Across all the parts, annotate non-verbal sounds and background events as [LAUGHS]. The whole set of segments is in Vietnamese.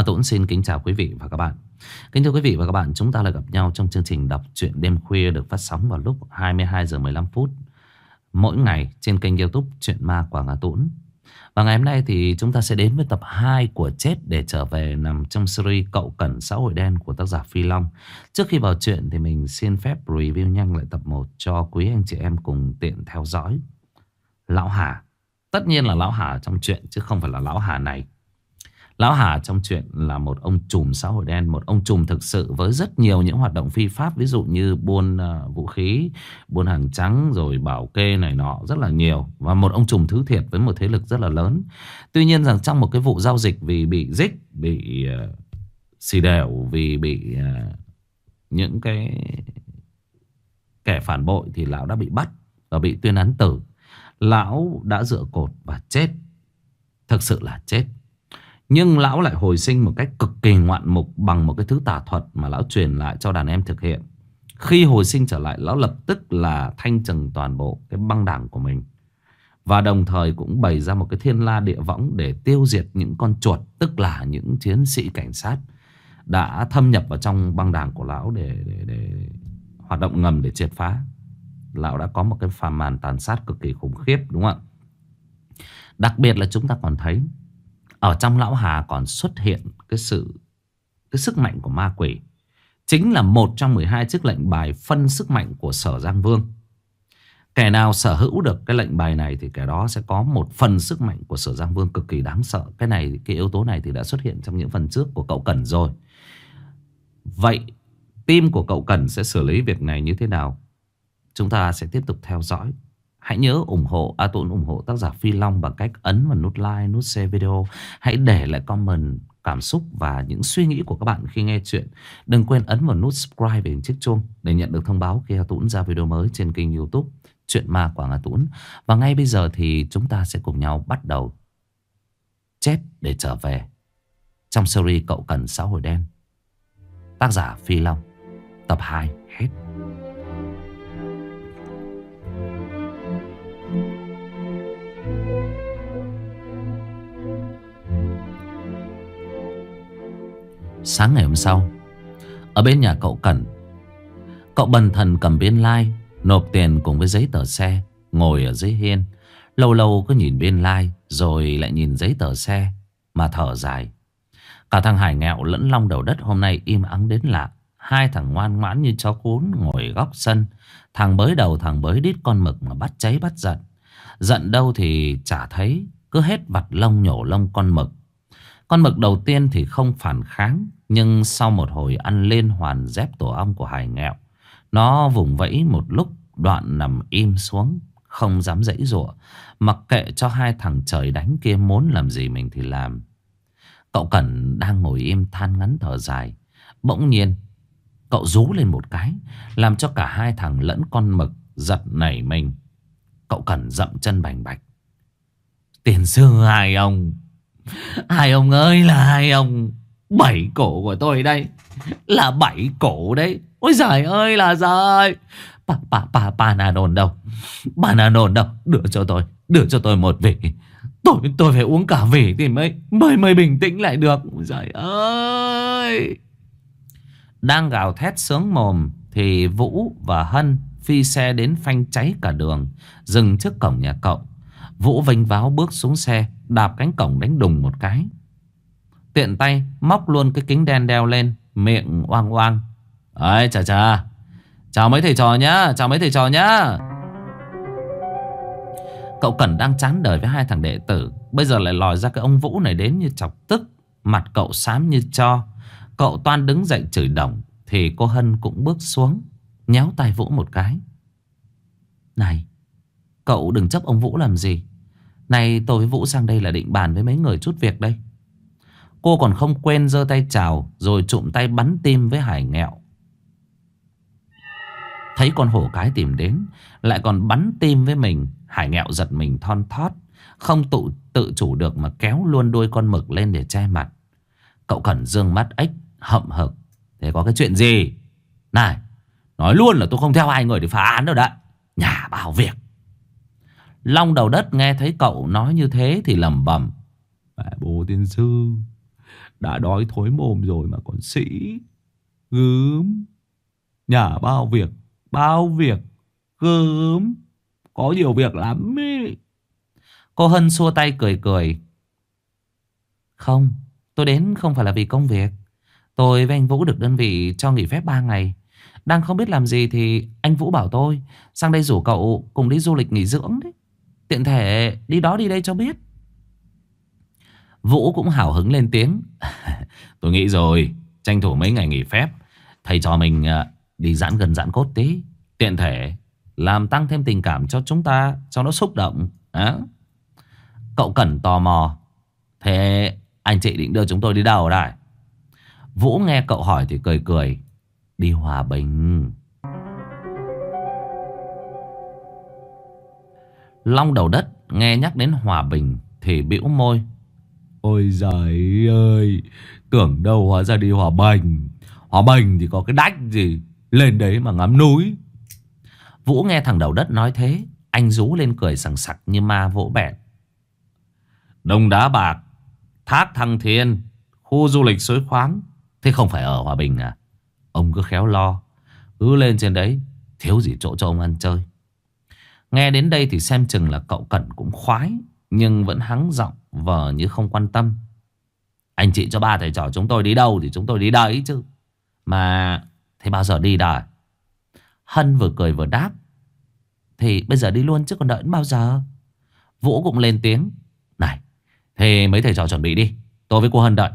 A Tuấn xin kính chào quý vị và các bạn. Kính thưa quý vị và các bạn, chúng ta lại gặp nhau trong chương trình đọc truyện đêm khuya được phát sóng vào lúc 22 giờ 15 phút mỗi ngày trên kênh YouTube Truyện Ma Quảng A Tuấn. Và ngày hôm nay thì chúng ta sẽ đến với tập 2 của Chết để trở về nằm trong series Cậu Cẩn Xã Hội Đen của tác giả Phi Long. Trước khi vào chuyện thì mình xin phép review nhanh lại tập 1 cho quý anh chị em cùng tiện theo dõi. Lão Hà. Tất nhiên là Lão Hà trong chuyện chứ không phải là Lão Hà này. Lão Hà trong chuyện là một ông trùm xã hội đen, một ông trùm thực sự với rất nhiều những hoạt động phi pháp, ví dụ như buôn uh, vũ khí, buôn hàng trắng rồi bảo kê này nọ rất là nhiều và một ông trùm thứ thiệt với một thế lực rất là lớn. Tuy nhiên rằng trong một cái vụ giao dịch vì bị dích, bị uh, xì đều, vì bị uh, những cái kẻ phản bội thì lão đã bị bắt và bị tuyên án tử. Lão đã dựa cột và chết. Thực sự là chết. Nhưng lão lại hồi sinh một cách cực kỳ ngoạn mục bằng một cái thứ tà thuật mà lão truyền lại cho đàn em thực hiện. Khi hồi sinh trở lại, lão lập tức là thanh trừng toàn bộ cái băng đảng của mình. Và đồng thời cũng bày ra một cái thiên la địa võng để tiêu diệt những con chuột, tức là những chiến sĩ cảnh sát đã thâm nhập vào trong băng đảng của lão để, để, để hoạt động ngầm để triệt phá. Lão đã có một cái phàm màn tàn sát cực kỳ khủng khiếp đúng không ạ? Đặc biệt là chúng ta còn thấy ở trong lão Hà còn xuất hiện cái sự, cái sức mạnh của ma quỷ. Chính là một trong 12 chiếc lệnh bài phân sức mạnh của Sở Giang Vương. Kẻ nào sở hữu được cái lệnh bài này thì kẻ đó sẽ có một phần sức mạnh của Sở Giang Vương cực kỳ đáng sợ. Cái này, cái yếu tố này thì đã xuất hiện trong những phần trước của cậu Cẩn rồi. Vậy team của cậu Cẩn sẽ xử lý việc này như thế nào? Chúng ta sẽ tiếp tục theo dõi Hãy nhớ ủng hộ à, A Tuấn ủng hộ tác giả Phi Long bằng cách ấn vào nút like, nút share video. Hãy để lại comment cảm xúc và những suy nghĩ của các bạn khi nghe chuyện. Đừng quên ấn vào nút subscribe về chiếc chuông để nhận được thông báo khi A Tuấn ra video mới trên kênh youtube Chuyện Ma Quảng A Tuấn. Và ngay bây giờ thì chúng ta sẽ cùng nhau bắt đầu chết để trở về trong series Cậu Cần Xã Hội Đen. Tác giả Phi Long Tập 2 Sáng ngày hôm sau Ở bên nhà cậu Cẩn Cậu bần thần cầm biên lai like, Nộp tiền cùng với giấy tờ xe Ngồi ở dưới hiên Lâu lâu cứ nhìn biên lai like, Rồi lại nhìn giấy tờ xe Mà thở dài. Cả thằng Hải nghẹo lẫn long đầu đất hôm nay im ắng đến lạ. Hai thằng ngoan ngoãn như chó cún ngồi góc sân Thằng bới đầu thằng bới đít con mực mà bắt cháy bắt giận. Giận đâu thì chả thấy Cứ hết vặt lông nhổ lông con mực con mực đầu tiên thì không phản kháng, Nhưng sau một hồi ăn lên hoàn dép tổ ong của hải nghẹo, Nó vùng vẫy một lúc, đoạn nằm im xuống, Không dám dãy rụa Mặc kệ cho hai thằng trời đánh kia muốn làm gì mình thì làm. Cậu Cẩn đang ngồi im than ngắn thở dài, Bỗng nhiên, Cậu rú lên một cái, Làm cho cả hai thằng lẫn con mực giật nảy mình. Cậu Cẩn dậm chân bành bạch. Tiền sư hai ông Hai ông ơi là hai ông Bảy cổ của tôi đây Là bảy cổ đấy. Ôi giời ơi là giời. Bà, bà, bà, bà nà nồn đâu. Bà nà nồn đâu. Đưa cho tôi Đưa cho tôi một vị. Tôi tôi phải uống cả vị thì mới mới mới bình tĩnh lại được. Ôi giời ơi. Đang gào thét sướng mồm Thì Vũ và Hân Phi xe đến phanh cháy cả đường Dừng trước cổng nhà cậu. Vũ vênh váo bước xuống xe, Đạp cánh cổng đánh đùng một cái. Tiện tay móc luôn cái kính đen đeo lên, Miệng oang oang. Ấy, chà chà. Chào mấy thầy trò nhá, Chào mấy thầy trò nhá. Cậu Cẩn đang chán đời với hai thằng đệ tử, Bây giờ lại lòi ra cái ông Vũ này đến như chọc tức, Mặt cậu xám như cho. Cậu toan đứng dậy chửi đồng, Thì cô Hân cũng bước xuống, Nhéo tay Vũ một cái. Này, Cậu đừng chấp ông Vũ làm gì nay tôi với Vũ sang đây là định bàn với mấy người chút việc đây. Cô còn không quên giơ tay chào Rồi trụm tay bắn tim với Hải nghẹo. Thấy con hổ cái tìm đến Lại còn bắn tim với mình Hải nghẹo giật mình thon thót Không tự, tự chủ được mà kéo luôn đuôi con mực lên để che mặt. Cậu Cẩn dương mắt ếch hậm hực. Thế có cái chuyện gì? Này Nói luôn là tôi không theo hai người để phá án đâu đã. Nhà bảo việc. Long đầu đất nghe thấy cậu nói như thế thì lầm bầm. Bố tiên sư, Đã đói thối mồm rồi mà còn sĩ. Gớm. Nhà bao việc Bao việc. Gớm. Có nhiều việc lắm ý. Cô Hân xua tay cười cười. Không Tôi đến không phải là vì công việc. Tôi với anh Vũ được đơn vị cho nghỉ phép 3 ngày. Đang không biết làm gì thì anh Vũ bảo tôi Sang đây rủ cậu cùng đi du lịch nghỉ dưỡng đấy Tiện thể, đi đó đi đây cho biết. Vũ cũng hào hứng lên tiếng. [LAUGHS] Tôi nghĩ rồi, Tranh thủ mấy ngày nghỉ phép. Thầy cho mình à, đi giãn gần giãn cốt tí. Tiện thể, Làm tăng thêm tình cảm cho chúng ta, Cho nó xúc động. À? Cậu Cẩn tò mò. Thế anh chị định đưa chúng tôi đi đâu đây? Vũ nghe cậu hỏi thì cười cười. Đi Hòa Bình. Long đầu đất nghe nhắc đến Hòa Bình Thì bĩu môi. Ôi giời ơi Tưởng đâu hóa ra đi Hòa Bình. Hòa Bình thì có cái đách gì Lên đấy mà ngắm núi. Vũ nghe thằng đầu đất nói thế Anh rú lên cười sằng sặc như ma vỗ bẹn. Đông đá bạc Thác thăng thiên Khu du lịch suối khoáng. Thế không phải ở Hòa Bình à? Ông cứ khéo lo Cứ lên trên đấy Thiếu gì chỗ cho ông ăn chơi Nghe đến đây thì xem chừng là cậu Cẩn cũng khoái, Nhưng vẫn hắng giọng Vờ như không quan tâm. Anh chị cho ba thầy trò chúng tôi đi đâu Thì chúng tôi đi đấy chứ. Mà thế bao giờ đi đời Hân vừa cười vừa đáp. Thì bây giờ đi luôn chứ còn đợi đến bao giờ? Vũ cũng lên tiếng. Này thì mấy thầy trò chuẩn bị đi. Tôi với cô Hân đợi.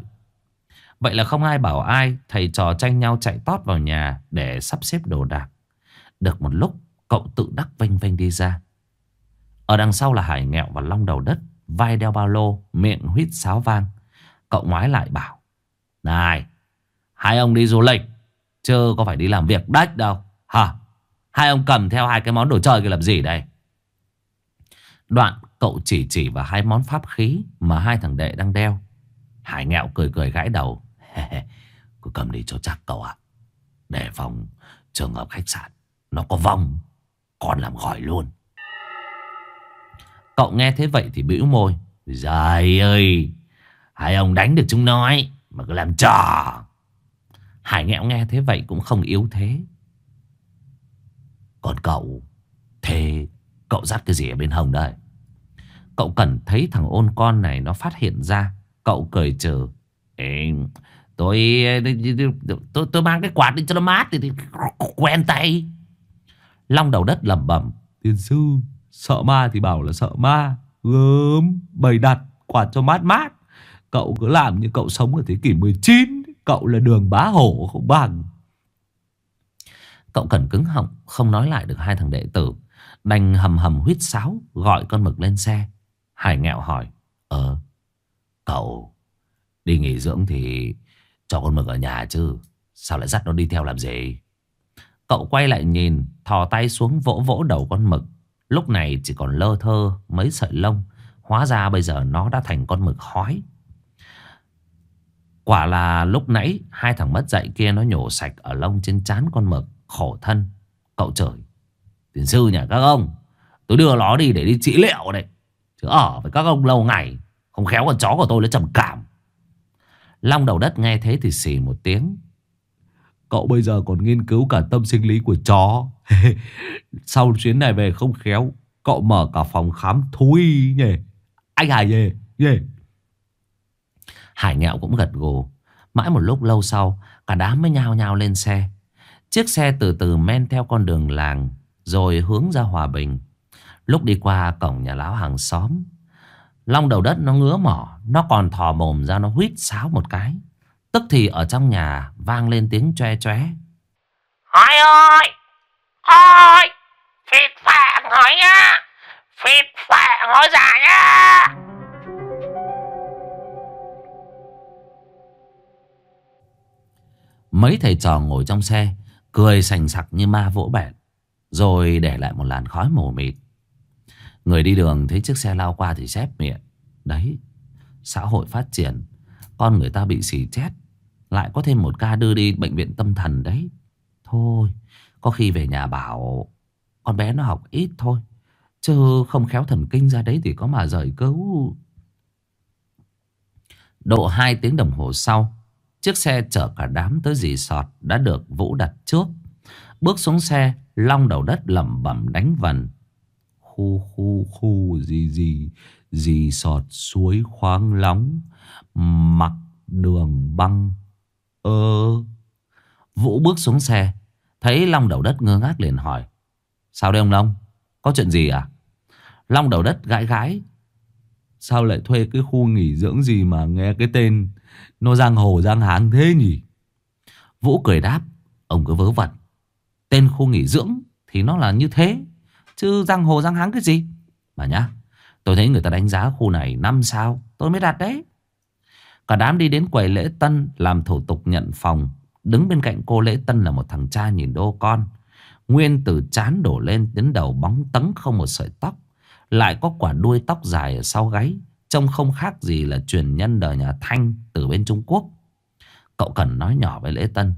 Vậy là không ai bảo ai, Thầy trò tranh nhau chạy tót vào nhà Để sắp xếp đồ đạc. Được một lúc cậu tự đắc vênh vênh đi ra. Ở đằng sau là Hải nghẹo và Long đầu đất, Vai đeo ba lô, Miệng huýt sáo vang. Cậu ngoái lại bảo, Này, Hai ông đi du lịch, Chứ có phải đi làm việc đách đâu. Hả? Hai ông cầm theo hai cái món đồ chơi kia làm gì đây? Đoạn cậu chỉ chỉ vào hai món pháp khí Mà hai thằng đệ đang đeo. Hải nghẹo cười cười gãi đầu Cứ cầm đi cho chắc cậu ạ. Để phòng trường hợp khách sạn, Nó có vong. Còn làm gọi luôn. Cậu nghe thế vậy thì bĩu môi. Dài ơi Hai ông đánh được chúng nói Mà cứ làm trò. Hải nghẹo nghe thế vậy cũng không yếu thế. Còn cậu Thế cậu dắt cái gì ở bên hông đây? Cậu cần thấy thằng ôn con này nó phát hiện ra Cậu cười trừ. Ê, tôi, tôi tôi mang cái quạt đi cho nó mát thì, thì quen tay. Long đầu đất lẩm bẩm, Tiên sư, Sợ ma thì bảo là sợ ma, Gớm, Bày đặt, quạt cho mát mát. Cậu cứ làm như cậu sống ở thế kỷ 19 Cậu là đường bá hổ không bằng. Cậu cần cứng họng, Không nói lại được hai thằng đệ tử. Đành hầm hầm huyết sáo, Gọi con mực lên xe. Hải nghẹo hỏi Ờ Cậu đi nghỉ dưỡng thì cho con mực ở nhà chứ? Sao lại dắt nó đi theo làm gì? Cậu quay lại nhìn, Thò tay xuống vỗ vỗ đầu con mực. Lúc này chỉ còn lơ thơ mấy sợi lông, Hóa ra bây giờ nó đã thành con mực hói Quả là lúc nãy, Hai thằng mất dạy kia nó nhổ sạch Ở lông trên trán con mực, Khổ thân. Cậu trời Tiền sư nhà các ông, Tôi đưa nó đi để đi trị liệu đấy Chứ ở với các ông lâu ngày, Không khéo con chó của tôi nó trầm cảm. Long đầu đất nghe thế thì xì một tiếng. Cậu bây giờ còn nghiên cứu cả tâm sinh lý của chó. [LAUGHS] Sau chuyến này về không khéo, Cậu mở cả phòng khám thú y nhỉ. Anh Hải nhỉ nhỉ. Hải nghẹo cũng gật gù. Mãi một lúc lâu sau, Cả đám mới nhao nhao lên xe. Chiếc xe từ từ men theo con đường làng, Rồi hướng ra Hòa Bình. Lúc đi qua cổng nhà lão hàng xóm, Long đầu đất nó ngứa mỏ, Nó còn thò mồm ra nó huýt sáo một cái. Tức thì ở trong nhà Vang lên tiếng choe choe Hỏi ơi Hỏi Phịt phạng hỏi nha Phịt phạng hỏi giả nha Mấy thầy trò ngồi trong xe Cười sành sặc như ma vỗ bẹn Rồi để lại một làn khói mù mịt. Người đi đường thấy chiếc xe lao qua thì xếp miệng. Đấy Xã hội phát triển Con người ta bị xì chết lại có thêm một ca đưa đi bệnh viện tâm thần đấy. Thôi, Có khi về nhà bảo, Con bé nó học ít thôi, Chứ không khéo thần kinh ra đấy thì có mà rời cứu. Độ 2 tiếng đồng hồ sau, Chiếc xe chở cả đám tới dì sọt Đã được Vũ đặt trước. Bước xuống xe, Long đầu đất lẩm bẩm đánh vần. Khu khu khu, gì gì Dì sọt suối khoáng lóng, Mặc đường băng. Ờ Vũ bước xuống xe, Thấy Long đầu đất ngơ ngác liền hỏi, Sao đây ông Long? Có chuyện gì à? Long đầu đất gãi gãi, Sao lại thuê cái khu nghỉ dưỡng gì mà nghe cái tên Nó giang hồ, giang háng thế nhỉ? Vũ cười đáp, Ông cứ vớ vẩn. Tên khu nghỉ dưỡng thì nó là như thế, Chứ giang hồ, giang háng cái gì? Mà nhá, Tôi thấy người ta đánh giá khu này năm sao, Tôi mới đặt đấy. Cả đám đi đến quầy lễ tân Làm thủ tục nhận phòng. Đứng bên cạnh cô lễ tân là một thằng cha nhìn đô con. Nguyên từ chán đổ lên đến đầu bóng tấn không một sợi tóc. Lại có quả đuôi tóc dài ở sau gáy Trông không khác gì là truyền nhân đời nhà Thanh từ bên Trung Quốc. Cậu cần nói nhỏ với lễ tân.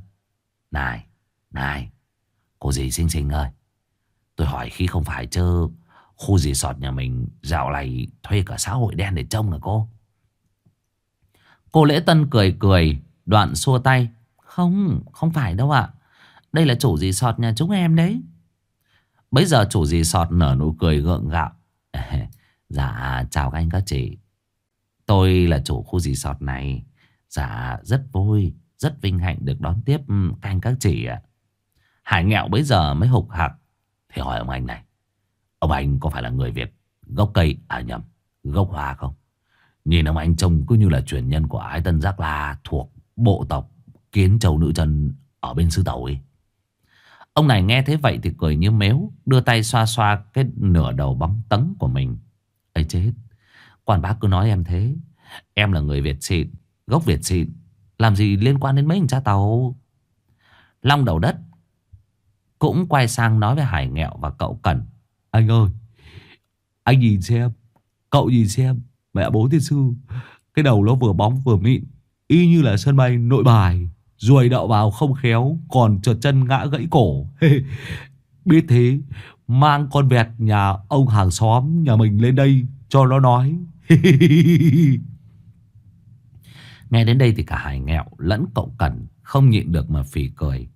Này, này Cô dì xinh xinh ơi Tôi hỏi khi không phải chứ Khu resort sọt nhà mình dạo này thuê cả xã hội đen để trông là cô? Cô lễ tân cười cười Đoạn xua tay. Không, không phải đâu ạ. Đây là chủ dì sọt nhà chúng em đấy. Bây giờ chủ dì sọt nở nụ cười gượng gạo. [LAUGHS] Dạ chào các anh các chị. Tôi là chủ khu dì sọt này. Dạ rất vui Rất vinh hạnh được đón tiếp ừ, các anh các chị ạ. Hải nghẹo bây giờ mới hục hạc. Thì hỏi ông anh này Ông anh có phải là người Việt Gốc cây à nhầm Gốc hoa không? Nhìn ông anh trông cứ như là truyền nhân của Ái Tân Giác La Thuộc bộ tộc Kiến Châu Nữ Chân Ở bên xứ Tàu ấy. Ông này nghe thế vậy thì cười như mếu, Đưa tay xoa xoa cái nửa đầu bóng tấn của mình. Ấy chết, Quan bác cứ nói em thế. Em là người Việt xịn, Gốc Việt xịn, Làm gì liên quan đến mấy anh cha tàu? Long đầu đất Cũng quay sang nói với Hải Nghẹo và cậu Cẩn Anh ơi, Anh nhìn xem, Cậu nhìn xem Mẹ bố thiên sư. Cái đầu nó vừa bóng vừa mịn, Y như là sân bay nội bài, Ruồi đậu vào không khéo, Còn trượt chân ngã gãy cổ. [LAUGHS] Biết thế, Mang con vẹt nhà ông hàng xóm, Nhà mình lên đây cho nó nói. [LAUGHS] Nghe đến đây thì cả Hải nghẹo lẫn cậu Cần Không nhịn được mà phì cười.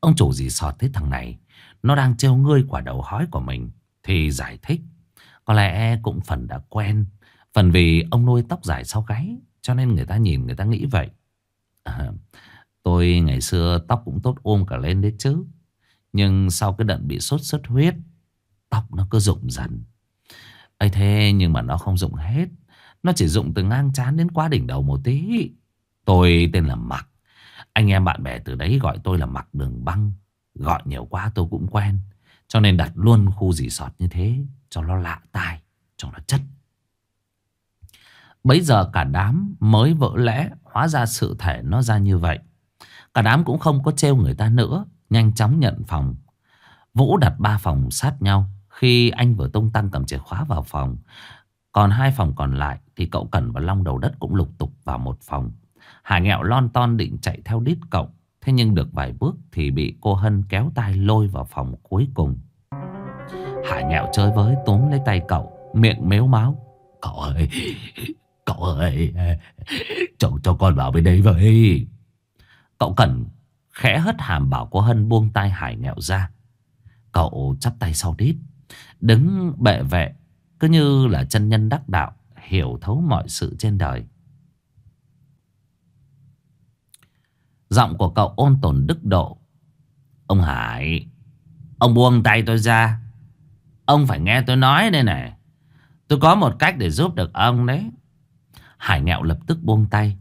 Ông chủ gì sọt thế thằng này? Nó đang treo ngươi quả đầu hói của mình, Thì giải thích. Có lẽ cũng phần đã quen Phần vì ông nuôi tóc dài sau gáy Cho nên người ta nhìn người ta nghĩ vậy. À, Tôi ngày xưa tóc cũng tốt ôm cả lên đấy chứ. Nhưng sau cái đợt bị sốt xuất huyết Tóc nó cứ rụng dần. Ấy thế nhưng mà nó không rụng hết. Nó chỉ rụng từ ngang chán đến quá đỉnh đầu một tí. Tôi tên là Mặc. Anh em bạn bè từ đấy gọi tôi là Mặc Đường Băng. Gọi nhiều quá tôi cũng quen. Cho nên đặt luôn khu dì sọt như thế Cho nó lạ tai Cho nó chất. Bấy giờ cả đám mới vỡ lẽ, Hóa ra sự thể nó ra như vậy. Cả đám cũng không có trêu người ta nữa, Nhanh chóng nhận phòng. Vũ đặt ba phòng sát nhau. Khi anh vừa tung tăng cầm chìa khóa vào phòng, Còn hai phòng còn lại Thì cậu Cẩn và Long đầu đất cũng lục tục vào một phòng. Hà nghẹo lon ton định chạy theo đít cậu, Thế nhưng được vài bước Thì bị cô Hân kéo tay lôi vào phòng cuối cùng. Hải nghẹo chơi với túm lấy tay cậu, Miệng mếu máu. Cậu ơi Cậu ơi Cho, cho con vào bên đây vậy Cậu Cẩn khẽ hất hàm bảo của Hân buông tay Hải nghẹo ra. Cậu chắp tay sau đít Đứng bệ vệ Cứ như là chân nhân đắc đạo Hiểu thấu mọi sự trên đời. Giọng của cậu ôn tồn đức độ. Ông Hải Ông buông tay tôi ra. Ông phải nghe tôi nói đây này. Tôi có một cách để giúp được ông đấy. Hải nghẹo lập tức buông tay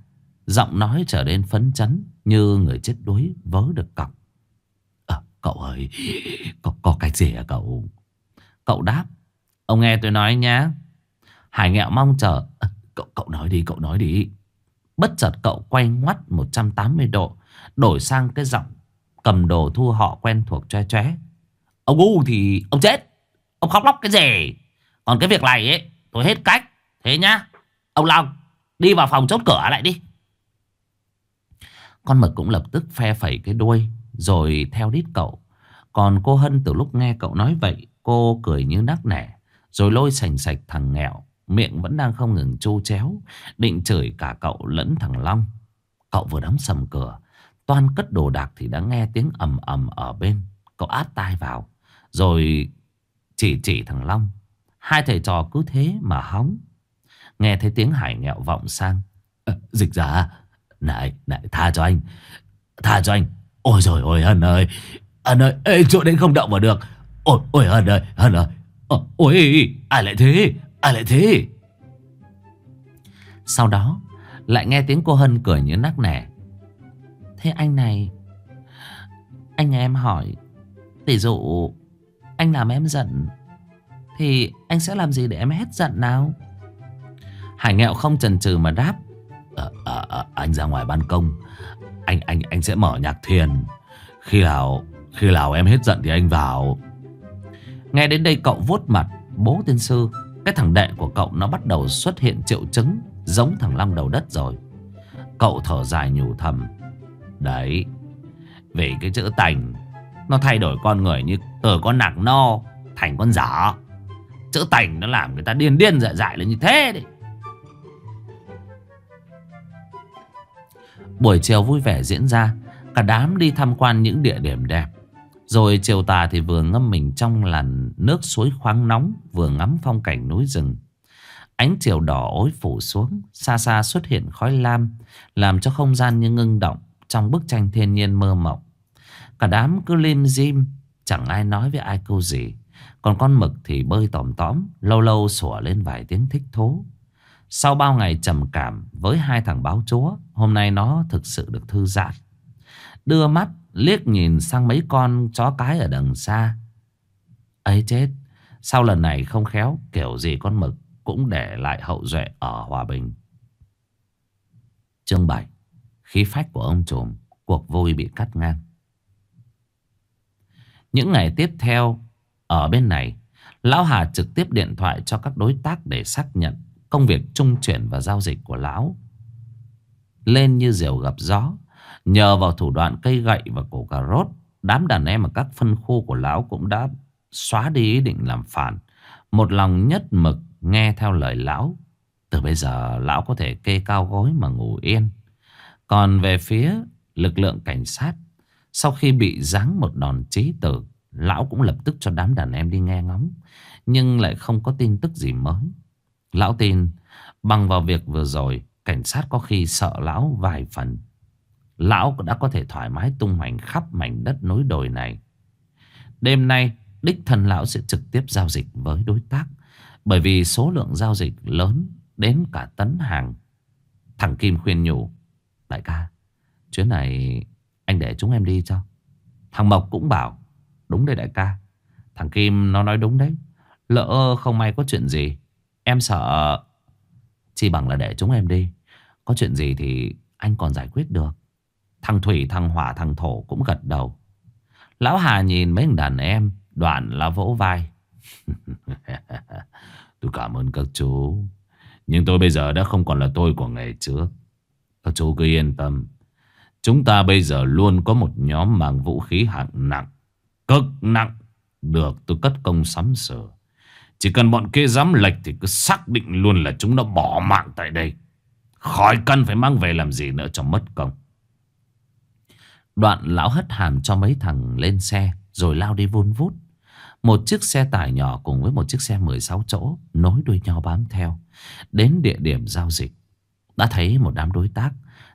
Giọng nói trở nên phấn chấn Như người chết đuối vớ được cọc à, ờ, Cậu ơi có, có cái gì à cậu? Cậu đáp Ông nghe tôi nói nhá Hải nghẹo mong chờ à, cậu, cậu nói đi cậu nói đi. Bất chợt cậu quay ngoắt 180 độ Đổi sang cái giọng Cầm đồ thu họ quen thuộc choe choé Ông ngu thì ông chết Ông khóc lóc cái gì? Còn cái việc này ấy tôi hết cách. Thế nhá Ông Long đi vào phòng chốt cửa lại đi. Con mực cũng lập tức phe phẩy cái đuôi, Rồi theo đít cậu. Còn cô Hân từ lúc nghe cậu nói vậy, Cô cười như nắc nẻ, Rồi lôi sành sạch thằng nghèo, Miệng vẫn đang không ngừng chu chéo, Định chửi cả cậu lẫn thằng Long. Cậu vừa đóng sầm cửa, Toan cất đồ đạc thì đã nghe tiếng ầm ầm ở bên. Cậu áp tai vào, Rồi chỉ chỉ thằng Long. Hai thầy trò cứ thế mà hóng. Nghe thấy tiếng hải nghẹo vọng sang. À, Dịch giả Này, này, tha cho anh. Tha cho anh. Ôi rồi ôi Hân ơi. Hân ơi, ê, chỗ đấy không động vào được. Ôi, ôi Hân ơi, Hân ơi. Ôi, ai lại thế, ai lại thế? Sau đó Lại nghe tiếng cô Hân cười như nắc nẻ. Thế anh này Anh em hỏi Tỷ dụ Anh làm em giận Thì anh sẽ làm gì để em hết giận nào Hải nghẹo không chần chừ mà đáp à, à, à, Anh ra ngoài ban công Anh anh anh sẽ mở nhạc thiền. Khi nào Khi nào em hết giận thì anh vào. Nghe đến đây cậu vuốt mặt Bố tiên sư Cái thằng đệ của cậu nó bắt đầu xuất hiện triệu chứng Giống thằng Long đầu đất rồi. Cậu thở dài nhủ thầm Đấy Vì cái chữ tành Nó thay đổi con người như từ con nạc no Thành con giả Chữ tành nó làm người ta điên điên dại dại là như thế đấy. Buổi chiều vui vẻ diễn ra, Cả đám đi tham quan những địa điểm đẹp. Rồi chiều tà thì vừa ngâm mình trong làn nước suối khoáng nóng, Vừa ngắm phong cảnh núi rừng. Ánh chiều đỏ ối phủ xuống, Xa xa xuất hiện khói lam, Làm cho không gian như ngưng động Trong bức tranh thiên nhiên mơ mộng. Cả đám cứ lim dim, Chẳng ai nói với ai câu gì. Còn con mực thì bơi tòm tóm, Lâu lâu sủa lên vài tiếng thích thú. Sau bao ngày trầm cảm Với hai thằng báo chúa, Hôm nay nó thực sự được thư giãn. Đưa mắt liếc nhìn sang mấy con chó cái ở đằng xa. Ấy chết Sau lần này không khéo, Kiểu gì con mực cũng để lại hậu duệ ở Hòa Bình. Chương 7 Khí phách của ông trùm, Cuộc vui bị cắt ngang. Những ngày tiếp theo, Ở bên này, Lão Hà trực tiếp điện thoại cho các đối tác Để xác nhận công việc trung chuyển và giao dịch của Lão. Lên như diều gặp gió Nhờ vào thủ đoạn cây gậy và cổ cà rốt Đám đàn em ở các phân khu của Lão Cũng đã xóa đi ý định làm phản. Một lòng nhất mực nghe theo lời Lão Từ bây giờ Lão có thể kê cao gối mà ngủ yên. Còn về phía lực lượng cảnh sát, sau khi bị giáng một đòn trí tử, lão cũng lập tức cho đám đàn em đi nghe ngóng, nhưng lại không có tin tức gì mới. Lão tin, bằng vào việc vừa rồi, cảnh sát có khi sợ lão vài phần. Lão đã có thể thoải mái tung hoành khắp mảnh đất núi đồi này. Đêm nay, đích thân lão sẽ trực tiếp giao dịch với đối tác, bởi vì số lượng giao dịch lớn đến cả tấn hàng. Thằng Kim khuyên nhủ, Đại ca Chuyến này anh để chúng em đi cho Thằng Mộc cũng bảo Đúng đấy đại ca Thằng Kim nó nói đúng đấy Lỡ không may có chuyện gì Em sợ Chỉ bằng là để chúng em đi Có chuyện gì thì anh còn giải quyết được Thằng Thủy, thằng Hỏa, thằng Thổ cũng gật đầu Lão Hà nhìn mấy đàn em Đoạn là vỗ vai [LAUGHS] Tôi cảm ơn các chú Nhưng tôi bây giờ đã không còn là tôi của ngày trước các chú cứ yên tâm. Chúng ta bây giờ luôn có một nhóm mang vũ khí hạng nặng. Cực nặng. Được tôi cất công sắm sửa. Chỉ cần bọn kia dám lệch thì cứ xác định luôn là chúng nó bỏ mạng tại đây. Khỏi cần phải mang về làm gì nữa cho mất công. Đoạn lão hất hàm cho mấy thằng lên xe, rồi lao đi vun vút. Một chiếc xe tải nhỏ cùng với một chiếc xe 16 chỗ nối đuôi nhau bám theo. Đến địa điểm giao dịch. Đã thấy một đám đối tác,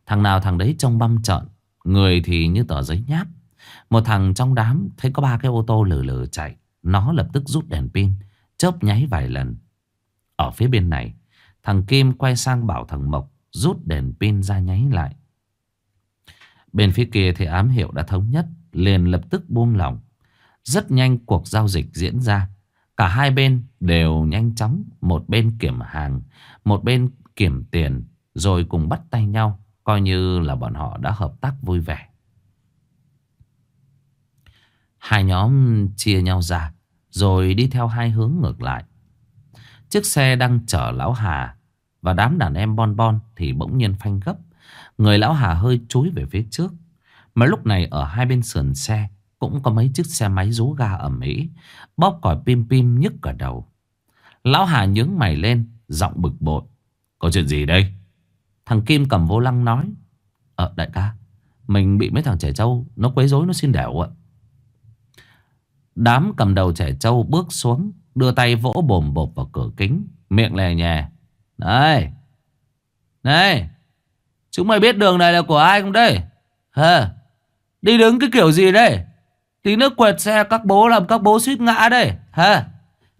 Thằng nào thằng đấy trông băm trợn, Người thì như tờ giấy nháp Một thằng trong đám thấy có ba cái ô tô lử lử chạy, Nó lập tức rút đèn pin Chớp nháy vài lần. Ở phía bên này, Thằng Kim quay sang bảo thằng Mộc Rút đèn pin ra nháy lại. Bên phía kia thì ám hiệu đã thống nhất, Liền lập tức buông lỏng. Rất nhanh cuộc giao dịch diễn ra. Cả hai bên đều nhanh chóng, Một bên kiểm hàng, Một bên kiểm tiền, rồi cùng bắt tay nhau, Coi như là bọn họ đã hợp tác vui vẻ. Hai nhóm chia nhau ra. Rồi đi theo hai hướng ngược lại. Chiếc xe đang chở Lão Hà Và đám đàn em bon bon Thì bỗng nhiên phanh gấp. Người Lão Hà hơi chúi về phía trước. Mà lúc này ở hai bên sườn xe Cũng có mấy chiếc xe máy rú ga ở Mỹ Bóp còi pim pim nhức cả đầu. Lão Hà nhướng mày lên, Giọng bực bội. Có chuyện gì đây? Thằng Kim cầm vô lăng nói. Ờ đại ca, Mình bị mấy thằng trẻ trâu Nó quấy rối, nó xin đẻo ạ. Đám cầm đầu trẻ trâu bước xuống, Đưa tay vỗ bồm bộp vào cửa kính, Miệng lè nhè. Này Này, Chúng mày biết đường này là của ai không đây? Hả Đi đứng cái kiểu gì đây? Tí nước quẹt xe các bố làm các bố suýt ngã đây. Hả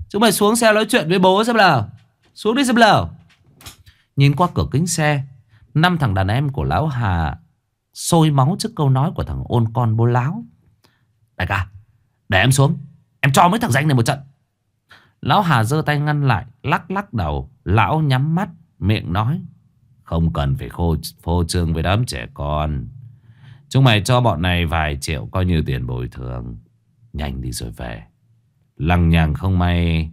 Chúng mày xuống xe nói chuyện với bố xem nào. Xuống đi xem nào. Nhìn qua cửa kính xe, Năm thằng đàn em của lão Hà Sôi máu trước câu nói của thằng ôn con bố láo. Đại ca để em xuống. Em cho mấy thằng danh này một trận. Lão Hà giơ tay ngăn lại Lắc lắc đầu. Lão nhắm mắt Miệng nói Không cần phải khô, phô trương với đám trẻ con. Chúng mày cho bọn này vài triệu Coi như tiền bồi thường. Nhanh đi rồi về. Lằng nhằng không may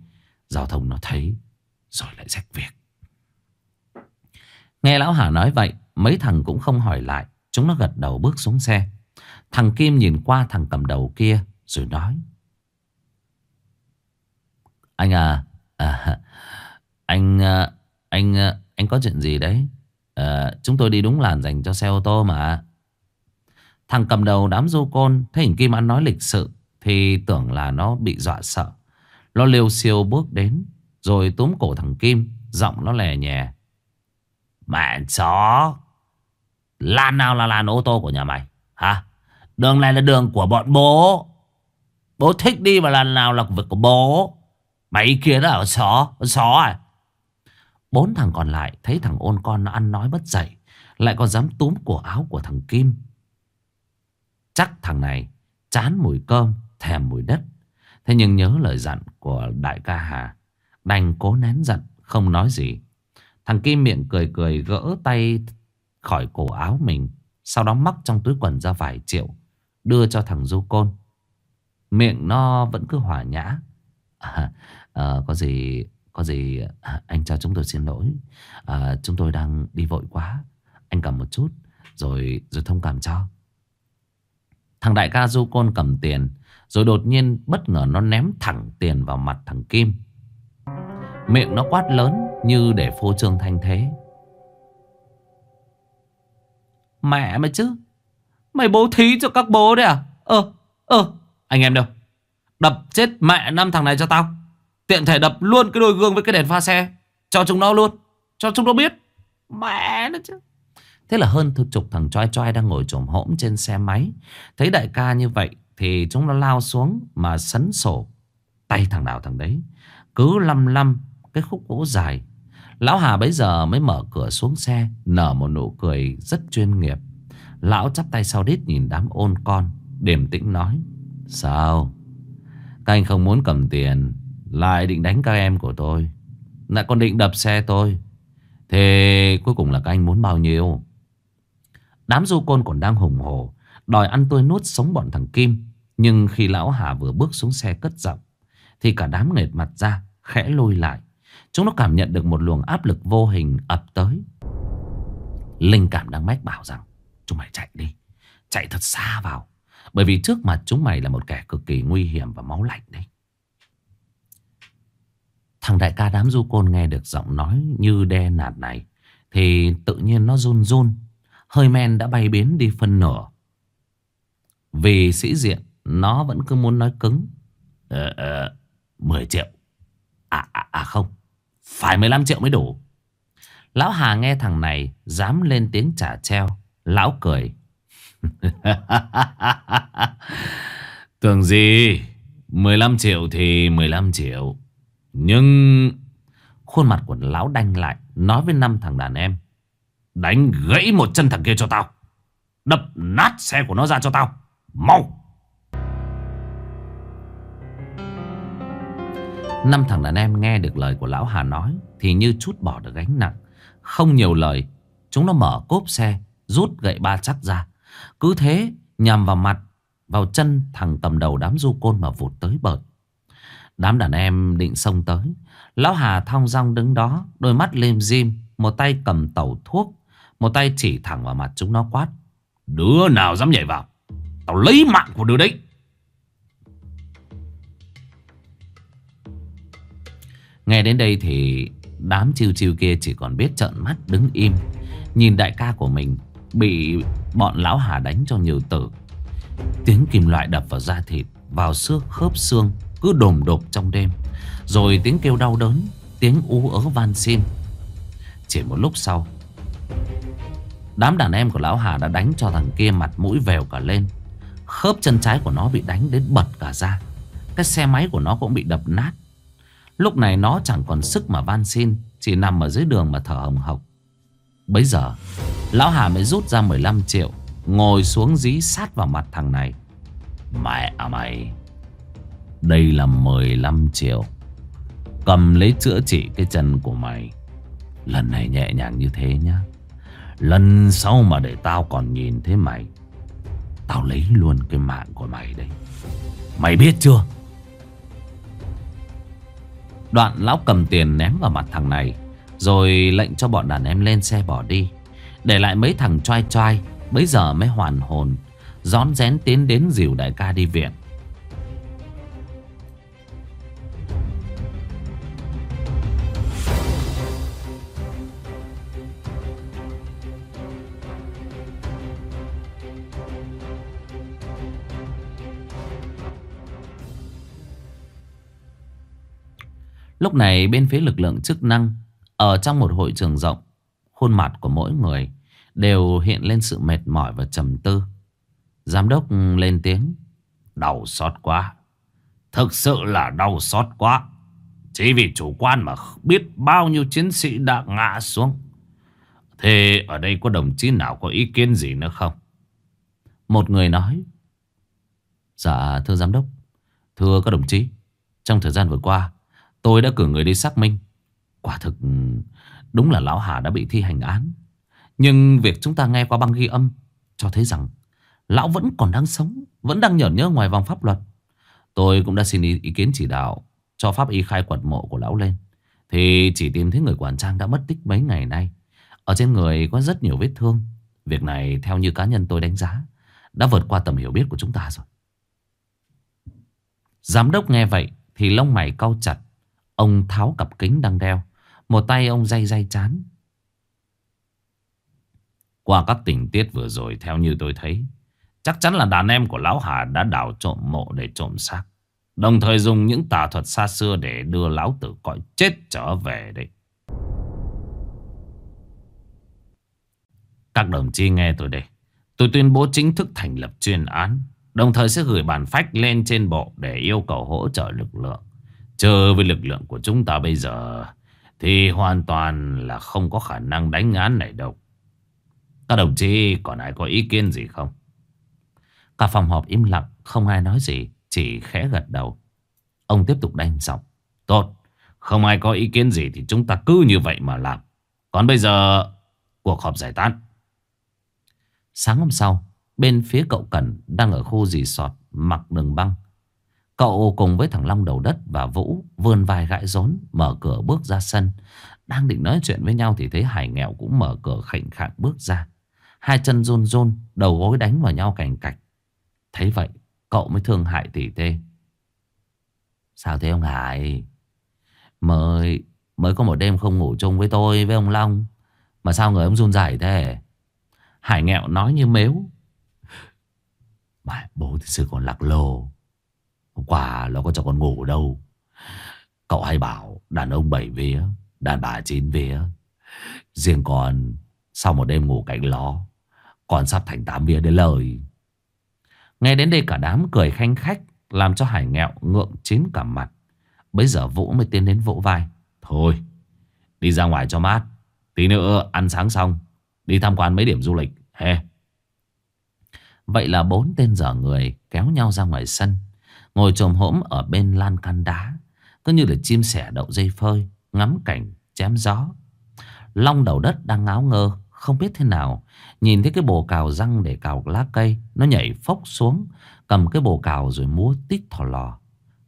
Giao thông nó thấy Rồi lại rách việc. Nghe lão Hà nói vậy Mấy thằng cũng không hỏi lại. Chúng nó gật đầu bước xuống xe. Thằng Kim nhìn qua thằng cầm đầu kia rồi nói. Anh à, à Anh à, Anh à, anh có chuyện gì đấy? À, Chúng tôi đi đúng làn dành cho xe ô tô mà. Thằng cầm đầu đám du côn Thấy hình Kim ăn nói lịch sự Thì tưởng là nó bị dọa sợ. Nó liều siêu bước đến Rồi túm cổ thằng Kim Giọng nó lè nhẹ Mẹ chó Làn nào là làn ô tô của nhà mày? Hả? Đường này là đường của bọn bố. Bố thích đi mà lần nào là việc của bố Mấy kia đó ở xó ở Xó à Bốn thằng còn lại thấy thằng ôn con nó ăn nói bất dậy, Lại còn dám túm cổ áo của thằng Kim Chắc thằng này chán mùi cơm, Thèm mùi đất Thế nhưng nhớ lời dặn của đại ca Hà, Đành cố nén giận, Không nói gì Thằng Kim miệng cười cười gỡ tay khỏi cổ áo mình. Sau đó móc trong túi quần ra vài triệu. Đưa cho thằng Du Côn. Miệng nó vẫn cứ hỏa nhã. À, à, có gì... Có gì à, anh cho chúng tôi xin lỗi. À, chúng tôi đang đi vội quá. Anh cầm một chút. Rồi rồi thông cảm cho. Thằng đại ca Du Côn cầm tiền. Rồi đột nhiên bất ngờ nó ném thẳng tiền vào mặt thằng Kim. Miệng nó quát lớn như để phô trương thanh thế Mẹ mày chứ Mày bố thí cho các bố đấy à Ờ ờ anh em đâu? Đập chết mẹ năm thằng này cho tao. Tiện thể đập luôn cái đôi gương với cái đèn pha xe Cho chúng nó luôn, Cho chúng nó biết. Mẹ nó chứ. Thế là hơn thực chục thằng choi choi đang ngồi trồm hỗn trên xe máy. Thấy đại ca như vậy Thì chúng nó lao xuống Mà sấn sổ Tay thằng nào thằng đấy. Cứ lăm lăm cái khúc gỗ dài. Lão Hà bấy giờ mới mở cửa xuống xe, Nở một nụ cười rất chuyên nghiệp. Lão chắp tay sau đít nhìn đám ôn con, Điềm tĩnh nói Sao? Các anh không muốn cầm tiền, Lại định đánh các em của tôi. Lại còn định đập xe tôi. Thế cuối cùng là các anh muốn bao nhiêu? Đám du côn còn đang hùng hổ, Đòi ăn tôi nuốt sống bọn thằng Kim. Nhưng khi lão Hà vừa bước xuống xe cất giọng, Thì cả đám nghệt mặt ra, Khẽ lôi lại. Chúng nó cảm nhận được một luồng áp lực vô hình ập tới. Linh cảm đang mách bảo rằng, Chúng mày chạy đi, Chạy thật xa vào. Bởi vì trước mặt chúng mày là một kẻ cực kỳ nguy hiểm và máu lạnh đấy. Thằng đại ca đám du côn nghe được giọng nói như đe nạt này Thì tự nhiên nó run run. Hơi men đã bay biến đi phân nửa. Vì sĩ diện Nó vẫn cứ muốn nói cứng. Ờ, ờ, 10 triệu. À, à, à không phải 15 triệu mới đủ. Lão Hà nghe thằng này Dám lên tiếng trả treo Lão cười. [LAUGHS] Tưởng gì? 15 triệu thì 15 triệu. Nhưng Khuôn mặt của lão đanh lại, Nói với năm thằng đàn em, Đánh gãy một chân thằng kia cho tao. Đập nát xe của nó ra cho tao. Mau. Năm thằng đàn em nghe được lời của lão Hà nói Thì như chút bỏ được gánh nặng. Không nhiều lời, Chúng nó mở cốp xe, Rút gậy ba chắc ra cứ thế, nhằm vào mặt, Vào chân thằng cầm đầu đám du côn mà vụt tới bợt. Đám đàn em định xông tới. Lão Hà thong dong đứng đó, Đôi mắt lim dim Một tay cầm tẩu thuốc, Một tay chỉ thẳng vào mặt chúng nó quát. Đứa nào dám nhảy vào? Tao lấy mạng của đứa đấy. Nghe đến đây thì Đám chiêu chiêu kia chỉ còn biết trợn mắt đứng im, Nhìn đại ca của mình Bị bọn lão hà đánh cho nhiều tử. Tiếng kim loại đập vào da thịt, Vào xương khớp xương, Cứ đồm đột trong đêm. Rồi tiếng kêu đau đớn, Tiếng ú ớ van xin. Chỉ một lúc sau, Đám đàn em của lão Hà đã đánh cho thằng kia mặt mũi vèo cả lên. Khớp chân trái của nó bị đánh đến bật cả ra Cái xe máy của nó cũng bị đập nát. Lúc này nó chẳng còn sức mà van xin, Chỉ nằm ở dưới đường mà thở hồng hộc. Bấy giờ, Lão Hà mới rút ra 15 triệu, Ngồi xuống dí sát vào mặt thằng này. Mẹ à mày, Đây là 15 triệu. Cầm lấy chữa trị cái chân của mày. Lần này nhẹ nhàng như thế nhá. Lần sau mà để tao còn nhìn thấy mày, Tao lấy luôn cái mạng của mày đấy Mày biết chưa? Đoạn lão cầm tiền ném vào mặt thằng này. Rồi lệnh cho bọn đàn em lên xe bỏ đi. Để lại mấy thằng trai trai, Bây giờ mới hoàn hồn Gión rén tiến đến dìu đại ca đi viện. Lúc này bên phía lực lượng chức năng ở trong một hội trường rộng, Khuôn mặt của mỗi người Đều hiện lên sự mệt mỏi và trầm tư. Giám đốc lên tiếng, Đau xót quá. Thực sự là đau xót quá. Chỉ vì chủ quan mà biết bao nhiêu chiến sĩ đã ngã xuống. Thế ở đây có đồng chí nào có ý kiến gì nữa không? Một người nói Dạ thưa giám đốc. Thưa các đồng chí, Trong thời gian vừa qua, Tôi đã cử người đi xác minh. Quả thực đúng là Lão Hà đã bị thi hành án. Nhưng việc chúng ta nghe qua băng ghi âm Cho thấy rằng Lão vẫn còn đang sống Vẫn đang nhởn nhớ ngoài vòng pháp luật. Tôi cũng đã xin ý, ý kiến chỉ đạo Cho pháp y khai quật mộ của lão lên. Thì chỉ tìm thấy người quản trang đã mất tích mấy ngày nay. Ở trên người có rất nhiều vết thương. Việc này theo như cá nhân tôi đánh giá Đã vượt qua tầm hiểu biết của chúng ta rồi. Giám đốc nghe vậy Thì lông mày cau chặt. Ông tháo cặp kính đang đeo. Một tay ông day day chán. Qua các tình tiết vừa rồi, Theo như tôi thấy, Chắc chắn là đàn em của Lão Hà đã đào trộm mộ để trộm xác. Đồng thời dùng những tà thuật xa xưa Để đưa Lão Tử cõi chết trở về đấy. Các đồng chí nghe tôi đây. Tôi tuyên bố chính thức thành lập chuyên án, Đồng thời sẽ gửi bản phách lên trên bộ Để yêu cầu hỗ trợ lực lượng. Chờ với lực lượng của chúng ta bây giờ thì hoàn toàn là không có khả năng đánh án này đâu. Các đồng chí, còn ai có ý kiến gì không? Cả phòng họp im lặng, Không ai nói gì, Chỉ khẽ gật đầu. Ông tiếp tục đanh giọng. Tốt, Không ai có ý kiến gì thì chúng ta cứ như vậy mà làm. Còn bây giờ, Cuộc họp giải tán. Sáng hôm sau, Bên phía cậu Cần đang ở khu dì sọt Mặc đường băng. Cậu cùng với thằng Long đầu đất và Vũ vươn vai gãi rốn, mở cửa bước ra sân. Đang định nói chuyện với nhau thì thấy Hải nghèo cũng mở cửa khảnh khạng bước ra. Hai chân run run, đầu gối đánh vào nhau cành cạch. Thấy vậy, cậu mới thương hại tỷ tê. Sao thế ông Hải? Mới, mới có một đêm không ngủ chung với tôi, với ông Long. Mà sao người ông run rẩy thế? Hải nghèo nói như mếu. Mà bố thì sự còn lạc lồ. Hôm qua nó có cho con ngủ đâu. Cậu hay bảo đàn ông bảy vía, Đàn bà chín vía. Riêng con, Sau một đêm ngủ cạnh ló Còn sắp thành tám vía đến lời. Nghe đến đây cả đám cười khanh khách, Làm cho Hải nghẹo ngượng chín cả mặt. Bây giờ Vũ mới tiến đến vỗ vai. Thôi, Đi ra ngoài cho mát. Tí nữa ăn sáng xong, Đi tham quan mấy điểm du lịch He Vậy là bốn tên dở người kéo nhau ra ngoài sân. Ngồi trồm hỗm ở bên lan can đá, Cứ như là chim sẻ đậu dây phơi, Ngắm cảnh, chém gió. Long đầu đất đang ngáo ngơ, Không biết thế nào, Nhìn thấy cái bồ cào răng để cào lá cây, Nó nhảy phốc xuống, Cầm cái bồ cào rồi múa tít thò lò.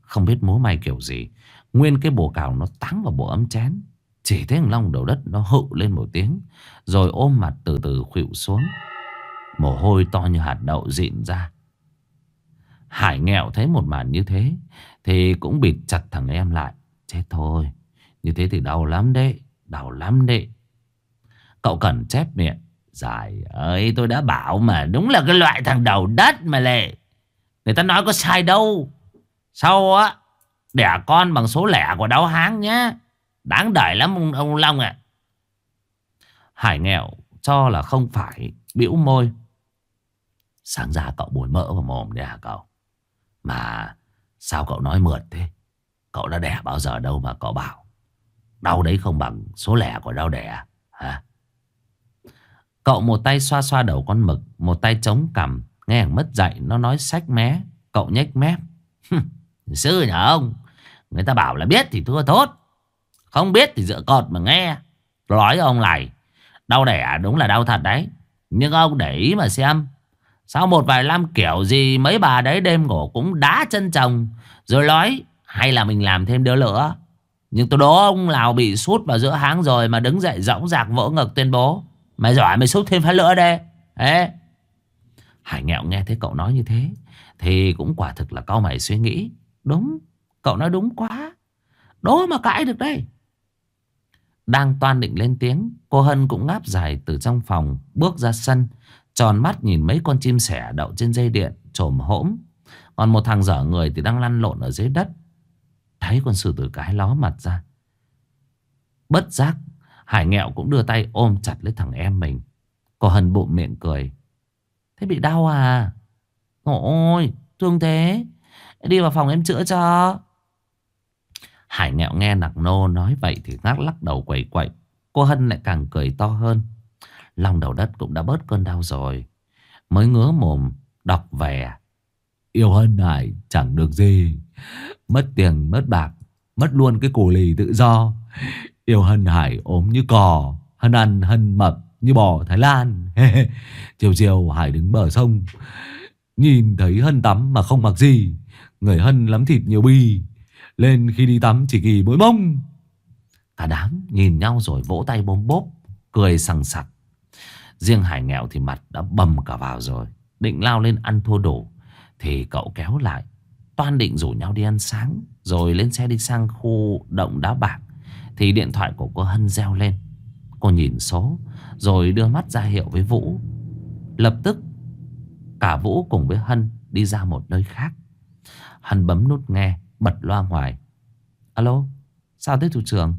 Không biết múa may kiểu gì, Nguyên cái bồ cào nó táng vào bộ ấm chén. Chỉ thấy thằng Long đầu đất nó hự lên một tiếng, Rồi ôm mặt từ từ khuỵu xuống. Mồ hôi to như hạt đậu dịn ra. Hải nghẹo thấy một màn như thế Thì cũng bịt chặt thằng em lại. Chết thôi Như thế thì đau lắm đấy Đau lắm đấy. Cậu cần chép miệng Dài ơi tôi đã bảo mà Đúng là cái loại thằng đầu đất mà lệ. Người ta nói có sai đâu. Sau á Đẻ con bằng số lẻ của đau háng nhá. Đáng đợi lắm ông, ông Long ạ. Hải nghèo cho là không phải biểu môi. Sáng ra cậu bồi mỡ vào mồm đấy hả cậu? Mà sao cậu nói mượt thế? Cậu đã đẻ bao giờ đâu mà cậu bảo. Đau đấy không bằng số lẻ của đau đẻ, hả? Cậu một tay xoa xoa đầu con mực, Một tay chống cằm, Nghe mất dạy nó nói sách mé, Cậu nhếch mép. Sư nhà ông, Người ta bảo là biết thì thua tốt, Không biết thì dựa cột mà nghe. Nói ông này Đau đẻ đúng là đau thật đấy, Nhưng ông để ý mà xem. Sau một vài năm kiểu gì Mấy bà đấy đêm ngủ cũng đá chân chồng, Rồi nói, Hay là mình làm thêm đứa nữa Nhưng tôi đố ông nào bị sút vào giữa háng rồi Mà đứng dậy rõng rạc vỗ ngực tuyên bố, Mày giỏi, mày sút thêm phát lửa đây. Ê. Hải nghẹo nghe thấy cậu nói như thế, Thì cũng quả thực là cao mày suy nghĩ. Đúng, Cậu nói đúng quá. Đố mà cãi được đây. Đang toan định lên tiếng, Cô Hân cũng ngáp dài từ trong phòng Bước ra sân Tròn mắt nhìn mấy con chim sẻ đậu trên dây điện, Trồm hỗm Còn một thằng dở người thì đang lăn lộn ở dưới đất. Thấy con sư tử cái ló mặt ra. Bất giác, Hải nghẹo cũng đưa tay ôm chặt lấy thằng em mình. Cô Hân bụng miệng cười. Thế bị đau à? Ôi, thương thế. Đi vào phòng em chữa cho. Hải nghẹo nghe nặc nô nói vậy thì ngác lắc đầu quẩy quậy. Cô Hân lại càng cười to hơn. Lòng đầu đất cũng đã bớt cơn đau rồi. Mới ngứa mồm, đọc về. Yêu Hân này chẳng được gì. Mất tiền, mất bạc, mất luôn cái cổ lì tự do. Yêu Hân Hải ốm như cò, Hân ăn Hân mập như bò Thái Lan. [LAUGHS] chiều chiều Hải đứng bờ sông. Nhìn thấy Hân tắm mà không mặc gì. Người Hân lắm thịt nhiều bi. Lên khi đi tắm chỉ kỳ mỗi mông Cả đám nhìn nhau rồi vỗ tay bôm bốp Cười sằng sặc Riêng Hải nghèo thì mặt đã bầm cả vào rồi. Định lao lên ăn thua đủ Thì cậu kéo lại. Toan định rủ nhau đi ăn sáng, Rồi lên xe đi sang khu động đá bạc. Thì điện thoại của cô Hân reo lên. Cô nhìn số, Rồi đưa mắt ra hiệu với Vũ. Lập tức, Cả Vũ cùng với Hân đi ra một nơi khác. Hân bấm nút nghe, Bật loa ngoài. Alo, Sao thế thủ trưởng?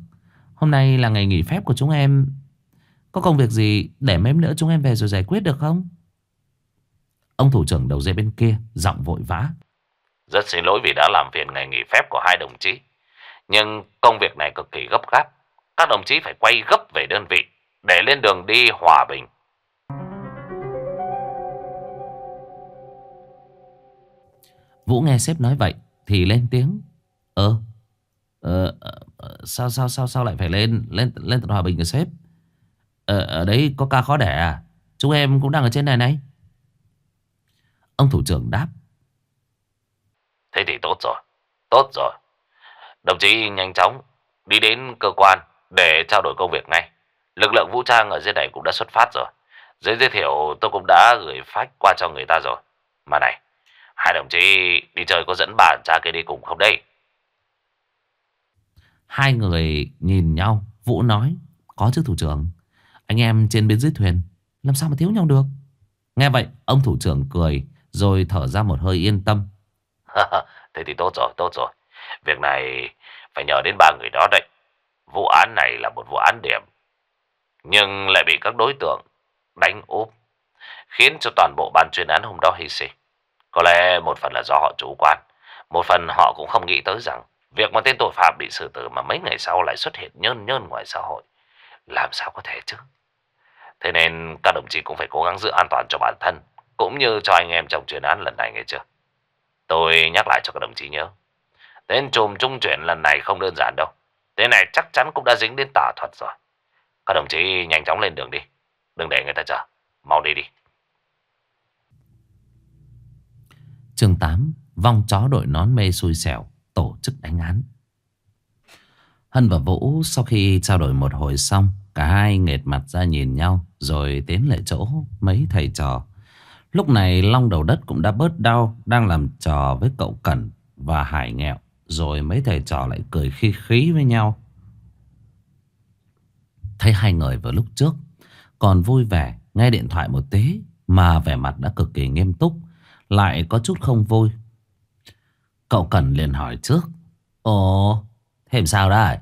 Hôm nay là ngày nghỉ phép của chúng em. Có công việc gì để mấy nữa chúng em về rồi giải quyết được không? Ông thủ trưởng đầu dây bên kia Giọng vội vã. Rất xin lỗi vì đã làm phiền ngày nghỉ phép của hai đồng chí. Nhưng công việc này cực kỳ gấp gáp. Các đồng chí phải quay gấp về đơn vị Để lên đường đi hòa bình. Vũ nghe sếp nói vậy thì lên tiếng. Ờ, ờ, ờ sao sao sao sao lại phải lên lên lên tận hòa bình của sếp ờ, ở đấy có ca khó đẻ à? Chúng em cũng đang ở trên này này. Ông thủ trưởng đáp. Thế thì tốt rồi tốt rồi. Đồng chí nhanh chóng đi đến cơ quan để trao đổi công việc ngay. Lực lượng vũ trang ở dưới này cũng đã xuất phát rồi. Giấy giới thiệu tôi cũng đã gửi phách qua cho người ta rồi. Mà này Hai đồng chí đi chơi có dẫn bà cha kia đi cùng không đây? Hai người nhìn nhau, Vũ nói, có chứ thủ trưởng. Anh em trên bên dưới thuyền, làm sao mà thiếu nhau được? Nghe vậy, ông thủ trưởng cười, rồi thở ra một hơi yên tâm. [LAUGHS] Thế thì tốt rồi, tốt rồi. Việc này phải nhờ đến ba người đó đấy. Vụ án này là một vụ án điểm. Nhưng lại bị các đối tượng đánh úp. Khiến cho toàn bộ ban chuyên án hôm đó hy sinh. Có lẽ một phần là do họ chủ quan, một phần họ cũng không nghĩ tới rằng việc mà tên tội phạm bị xử tử mà mấy ngày sau lại xuất hiện nhơn nhơn ngoài xã hội. Làm sao có thể chứ? Thế nên các đồng chí cũng phải cố gắng giữ an toàn cho bản thân, cũng như cho anh em trong chuyên án lần này nghe chưa? Tôi nhắc lại cho các đồng chí nhớ. Tên trùm trung chuyển lần này không đơn giản đâu. Tên này chắc chắn cũng đã dính đến tà thuật rồi. Các đồng chí nhanh chóng lên đường đi. Đừng để người ta chờ. Mau đi đi. chương 8 Vong chó đội nón mê xui xẻo Tổ chức đánh án Hân và Vũ sau khi trao đổi một hồi xong Cả hai nghệt mặt ra nhìn nhau rồi tiến lại chỗ mấy thầy trò. Lúc này Long đầu đất cũng đã bớt đau, Đang làm trò với cậu Cẩn và Hải nghèo Rồi mấy thầy trò lại cười khi khí với nhau. Thấy hai người vào lúc trước, Còn vui vẻ, nghe điện thoại một tí, Mà vẻ mặt đã cực kỳ nghiêm túc, Lại có chút không vui. Cậu Cần liền hỏi trước, Ồ Thêm sao đấy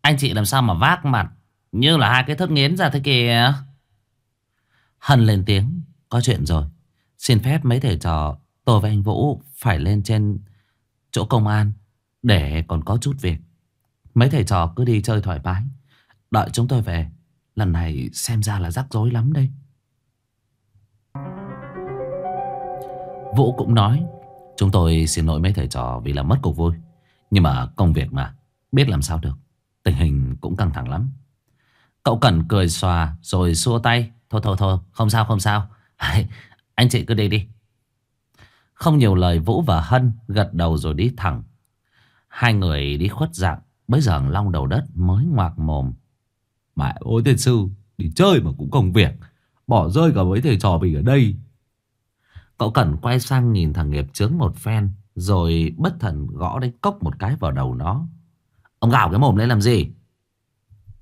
Anh chị làm sao mà vác mặt? Như là hai cái thớt nghiến ra thế kìa Hân lên tiếng. Có chuyện rồi. Xin phép mấy thầy trò, Tôi và anh Vũ phải lên trên chỗ công an Để còn có chút việc. Mấy thầy trò cứ đi chơi thoải mái. Đợi chúng tôi về. Lần này xem ra là rắc rối lắm đây. Vũ cũng nói, Chúng tôi xin lỗi mấy thầy trò vì là mất cuộc vui. Nhưng mà công việc mà, Biết làm sao được. Tình hình cũng căng thẳng lắm. Cậu Cẩn cười xòa rồi xua tay. Thôi thôi thôi không sao không sao. Anh chị cứ đi đi. Không nhiều lời Vũ và Hân gật đầu rồi đi thẳng. Hai người đi khuất dạng. Bây giờ long đầu đất mới ngoạc mồm. Mẹ ôi thiên sư Đi chơi mà cũng công việc. Bỏ rơi cả mấy thầy trò mình ở đây. Cậu Cẩn quay sang nhìn thằng nghiệp chướng một phen Rồi bất thần gõ đánh cốc một cái vào đầu nó. Ông gào cái mồm lên làm gì?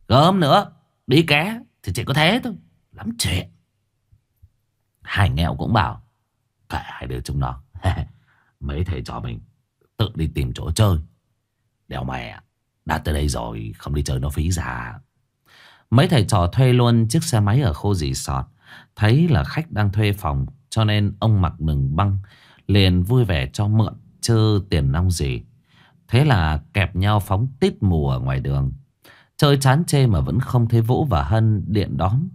Gớm nữa Đi ké thì chỉ có thế thôi, Lắm chuyện. Hải nghèo cũng bảo Kệ hai đứa chúng nó, [LAUGHS] Mấy thầy trò mình Tự đi tìm chỗ chơi. Đèo mẹ Đã tới đây rồi, không đi chơi nó phí già. Mấy thầy trò thuê luôn chiếc xe máy ở khu dì sọt Thấy là khách đang thuê phòng, Cho nên ông mặc đường băng, Liền vui vẻ cho mượn Chứ tiền nong gì. Thế là kẹp nhau phóng tít mù ở ngoài đường. Chơi chán chê mà vẫn không thấy Vũ và Hân điện đón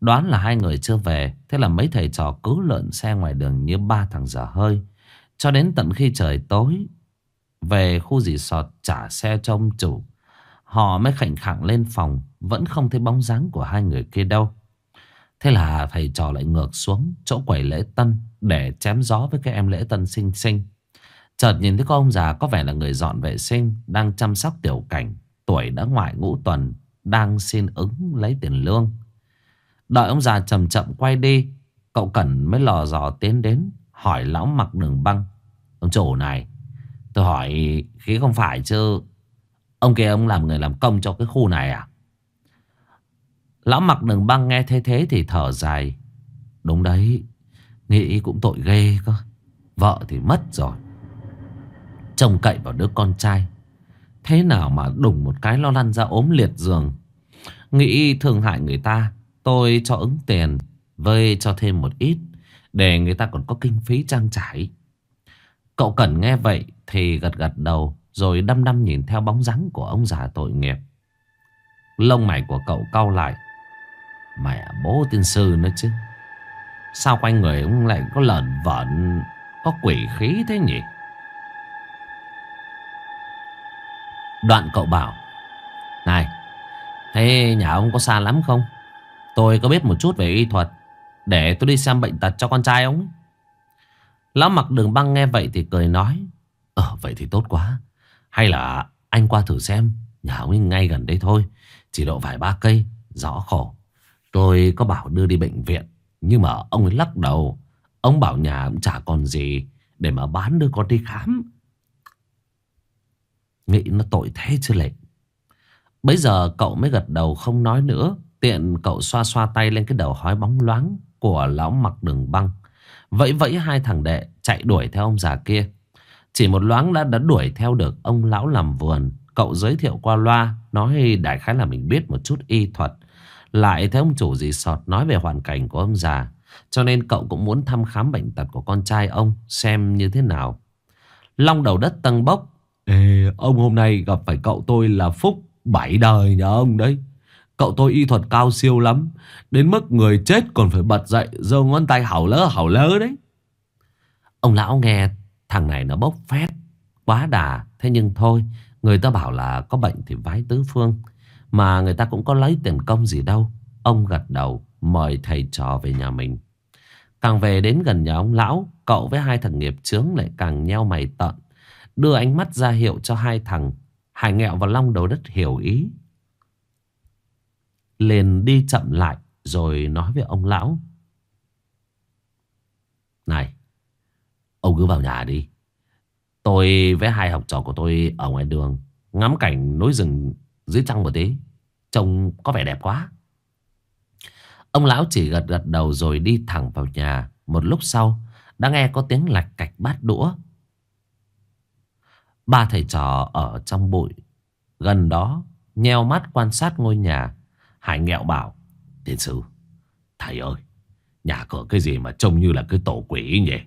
Đoán là hai người chưa về, Thế là mấy thầy trò cứ lợn xe ngoài đường như ba thằng dở hơi. Cho đến tận khi trời tối, Về khu dì sọt trả xe cho ông chủ. Họ mới khảnh khẳng lên phòng, Vẫn không thấy bóng dáng của hai người kia đâu. Thế là thầy trò lại ngược xuống Chỗ quầy lễ tân Để chém gió với các em lễ tân xinh xinh. Chợt nhìn thấy có ông già Có vẻ là người dọn vệ sinh, Đang chăm sóc tiểu cảnh. Tuổi đã ngoại ngũ tuần, Đang xin ứng lấy tiền lương. Đợi ông già chậm chậm quay đi, Cậu Cẩn mới lò dò tiến đến, Hỏi lão mặc đường băng. Ông chủ này, Tôi hỏi khí không phải chứ? Ông kia ông làm người làm công cho cái khu này à? Lão mặc đường băng nghe thế thế thì thở dài. Đúng đấy, Nghĩ cũng tội ghê cơ. Vợ thì mất rồi. Chồng cậy vào đứa con trai. Thế nào mà đùng một cái lo lăn ra ốm liệt giường? Nghĩ thương hại người ta, Tôi cho ứng tiền, Vơi cho thêm một ít, Để người ta còn có kinh phí trang trải. Cậu Cẩn nghe vậy Thì gật gật đầu, Rồi đăm đăm nhìn theo bóng dáng của ông già tội nghiệp. Lông mày của cậu cau lại. Mẹ à, bố tiên sư nữa chứ. Sao quanh người ông lại có lợn vợn, Có quỷ khí thế nhỉ? Đoạn cậu bảo, Này, Thế nhà ông có xa lắm không? Tôi có biết một chút về y thuật, Để tôi đi xem bệnh tật cho con trai ông. Lão mặc đường băng nghe vậy thì cười nói Ờ vậy thì tốt quá. Hay là anh qua thử xem, Nhà ông ấy ngay gần đây thôi, Chỉ độ vài ba cây, Rõ khổ. Tôi có bảo đưa đi bệnh viện, Nhưng mà ông ấy lắc đầu. Ông bảo nhà cũng chả còn gì Để mà bán đưa con đi khám. Nghĩ nó tội thế chứ lệ. Bây giờ cậu mới gật đầu không nói nữa. Tiện cậu xoa xoa tay lên cái đầu hói bóng loáng Của lão mặc đường băng. Vẫy vẫy hai thằng đệ chạy đuổi theo ông già kia. Chỉ một loáng đã, đã đuổi theo được ông lão làm vườn. Cậu giới thiệu qua loa Nói đại khái là mình biết một chút y thuật. Lại thấy ông chủ gì sọt nói về hoàn cảnh của ông già Cho nên cậu cũng muốn thăm khám bệnh tật của con trai ông Xem như thế nào. Long đầu đất tăng bốc Ê, ông hôm nay gặp phải cậu tôi là phúc bảy đời nhà ông đấy. Cậu tôi y thuật cao siêu lắm. Đến mức người chết còn phải bật dậy giơ ngón tay hảo lỡ hảo lỡ đấy. Ông lão nghe thằng này nó bốc phét. Quá đà. Thế nhưng thôi. Người ta bảo là có bệnh thì vái tứ phương. Mà người ta cũng có lấy tiền công gì đâu. Ông gật đầu mời thầy trò về nhà mình. Càng về đến gần nhà ông lão. Cậu với hai thằng nghiệp chướng lại càng nheo mày tận Đưa ánh mắt ra hiệu cho hai thằng, Hải nghẹo và Long đầu đất hiểu ý. Liền đi chậm lại, Rồi nói với ông lão. Này, Ông cứ vào nhà đi. Tôi với hai học trò của tôi ở ngoài đường, Ngắm cảnh núi rừng dưới trăng một tí. Trông có vẻ đẹp quá. Ông lão chỉ gật gật đầu rồi đi thẳng vào nhà. Một lúc sau, Đã nghe có tiếng lạch cạch bát đũa. Ba thầy trò ở trong bụi Gần đó Nheo mắt quan sát ngôi nhà. Hải nghẹo bảo Tiến sư, Thầy ơi, Nhà cửa cái gì mà trông như là cái tổ quỷ nhỉ?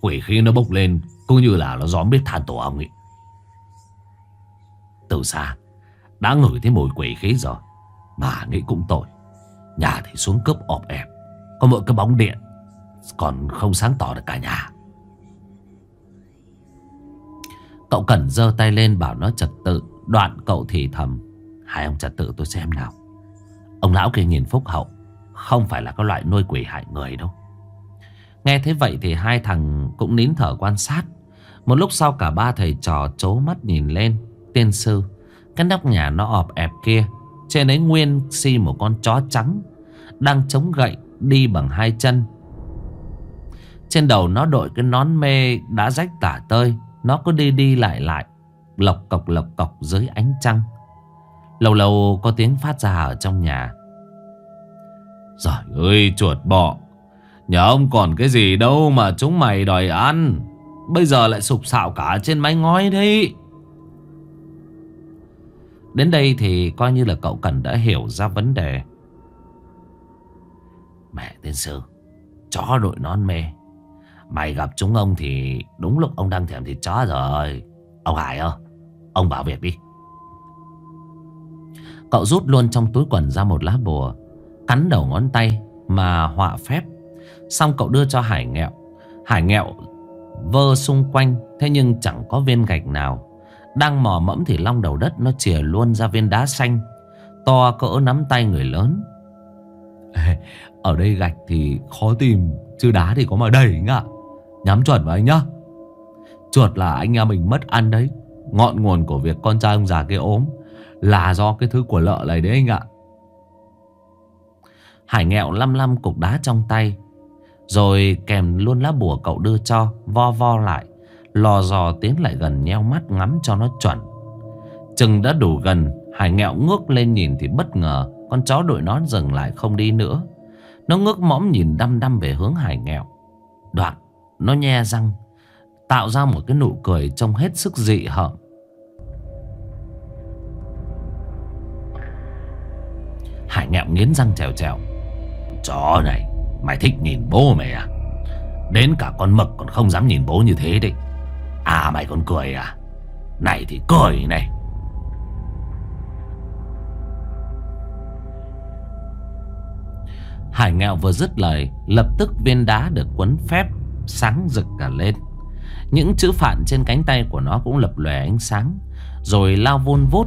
Quỷ khí nó bốc lên, Cũng như là nó gióm biết than tổ ông ấy. Từ xa, Đã ngửi thấy mùi quỷ khí rồi, Mà nghĩ cũng tội. Nhà thì xuống cấp ọp ẹp Có mỗi cái bóng điện, Còn không sáng tỏ được cả nhà. Cậu Cẩn giơ tay lên bảo nó trật tự, Đoạn cậu thì thầm, Hai ông trật tự tôi xem nào. Ông lão kia nhìn phúc hậu, Không phải là cái loại nuôi quỷ hại người đâu. Nghe thế vậy thì hai thằng cũng nín thở quan sát. Một lúc sau cả ba thầy trò chố mắt nhìn lên, Tiên sư, Cái nóc nhà nó ọp ẹp kia, Trên ấy nguyên si một con chó trắng Đang chống gậy Đi bằng hai chân. Trên đầu nó đội cái nón mê Đã rách tả tơi nó cứ đi đi lại lại Lộc cọc lộc cọc dưới ánh trăng. Lâu lâu có tiếng phát ra ở trong nhà. Giời ơi chuột bọ Nhà ông còn cái gì đâu mà chúng mày đòi ăn. Bây giờ lại sụp sạo cả trên mái ngói đấy. Đến đây thì coi như là cậu Cần đã hiểu ra vấn đề. Mẹ tiên sư Chó đội non mê Mày gặp chúng ông thì đúng lúc ông đang thèm thịt chó rồi. Ông Hải ơi, Ông bảo việc đi. Cậu rút luôn trong túi quần ra một lá bùa, Cắn đầu ngón tay Mà họa phép. Xong cậu đưa cho Hải nghẹo. Hải nghẹo vơ xung quanh, Thế nhưng chẳng có viên gạch nào. Đang mò mẫm thì long đầu đất Nó chìa luôn ra viên đá xanh. To cỡ nắm tay người lớn. [LAUGHS] Ở đây gạch thì khó tìm, Chứ đá thì có mà đầy anh ạ Nhắm chuẩn vào anh nhá. Chuột là anh em mình mất ăn đấy. Ngọn nguồn của việc con trai ông già kia ốm Là do cái thứ của lợ này đấy anh ạ. Hải nghẹo lăm lăm cục đá trong tay, Rồi kèm luôn lá bùa cậu đưa cho, Vo vo lại, Lò dò tiến lại gần nheo mắt ngắm cho nó chuẩn. Chừng đã đủ gần, Hải nghẹo ngước lên nhìn thì bất ngờ Con chó đội nón dừng lại không đi nữa. Nó ngước mõm nhìn đăm đăm về hướng hải nghẹo. Đoạn. Nó nhe răng, Tạo ra một cái nụ cười trông hết sức dị hợm. Hải nghẹo nghiến răng trèo trèo. Chó này, Mày thích nhìn bố mày à? Đến cả con mực còn không dám nhìn bố như thế đấy À mày còn cười à? Này thì cười này. Hải nghèo vừa dứt lời, Lập tức viên đá được quấn phép. Sáng rực cả lên. Những chữ phạn trên cánh tay của nó cũng lập lòe ánh sáng, Rồi lao vun vút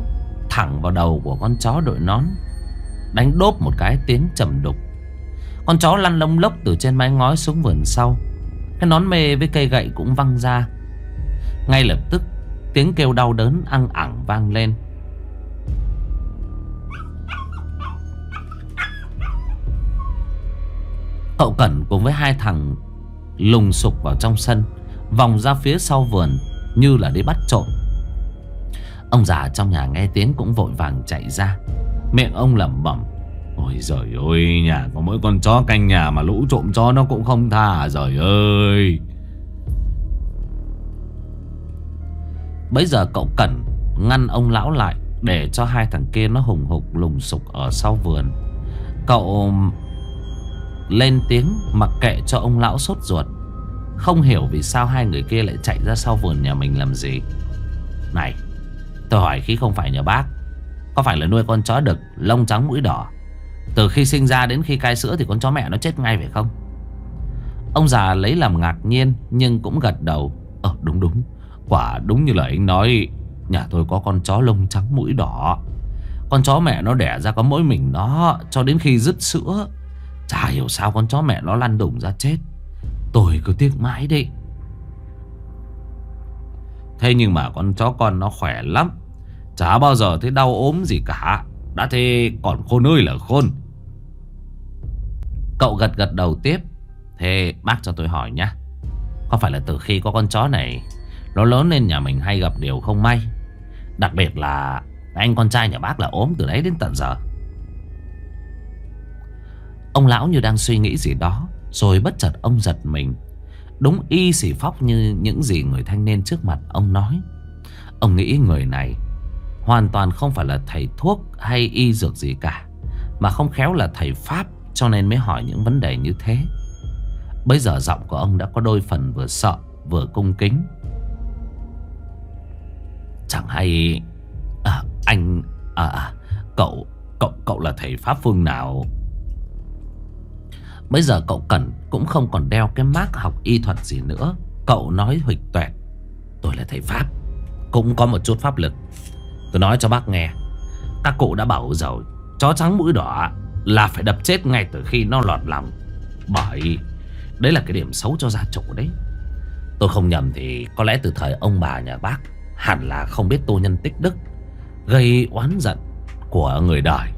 Thẳng vào đầu của con chó đội nón, Đánh đốp một cái tiếng trầm đục. Con chó lăn lông lốc từ trên mái ngói xuống vườn sau. Cái nón mê với cây gậy cũng văng ra. Ngay lập tức, Tiếng kêu đau đớn ăn ẳng vang lên. Cậu Cẩn cùng với hai thằng Lùng sục vào trong sân, Vòng ra phía sau vườn Như là đi bắt trộm. Ông già trong nhà nghe tiếng cũng vội vàng chạy ra. Miệng ông lẩm bẩm, Ôi giời ơi, Nhà có mỗi con chó canh nhà Mà lũ trộm chó nó cũng không tha à, Giời ơi. Bây giờ cậu Cẩn Ngăn ông lão lại Để cho hai thằng kia nó hùng hục lùng sục Ở sau vườn. Cậu lên tiếng Mặc kệ cho ông lão sốt ruột. Không hiểu vì sao hai người kia lại chạy ra sau vườn nhà mình làm gì. Này, Tôi hỏi khi không phải nhà bác. Có phải là nuôi con chó đực, Lông trắng mũi đỏ? Từ khi sinh ra đến khi cai sữa Thì con chó mẹ nó chết ngay phải không? Ông già lấy làm ngạc nhiên Nhưng cũng gật đầu. Ờ đúng đúng. Quả đúng như lời anh nói. Nhà tôi có con chó lông trắng mũi đỏ. Con chó mẹ nó đẻ ra có mỗi mình nó Cho đến khi dứt sữa. Chả hiểu sao con chó mẹ nó lăn đùng ra chết. Tôi cứ tiếc mãi đi. Thế nhưng mà con chó con nó khỏe lắm. Chả bao giờ thấy đau ốm gì cả. Đã thế còn khôn ơi là khôn. Cậu gật gật đầu tiếp. Thế bác cho tôi hỏi nhá. Có phải là từ khi có con chó này, Nó lớn lên nhà mình hay gặp điều không may? Đặc biệt là Anh con trai nhà bác là ốm từ đấy đến tận giờ. Ông lão như đang suy nghĩ gì đó Rồi bất chợt ông giật mình. Đúng y xỉ phóc như những gì người thanh niên trước mặt ông nói. Ông nghĩ người này Hoàn toàn không phải là thầy thuốc hay y dược gì cả Mà không khéo là thầy Pháp Cho nên mới hỏi những vấn đề như thế. Bây giờ giọng của ông đã có đôi phần vừa sợ vừa cung kính. Chẳng hay à, Anh à, à Cậu Cậu cậu là thầy Pháp phương nào? Bây giờ cậu Cẩn cũng không còn đeo cái mác học y thuật gì nữa. Cậu nói huỵch tuẹt Tôi là thầy Pháp, Cũng có một chút pháp lực. Tôi nói cho bác nghe, Các cụ đã bảo rồi, Chó trắng mũi đỏ là phải đập chết ngay từ khi nó lọt lòng. Bởi Đấy là cái điểm xấu cho gia chủ đấy. Tôi không nhầm thì có lẽ từ thời ông bà nhà bác Hẳn là không biết tô nhân tích đức, Gây oán giận của người đời.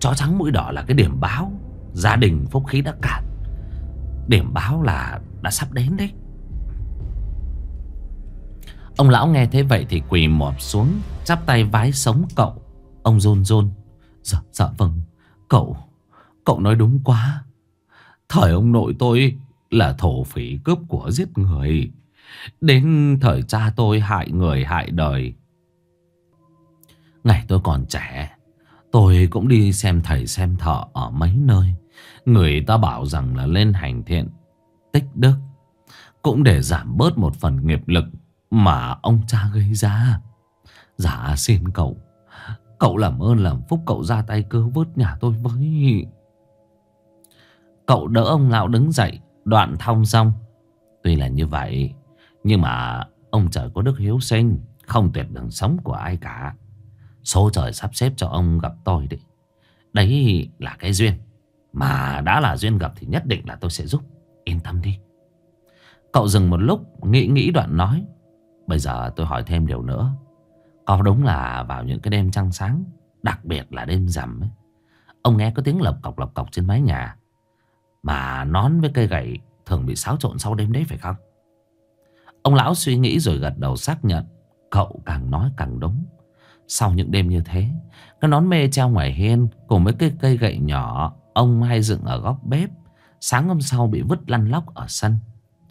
Chó trắng mũi đỏ là cái điểm báo Gia đình phúc khí đã cạn. Điểm báo là đã sắp đến đấy. Ông lão nghe thế vậy thì quỳ mọp xuống Chắp tay vái sống cậu. Ông rôn rôn Dạ, dạ vâng. Cậu Cậu nói đúng quá. Thời ông nội tôi là thổ phỉ cướp của giết người. Đến thời cha tôi hại người hại đời. Ngày tôi còn trẻ Tôi cũng đi xem thầy xem thợ ở mấy nơi. Người ta bảo rằng là lên hành thiện, Tích đức, Cũng để giảm bớt một phần nghiệp lực Mà ông cha gây ra. Dạ xin cậu. Cậu làm ơn làm phúc, cậu ra tay cứu vớt nhà tôi với. Cậu đỡ ông lão đứng dậy, Đoạn thong xong Tuy là như vậy, Nhưng mà ông trời có đức hiếu sinh, Không tuyệt đường sống của ai cả. Số trời sắp xếp cho ông gặp tôi đấy Đấy là cái duyên. Mà đã là duyên gặp thì nhất định là tôi sẽ giúp. Yên tâm đi. Cậu dừng một lúc, Nghĩ nghĩ đoạn nói. Bây giờ tôi hỏi thêm điều nữa. Có đúng là vào những cái đêm trăng sáng, Đặc biệt là đêm rằm ấy, Ông nghe có tiếng lộc cọc lộc cọc trên mái nhà, Mà nón với cây gậy Thường bị xáo trộn sau đêm đấy phải không? Ông lão suy nghĩ rồi gật đầu xác nhận, Cậu càng nói càng đúng. Sau những đêm như thế, Cái nón mê treo ngoài hiên Cùng với cái cây gậy nhỏ Ông hay dựng ở góc bếp. Sáng hôm sau bị vứt lăn lóc ở sân.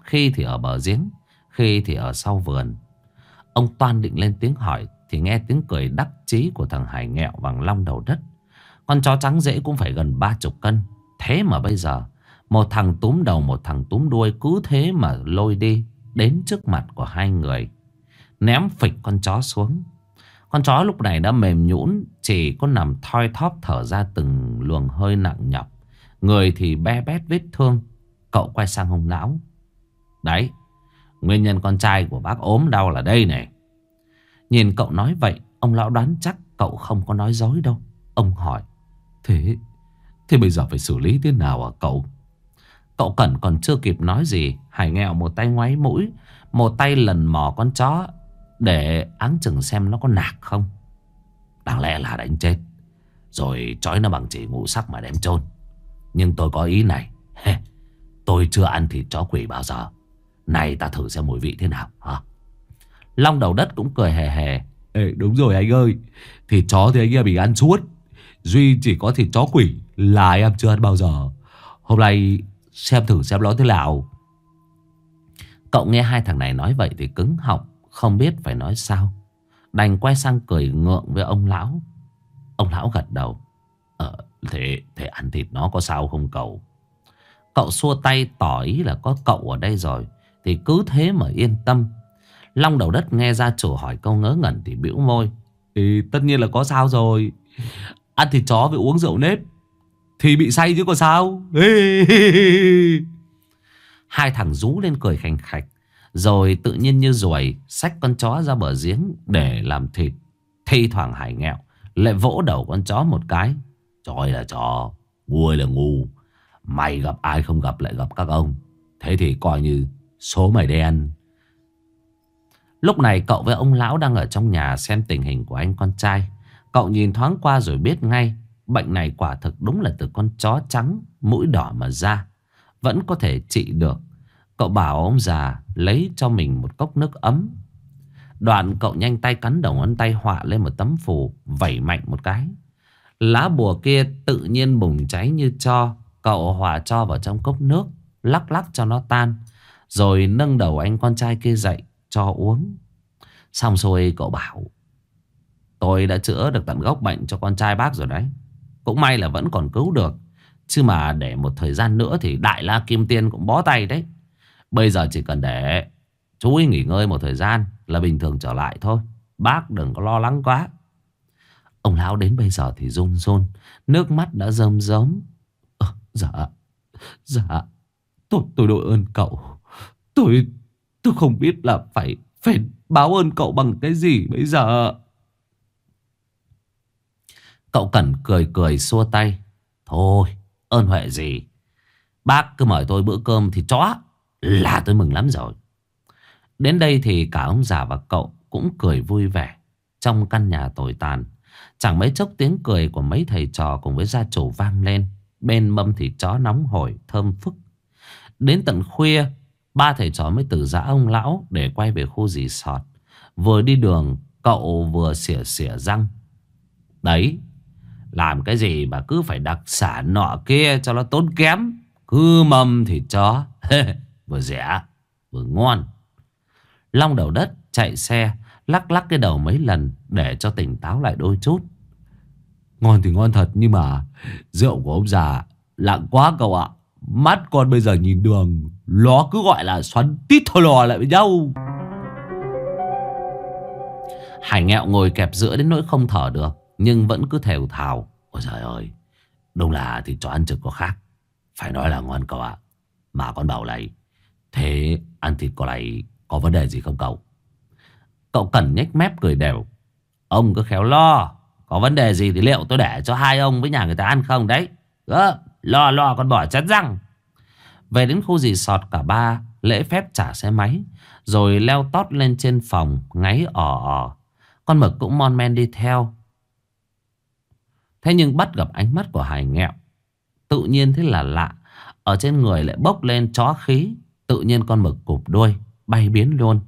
Khi thì ở bờ giếng, Khi thì ở sau vườn. Ông Toan định lên tiếng hỏi Thì nghe tiếng cười đắc chí của thằng Hải nghẹo bằng long đầu đất. Con chó trắng dễ cũng phải gần ba chục cân. Thế mà bây giờ, Một thằng túm đầu một thằng túm đuôi Cứ thế mà lôi đi Đến trước mặt của hai người. Ném phịch con chó xuống. Con chó lúc này đã mềm nhũn, Chỉ có nằm thoi thóp thở ra từng luồng hơi nặng nhọc. Người thì be bét vết thương, Cậu quay sang ông lão Đấy, Nguyên nhân con trai của bác ốm đau là đây này. Nhìn cậu nói vậy, Ông lão đoán chắc cậu không có nói dối đâu. Ông hỏi, Thế Thế bây giờ phải xử lý thế nào à cậu? Cậu Cẩn còn chưa kịp nói gì Hải nghèo một tay ngoáy mũi, Một tay lần mò con chó để áng chừng xem nó có nạc không. Đáng lẽ là đánh chết. Rồi trói nó bằng chỉ ngũ sắc mà đem chôn. Nhưng tôi có ý này. Tôi chưa ăn thịt chó quỷ bao giờ. Này ta thử xem mùi vị thế nào hả? Long đầu đất cũng cười hề hề. Ê, Đúng rồi anh ơi. Thịt chó thì anh em bị ăn suốt Duy chỉ có thịt chó quỷ là em chưa ăn bao giờ. Hôm nay xem thử xem nó thế nào. Cậu nghe hai thằng này nói vậy thì cứng họng. Không biết phải nói sao. Đành quay sang cười ngượng với ông lão. Ông lão gật đầu. Ờ thế, thế ăn thịt nó có sao không cậu? Cậu xua tay tỏ ý là có cậu ở đây rồi Thì cứ thế mà yên tâm. Long đầu đất nghe ra chủ hỏi câu ngớ ngẩn thì bĩu môi. Thì tất nhiên là có sao rồi. Ăn thịt chó với uống rượu nếp Thì bị say chứ có sao. [LAUGHS] Hai thằng rú lên cười khành khạch rồi tự nhiên như ruồi Xách con chó ra bờ giếng Để làm thịt Thi thoảng hải nghèo Lại vỗ đầu con chó một cái Trời là chó Ngu là ngu Mày gặp ai không gặp lại gặp các ông Thế thì coi như số mày đen Lúc này cậu với ông lão đang ở trong nhà xem tình hình của anh con trai. Cậu nhìn thoáng qua rồi biết ngay. Bệnh này quả thực đúng là từ con chó trắng, mũi đỏ mà ra. Vẫn có thể trị được. Cậu bảo ông già lấy cho mình một cốc nước ấm. Đoạn cậu nhanh tay cắn đầu ngón tay họa lên một tấm phù, Vẩy mạnh một cái. Lá bùa kia tự nhiên bùng cháy như cho, Cậu hòa cho vào trong cốc nước, Lắc lắc cho nó tan, Rồi nâng đầu anh con trai kia dậy Cho uống. Xong rồi cậu bảo, Tôi đã chữa được tận gốc bệnh cho con trai bác rồi đấy. Cũng may là vẫn còn cứu được, Chứ mà để một thời gian nữa Thì Đại La Kim Tiên cũng bó tay đấy. Bây giờ chỉ cần để Chú ý nghỉ ngơi một thời gian Là bình thường trở lại thôi. Bác đừng có lo lắng quá. Ông lão đến bây giờ thì run run Nước mắt đã rơm rớm. Ờ, Dạ Dạ Tôi, tôi đội ơn cậu. Tôi tôi không biết là phải Phải báo ơn cậu bằng cái gì bây giờ. Cậu Cẩn cười cười xua tay. Thôi ơn huệ gì. Bác cứ mời tôi bữa cơm thì chó. Là tôi mừng lắm rồi. Đến đây thì cả ông già và cậu Cũng cười vui vẻ Trong căn nhà tồi tàn. Chẳng mấy chốc tiếng cười của mấy thầy trò Cùng với gia chủ vang lên. Bên mâm thì chó nóng hổi thơm phức. Đến tận khuya, Ba thầy trò mới từ giã ông lão Để quay về khu dì sọt Vừa đi đường, Cậu vừa xỉa xỉa răng. Đấy, làm cái gì mà cứ phải đặc sản nọ kia cho nó tốn kém. Cứ mầm thì chó. [LAUGHS] vừa rẻ, vừa ngon. Long đầu đất chạy xe, lắc lắc cái đầu mấy lần để cho tỉnh táo lại đôi chút. Ngon thì ngon thật nhưng mà rượu của ông già lặng quá cậu ạ. Mắt con bây giờ nhìn đường Nó cứ gọi là xoắn tít thò lò lại với nhau Hải nghẹo ngồi kẹp giữa đến nỗi không thở được nhưng vẫn cứ thèo thào Ôi trời ơi Đúng là thịt chó ăn trực có khác Phải nói là ngon cậu ạ Mà con bảo này Thế ăn thịt có này có vấn đề gì không cậu? Cậu cần nhếch mép cười đều. Ông cứ khéo lo Có vấn đề gì thì liệu tôi để cho hai ông với nhà người ta ăn không đấy? Đó, Lo lo con bỏ chắn răng. Về đến khu gì sọt cả ba Lễ phép trả xe máy Rồi leo tót lên trên phòng Ngáy ỏ ỏ Con mực cũng mon men đi theo. Thế nhưng bắt gặp ánh mắt của Hải nghẹo Tự nhiên thế là lạ. Ở trên người lại bốc lên chó khí. Tự nhiên con mực cụp đuôi Bay biến luôn.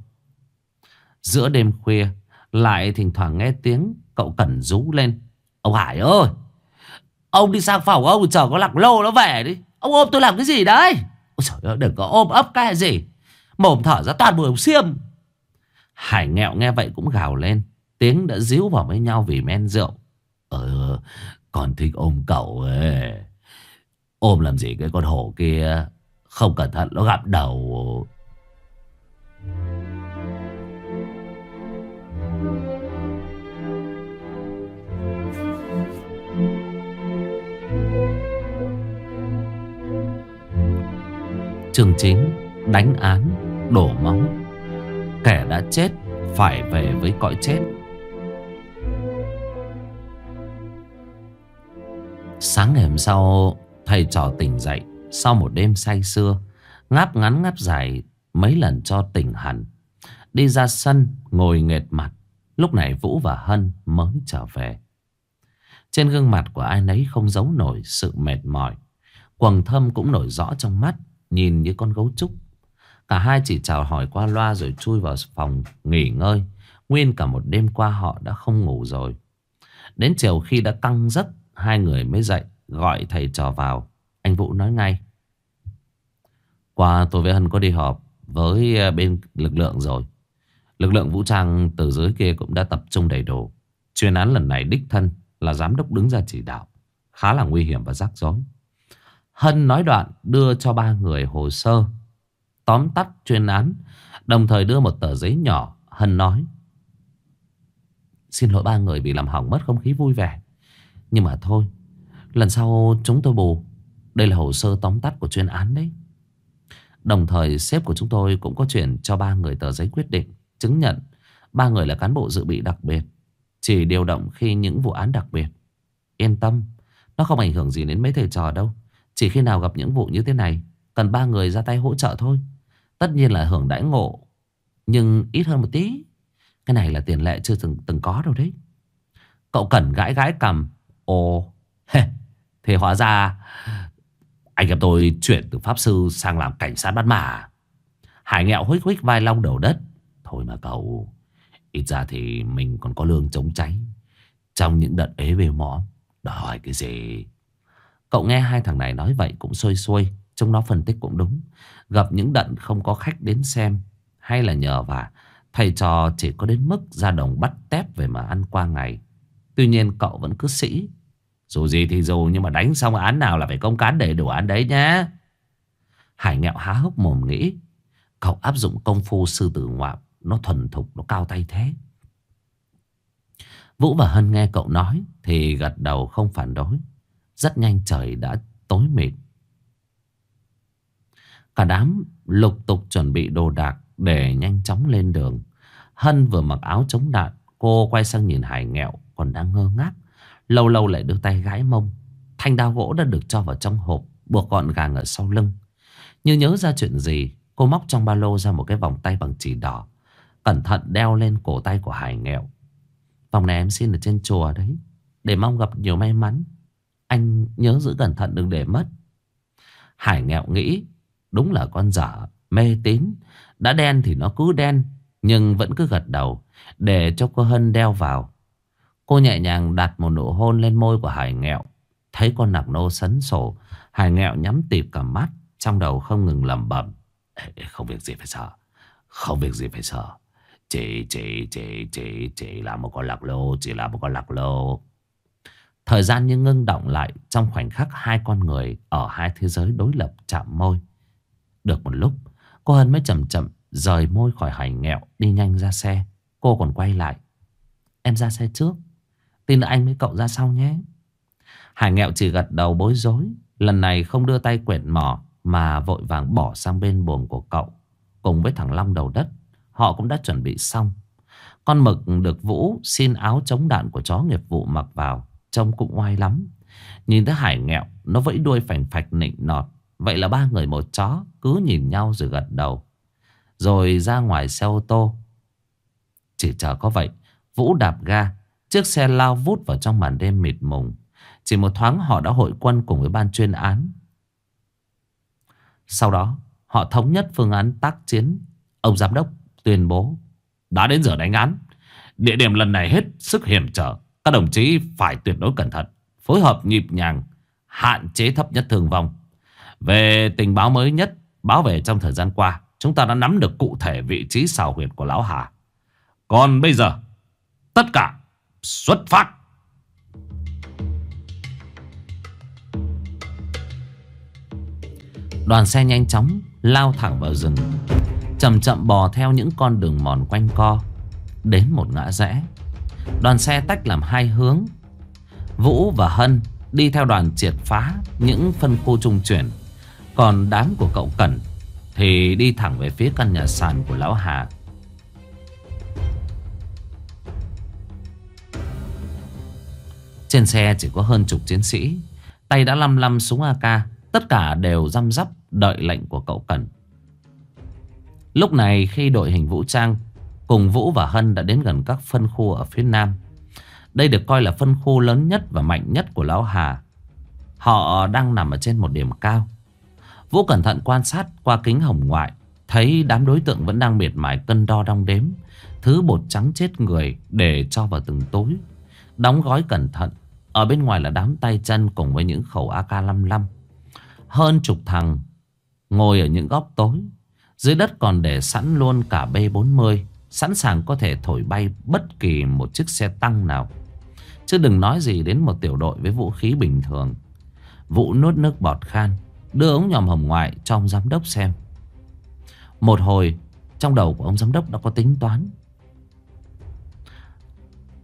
Giữa đêm khuya Lại thỉnh thoảng nghe tiếng Cậu Cẩn rú lên. Ông Hải ơi Ông đi sang phòng ông chờ có lạc lô nó về đi. Ông ôm tôi làm cái gì đấy? Ôi trời ơi đừng có ôm ấp cái gì. Mồm thở ra toàn mùi ông xiêm. Hải nghẹo nghe vậy cũng gào lên. Tiếng đã díu vào với nhau vì men rượu. Ờ, còn thích ôm cậu ấy. Ôm làm gì cái con hổ kia. Không cẩn thận nó gặp đầu. trường chính đánh án, đổ máu. Kẻ đã chết phải về với cõi chết. Sáng ngày hôm sau Thầy trò tỉnh dậy sau một đêm say sưa, Ngáp ngắn ngáp dài Mấy lần cho tỉnh hẳn. Đi ra sân, ngồi nghệt mặt, Lúc này Vũ và Hân mới trở về. Trên gương mặt của ai nấy không giấu nổi sự mệt mỏi. Quầng thâm cũng nổi rõ trong mắt, Nhìn như con gấu trúc. Cả hai chỉ chào hỏi qua loa rồi chui vào phòng nghỉ ngơi. Nguyên cả một đêm qua họ đã không ngủ rồi. Đến chiều khi đã căng giấc, Hai người mới dậy, Gọi thầy trò vào. Anh Vũ nói ngay. Qua tôi với Hân có đi họp Với à, bên lực lượng rồi. Lực lượng vũ trang từ dưới kia cũng đã tập trung đầy đủ. Chuyên án lần này đích thân Là giám đốc đứng ra chỉ đạo. Khá là nguy hiểm và rắc rối. Hân nói đoạn đưa cho ba người hồ sơ, Tóm tắt chuyên án, Đồng thời đưa một tờ giấy nhỏ. Hân nói, Xin lỗi ba người vì làm hỏng mất không khí vui vẻ. Nhưng mà thôi, Lần sau chúng tôi bù. Đây là hồ sơ tóm tắt của chuyên án đấy. Đồng thời sếp của chúng tôi cũng có chuyển cho ba người tờ giấy quyết định Chứng nhận ba người là cán bộ dự bị đặc biệt Chỉ điều động khi những vụ án đặc biệt. Yên tâm Nó không ảnh hưởng gì đến mấy thầy trò đâu. Chỉ khi nào gặp những vụ như thế này Cần ba người ra tay hỗ trợ thôi. Tất nhiên là hưởng đãi ngộ Nhưng ít hơn một tí. Cái này là tiền lệ chưa từng từng có đâu đấy. Cậu cần gãi gãi cầm Ồ, [LAUGHS] thì hóa ra anh em tôi chuyển từ pháp sư sang làm cảnh sát bắt mà. Hải nghẹo huých huých vai long đầu đất. Thôi mà cậu, Ít ra thì mình còn có lương chống cháy Trong những đợt ế về mỏ Đòi hỏi cái gì Cậu nghe hai thằng này nói vậy cũng xôi xuôi Chúng nó phân tích cũng đúng Gặp những đợt không có khách đến xem Hay là nhờ vả Thầy trò chỉ có đến mức ra đồng bắt tép về mà ăn qua ngày Tuy nhiên cậu vẫn cứ sĩ dù gì thì dù nhưng mà đánh xong án nào là phải công cán để đủ án đấy nhá. Hải nghẹo há hốc mồm nghĩ Cậu áp dụng công phu sư tử ngoạm Nó thuần thục, nó cao tay thế. Vũ và Hân nghe cậu nói Thì gật đầu không phản đối. Rất nhanh trời đã tối mịt. Cả đám lục tục chuẩn bị đồ đạc Để nhanh chóng lên đường. Hân vừa mặc áo chống đạn Cô quay sang nhìn Hải nghẹo Còn đang ngơ ngác. Lâu lâu lại đưa tay gãi mông. Thanh đao gỗ đã được cho vào trong hộp, Buộc gọn gàng ở sau lưng. Như nhớ ra chuyện gì, Cô móc trong ba lô ra một cái vòng tay bằng chỉ đỏ, Cẩn thận đeo lên cổ tay của Hải nghèo Vòng này em xin ở trên chùa đấy, Để mong gặp nhiều may mắn. Anh nhớ giữ cẩn thận đừng để mất. Hải nghèo nghĩ, Đúng là con dở, Mê tín. Đã đen thì nó cứ đen, Nhưng vẫn cứ gật đầu, Để cho cô Hân đeo vào. Cô nhẹ nhàng đặt một nụ hôn lên môi của Hải Nghẹo. Thấy con nạc nô sấn sổ Hải Nghẹo nhắm tịp cả mắt Trong đầu không ngừng lẩm bẩm. Không việc gì phải sợ. Không việc gì phải sợ. Chỉ, chỉ, chỉ, chỉ, chỉ là một con lạc lô Chỉ là một con lạc lô. Thời gian như ngưng động lại Trong khoảnh khắc hai con người Ở hai thế giới đối lập chạm môi. Được một lúc Cô Hân mới chậm chậm rời môi khỏi hải nghẹo Đi nhanh ra xe. Cô còn quay lại. Em ra xe trước. Tin nữa anh với cậu ra sau nhé. Hải nghẹo chỉ gật đầu bối rối, Lần này không đưa tay quyển mỏ Mà vội vàng bỏ sang bên buồng của cậu, Cùng với thằng Long đầu đất. Họ cũng đã chuẩn bị xong. Con mực được Vũ xin áo chống đạn của chó nghiệp vụ mặc vào, Trông cũng oai lắm. Nhìn thấy Hải nghẹo, Nó vẫy đuôi phành phạch nịnh nọt. Vậy là ba người một chó, Cứ nhìn nhau rồi gật đầu. Rồi ra ngoài xe ô tô. Chỉ chờ có vậy, Vũ đạp ga. Chiếc xe lao vút vào trong màn đêm mịt mùng. Chỉ một thoáng họ đã hội quân cùng với ban chuyên án. Sau đó, Họ thống nhất phương án tác chiến. Ông giám đốc tuyên bố, Đã đến giờ đánh án. Địa điểm lần này hết sức hiểm trở. Các đồng chí phải tuyệt đối cẩn thận, Phối hợp nhịp nhàng, Hạn chế thấp nhất thương vong. Về tình báo mới nhất, Báo về trong thời gian qua, Chúng ta đã nắm được cụ thể vị trí xào huyệt của Lão Hà. Còn bây giờ, Tất cả xuất phát. Đoàn xe nhanh chóng lao thẳng vào rừng, Chậm chậm bò theo những con đường mòn quanh co, Đến một ngã rẽ. Đoàn xe tách làm hai hướng. Vũ và Hân đi theo đoàn triệt phá những phân khu trung chuyển. Còn đám của cậu Cẩn thì đi thẳng về phía căn nhà sàn của Lão Hà. Trên xe chỉ có hơn chục chiến sĩ. Tay đã lăm lăm súng AK Tất cả đều răm rắp đợi lệnh của cậu Cẩn Lúc này khi đội hình vũ trang Cùng Vũ và Hân đã đến gần các phân khu ở phía nam, Đây được coi là phân khu lớn nhất và mạnh nhất của Lão Hà. Họ đang nằm ở trên một điểm cao. Vũ cẩn thận quan sát qua kính hồng ngoại, Thấy đám đối tượng vẫn đang miệt mài cân đo đong đếm, Thứ bột trắng chết người để cho vào từng túi, Đóng gói cẩn thận. Ở bên ngoài là đám tay chân cùng với những khẩu AK-55 Hơn chục thằng ngồi ở những góc tối. Dưới đất còn để sẵn luôn cả B-40 Sẵn sàng có thể thổi bay bất kỳ một chiếc xe tăng nào. Chứ đừng nói gì đến một tiểu đội với vũ khí bình thường. Vũ nuốt nước bọt khan, Đưa ống nhòm hồng ngoại cho ông giám đốc xem. Một hồi, Trong đầu của ông giám đốc đã có tính toán.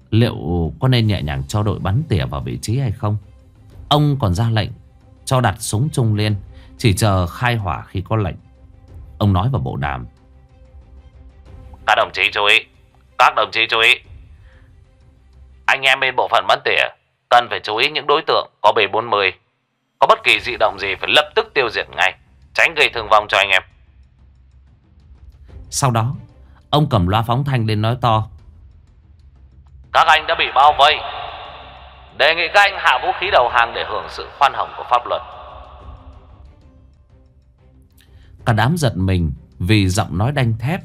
Liệu có nên nhẹ nhàng cho đội bắn tỉa vào vị trí hay không? Ông còn ra lệnh Cho đặt súng trung liên Chỉ chờ khai hỏa khi có lệnh. Ông nói vào bộ đàm. Các đồng chí chú ý. Các đồng chí chú ý. Anh em bên bộ phận bắn tỉa Cần phải chú ý những đối tượng có B40 Có bất kỳ dị động gì phải lập tức tiêu diệt ngay Tránh gây thương vong cho anh em. Sau đó Ông cầm loa phóng thanh lên nói to các anh đã bị bao vây. Đề nghị các anh hạ vũ khí đầu hàng để hưởng sự khoan hồng của pháp luật. Cả đám giật mình Vì giọng nói đanh thép.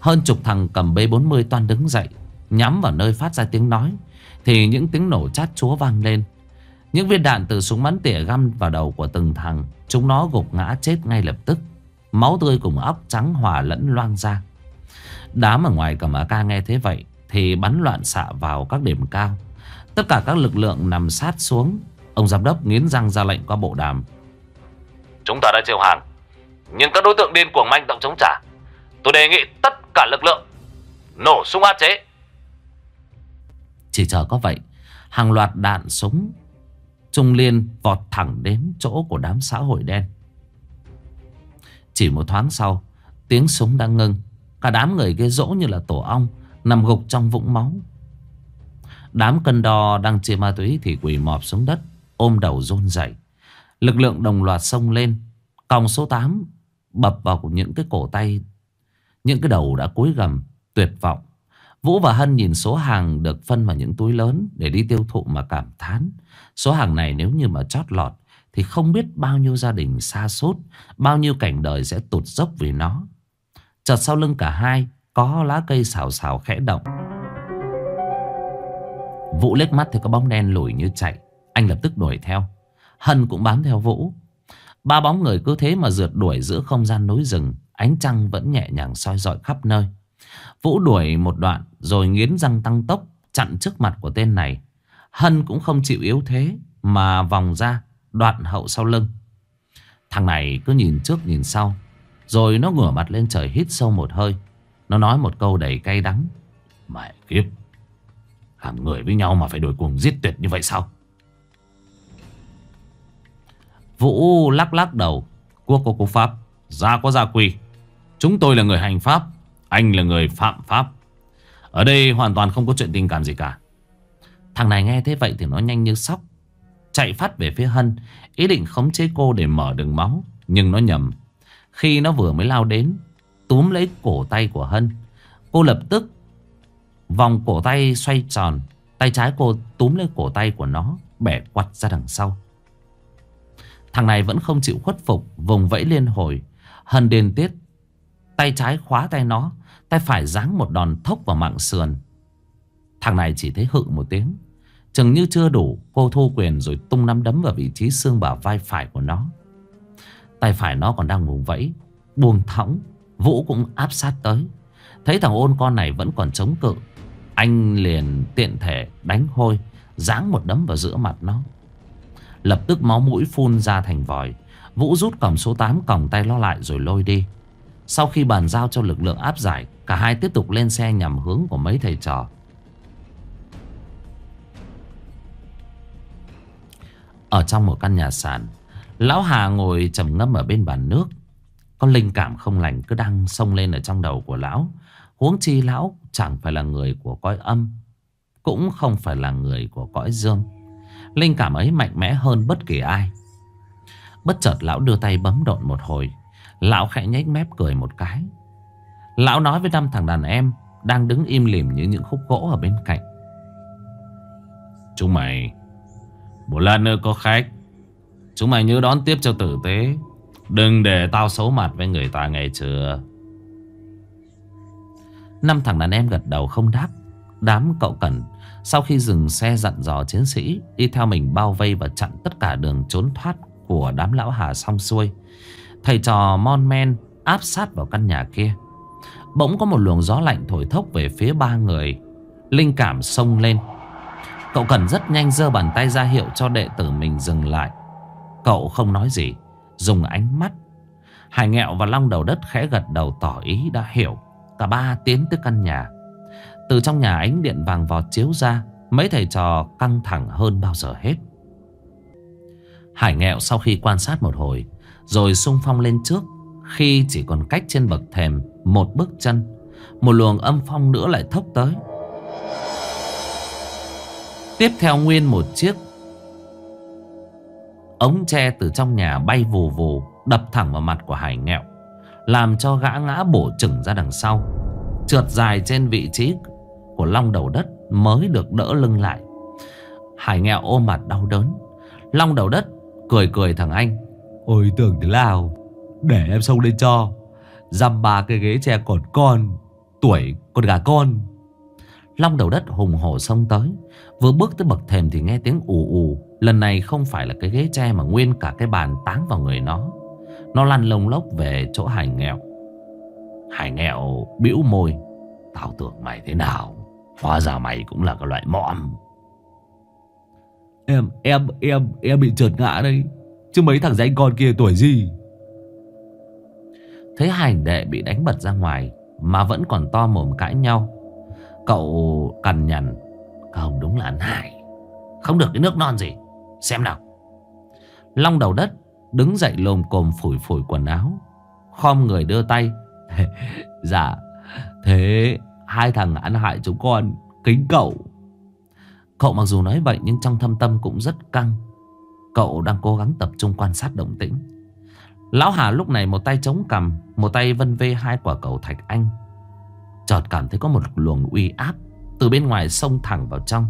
Hơn chục thằng cầm B40 toàn đứng dậy, Nhắm vào nơi phát ra tiếng nói, Thì những tiếng nổ chát chúa vang lên. Những viên đạn từ súng bắn tỉa găm vào đầu của từng thằng, Chúng nó gục ngã chết ngay lập tức. Máu tươi cùng óc trắng hòa lẫn loang ra. Đám ở ngoài cầm AK nghe thế vậy thì bắn loạn xạ vào các điểm cao. Tất cả các lực lượng nằm sát xuống. Ông giám đốc nghiến răng ra lệnh qua bộ đàm. Chúng ta đã chiêu hàng Nhưng các đối tượng điên cuồng manh động chống trả. Tôi đề nghị tất cả lực lượng Nổ súng áp chế. Chỉ chờ có vậy Hàng loạt đạn súng Trung liên vọt thẳng đến chỗ của đám xã hội đen. Chỉ một thoáng sau Tiếng súng đang ngưng. Cả đám người kia rỗ như là tổ ong Nằm gục trong vũng máu. Đám cân đo đang chia ma túy Thì quỳ mọp xuống đất, Ôm đầu rôn dậy Lực lượng đồng loạt xông lên, Còng số 8 Bập vào những cái cổ tay, Những cái đầu đã cúi gầm Tuyệt vọng. Vũ và Hân nhìn số hàng được phân vào những túi lớn Để đi tiêu thụ mà cảm thán. Số hàng này nếu như mà chót lọt Thì không biết bao nhiêu gia đình xa sút, Bao nhiêu cảnh đời sẽ tụt dốc vì nó. Chợt sau lưng cả hai có lá cây xào xào khẽ động. Vũ liếc mắt thì có bóng đen lùi như chạy. Anh lập tức đuổi theo. Hân cũng bám theo Vũ. Ba bóng người cứ thế mà rượt đuổi giữa không gian núi rừng. Ánh trăng vẫn nhẹ nhàng soi dọi khắp nơi. Vũ đuổi một đoạn Rồi nghiến răng tăng tốc Chặn trước mặt của tên này. Hân cũng không chịu yếu thế Mà vòng ra, đoạn hậu sau lưng. Thằng này cứ nhìn trước nhìn sau, Rồi nó ngửa mặt lên trời hít sâu một hơi. Nó nói một câu đầy cay đắng. Mẹ kiếp, Làm người với nhau mà phải đổi cuồng giết tuyệt như vậy sao? Vũ lắc lắc đầu. Quốc có quốc pháp, Gia có gia quy. Chúng tôi là người hành pháp, Anh là người phạm pháp. Ở đây hoàn toàn không có chuyện tình cảm gì cả. Thằng này nghe thế vậy thì nó nhanh như sóc. Chạy phát về phía Hân, Ý định khống chế cô để mở đường máu. Nhưng nó nhầm. Khi nó vừa mới lao đến Túm lấy cổ tay của Hân. Cô lập tức Vòng cổ tay xoay tròn, Tay trái cô túm lấy cổ tay của nó, Bẻ quặt ra đằng sau. Thằng này vẫn không chịu khuất phục, Vùng vẫy liên hồi. Hân điên tiết, Tay trái khóa tay nó, Tay phải giáng một đòn thốc vào mạng sườn. Thằng này chỉ thấy hự một tiếng. Chừng như chưa đủ, Cô thu quyền rồi tung nắm đấm vào vị trí xương bả vai phải của nó. Tay phải nó còn đang vùng vẫy, Buông thõng. Vũ cũng áp sát tới. Thấy thằng ôn con này vẫn còn chống cự, Anh liền tiện thể đánh hôi, Giáng một đấm vào giữa mặt nó. Lập tức máu mũi phun ra thành vòi. Vũ rút còng số 8 còng tay lo lại rồi lôi đi. Sau khi bàn giao cho lực lượng áp giải, Cả hai tiếp tục lên xe nhằm hướng của mấy thầy trò. Ở trong một căn nhà sàn, Lão Hà ngồi trầm ngâm ở bên bàn nước. Có linh cảm không lành cứ đang sông lên ở trong đầu của lão. Huống chi lão chẳng phải là người của cõi âm, Cũng không phải là người của cõi dương. Linh cảm ấy mạnh mẽ hơn bất kỳ ai. Bất chợt lão đưa tay bấm độn một hồi. Lão khẽ nhếch mép cười một cái. Lão nói với năm thằng đàn em Đang đứng im lìm như những khúc gỗ ở bên cạnh. Chúng mày, Một lần nữa có khách. Chúng mày nhớ đón tiếp cho tử tế. Đừng để tao xấu mặt với người ta ngày trưa Năm thằng đàn em gật đầu không đáp. Đám cậu cần Sau khi dừng xe dặn dò chiến sĩ, Đi theo mình bao vây và chặn tất cả đường trốn thoát Của đám lão hà xong xuôi. Thầy trò mon men áp sát vào căn nhà kia. Bỗng có một luồng gió lạnh thổi thốc về phía ba người. Linh cảm sông lên. Cậu cần rất nhanh giơ bàn tay ra hiệu cho đệ tử mình dừng lại. Cậu không nói gì. Dùng ánh mắt. Hải nghẹo và long đầu đất khẽ gật đầu tỏ ý đã hiểu. Cả ba tiến tới căn nhà. Từ trong nhà ánh điện vàng vọt chiếu ra, Mấy thầy trò căng thẳng hơn bao giờ hết. Hải nghẹo sau khi quan sát một hồi, Rồi sung phong lên trước, Khi chỉ còn cách trên bậc thềm Một bước chân, Một luồng âm phong nữa lại thốc tới. Tiếp theo nguyên một chiếc Ống tre từ trong nhà bay vù vù Đập thẳng vào mặt của Hải nghẹo làm cho gã ngã bổ chừng ra đằng sau Trượt dài trên vị trí của long đầu đất Mới được đỡ lưng lại. Hải nghèo ôm mặt đau đớn. Long đầu đất cười cười thằng anh. Ôi tưởng thế nào? Để em xông lên cho. Dăm ba cái ghế tre còn con tuổi con gà con. Long đầu đất hùng hổ xông tới Vừa bước tới bậc thềm thì nghe tiếng ù ù Lần này không phải là cái ghế tre Mà nguyên cả cái bàn táng vào người nó. Nó lăn lông lốc về chỗ hải nghèo Hải nghèo bĩu môi. Tao tưởng mày thế nào? Hóa ra mày cũng là cái loại mõm. Em, em, em, em bị trượt ngã đây. Chứ mấy thằng danh con kia tuổi gì? Thấy hai hành đệ bị đánh bật ra ngoài Mà vẫn còn to mồm cãi nhau. Cậu cằn nhằn. Không đúng là ăn hại Không được cái nước non gì Xem nào. Long đầu đất đứng dậy lồm cồm phủi phủi quần áo. Khom người đưa tay. [LAUGHS] Dạ Thế hai thằng ăn hại chúng con, Kính cậu. Cậu mặc dù nói vậy nhưng trong thâm tâm cũng rất căng. Cậu đang cố gắng tập trung quan sát động tĩnh. Lão Hà lúc này một tay chống cằm, Một tay vân vê hai quả cầu thạch anh. Chợt cảm thấy có một luồng uy áp Từ bên ngoài xông thẳng vào trong.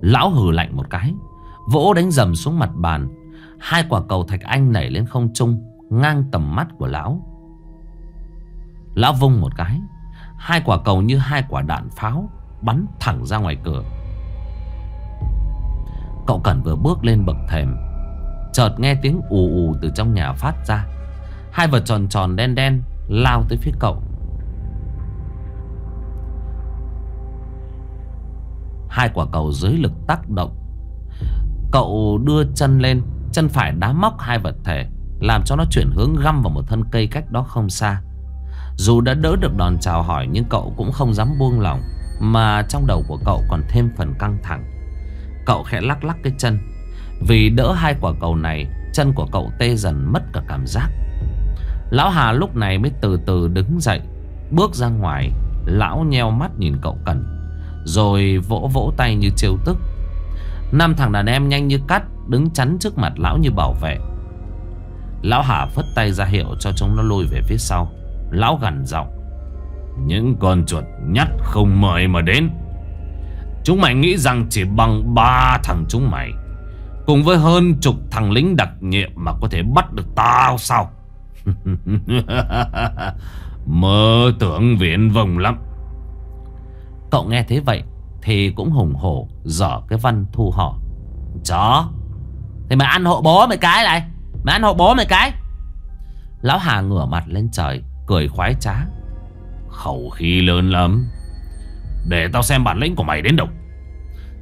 Lão hừ lạnh một cái, Vỗ đánh dầm xuống mặt bàn. Hai quả cầu thạch anh nảy lên không trung, Ngang tầm mắt của lão. Lão vung một cái, Hai quả cầu như hai quả đạn pháo Bắn thẳng ra ngoài cửa. Cậu Cẩn vừa bước lên bậc thềm, Chợt nghe tiếng ù ù từ trong nhà phát ra. Hai vật tròn tròn đen đen Lao tới phía cậu. Hai quả cầu dưới lực tác động. Cậu đưa chân lên, Chân phải đá móc hai vật thể, Làm cho nó chuyển hướng găm vào một thân cây cách đó không xa. Dù đã đỡ được đòn chào hỏi, Nhưng cậu cũng không dám buông lỏng, Mà trong đầu của cậu còn thêm phần căng thẳng. Cậu khẽ lắc lắc cái chân. Vì đỡ hai quả cầu này, Chân của cậu tê dần mất cả cảm giác. Lão Hà lúc này mới từ từ đứng dậy, Bước ra ngoài. Lão nheo mắt nhìn cậu Cần. Rồi vỗ vỗ tay như chiêu tức. Năm thằng đàn em nhanh như cắt, Đứng chắn trước mặt lão như bảo vệ. Lão Hà phất tay ra hiệu cho chúng nó lùi về phía sau. Lão gằn giọng, Những con chuột nhắt không mời mà đến. Chúng mày nghĩ rằng chỉ bằng ba thằng chúng mày, Cùng với hơn chục thằng lính đặc nhiệm Mà có thể bắt được tao sao? [LAUGHS] Mơ tưởng viễn vông lắm. Cậu nghe thế vậy Thì cũng hùng hổ giở cái văn thu họ. Chó. Thì mày ăn hộ bố mày cái này. Mày ăn hộ bố mày cái. Lão Hà ngửa mặt lên trời, Cười khoái trá. Khẩu khí lớn lắm. Để tao xem bản lĩnh của mày đến đâu.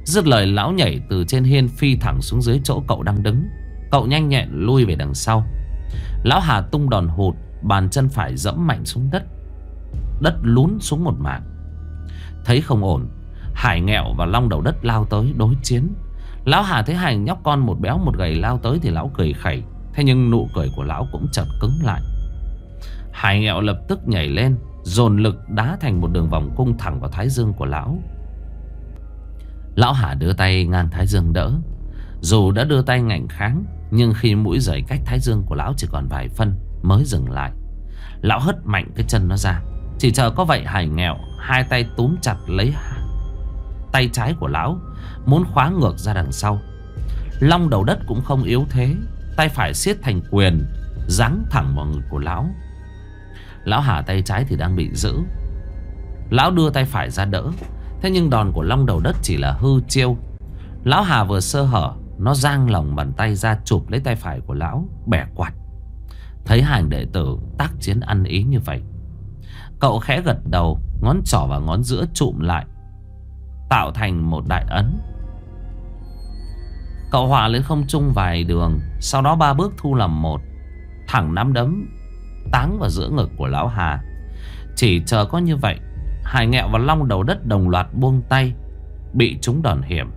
Dứt lời, lão nhảy từ trên hiên phi thẳng xuống dưới chỗ cậu đang đứng. Cậu nhanh nhẹn lui về đằng sau. Lão Hà tung đòn hụt, Bàn chân phải dẫm mạnh xuống đất. Đất lún xuống một mảng. Thấy không ổn. Hải nghẹo và long đầu đất lao tới đối chiến. Lão Hà thấy hai nhóc con một béo một gầy lao tới Thì lão cười khẩy. Thế nhưng nụ cười của lão cũng chợt cứng lại. Hải nghẹo lập tức nhảy lên, Dồn lực đá thành một đường vòng cung thẳng vào thái dương của lão. Lão Hà đưa tay ngang thái dương đỡ. Dù đã đưa tay ngạnh kháng, Nhưng khi mũi rời cách thái dương của lão chỉ còn vài phân Mới dừng lại. Lão hất mạnh cái chân nó ra. Chỉ chờ có vậy hải nghèo, Hai tay túm chặt lấy tay trái của lão, Muốn khóa ngược ra đằng sau. Long đầu đất cũng không yếu thế, Tay phải siết thành quyền, Giáng thẳng vào ngực của lão. Lão Hà tay trái thì đang bị giữ. Lão đưa tay phải ra đỡ, Thế nhưng đòn của long đầu đất chỉ là hư chiêu. Lão Hà vừa sơ hở, Nó giang lòng bàn tay ra chụp lấy tay phải của lão, Bẻ quạt. Thấy hàng đệ tử tác chiến ăn ý như vậy Cậu khẽ gật đầu, Ngón trỏ và ngón giữa chụm lại, Tạo thành một đại ấn. Cậu hỏa lên không trung vài đường, Sau đó ba bước thu làm một, Thẳng nắm đấm, Táng vào giữa ngực của lão Hà. Chỉ chờ có như vậy, Hải nghẹo và long đầu đất đồng loạt buông tay, Bị chúng đòn hiểm.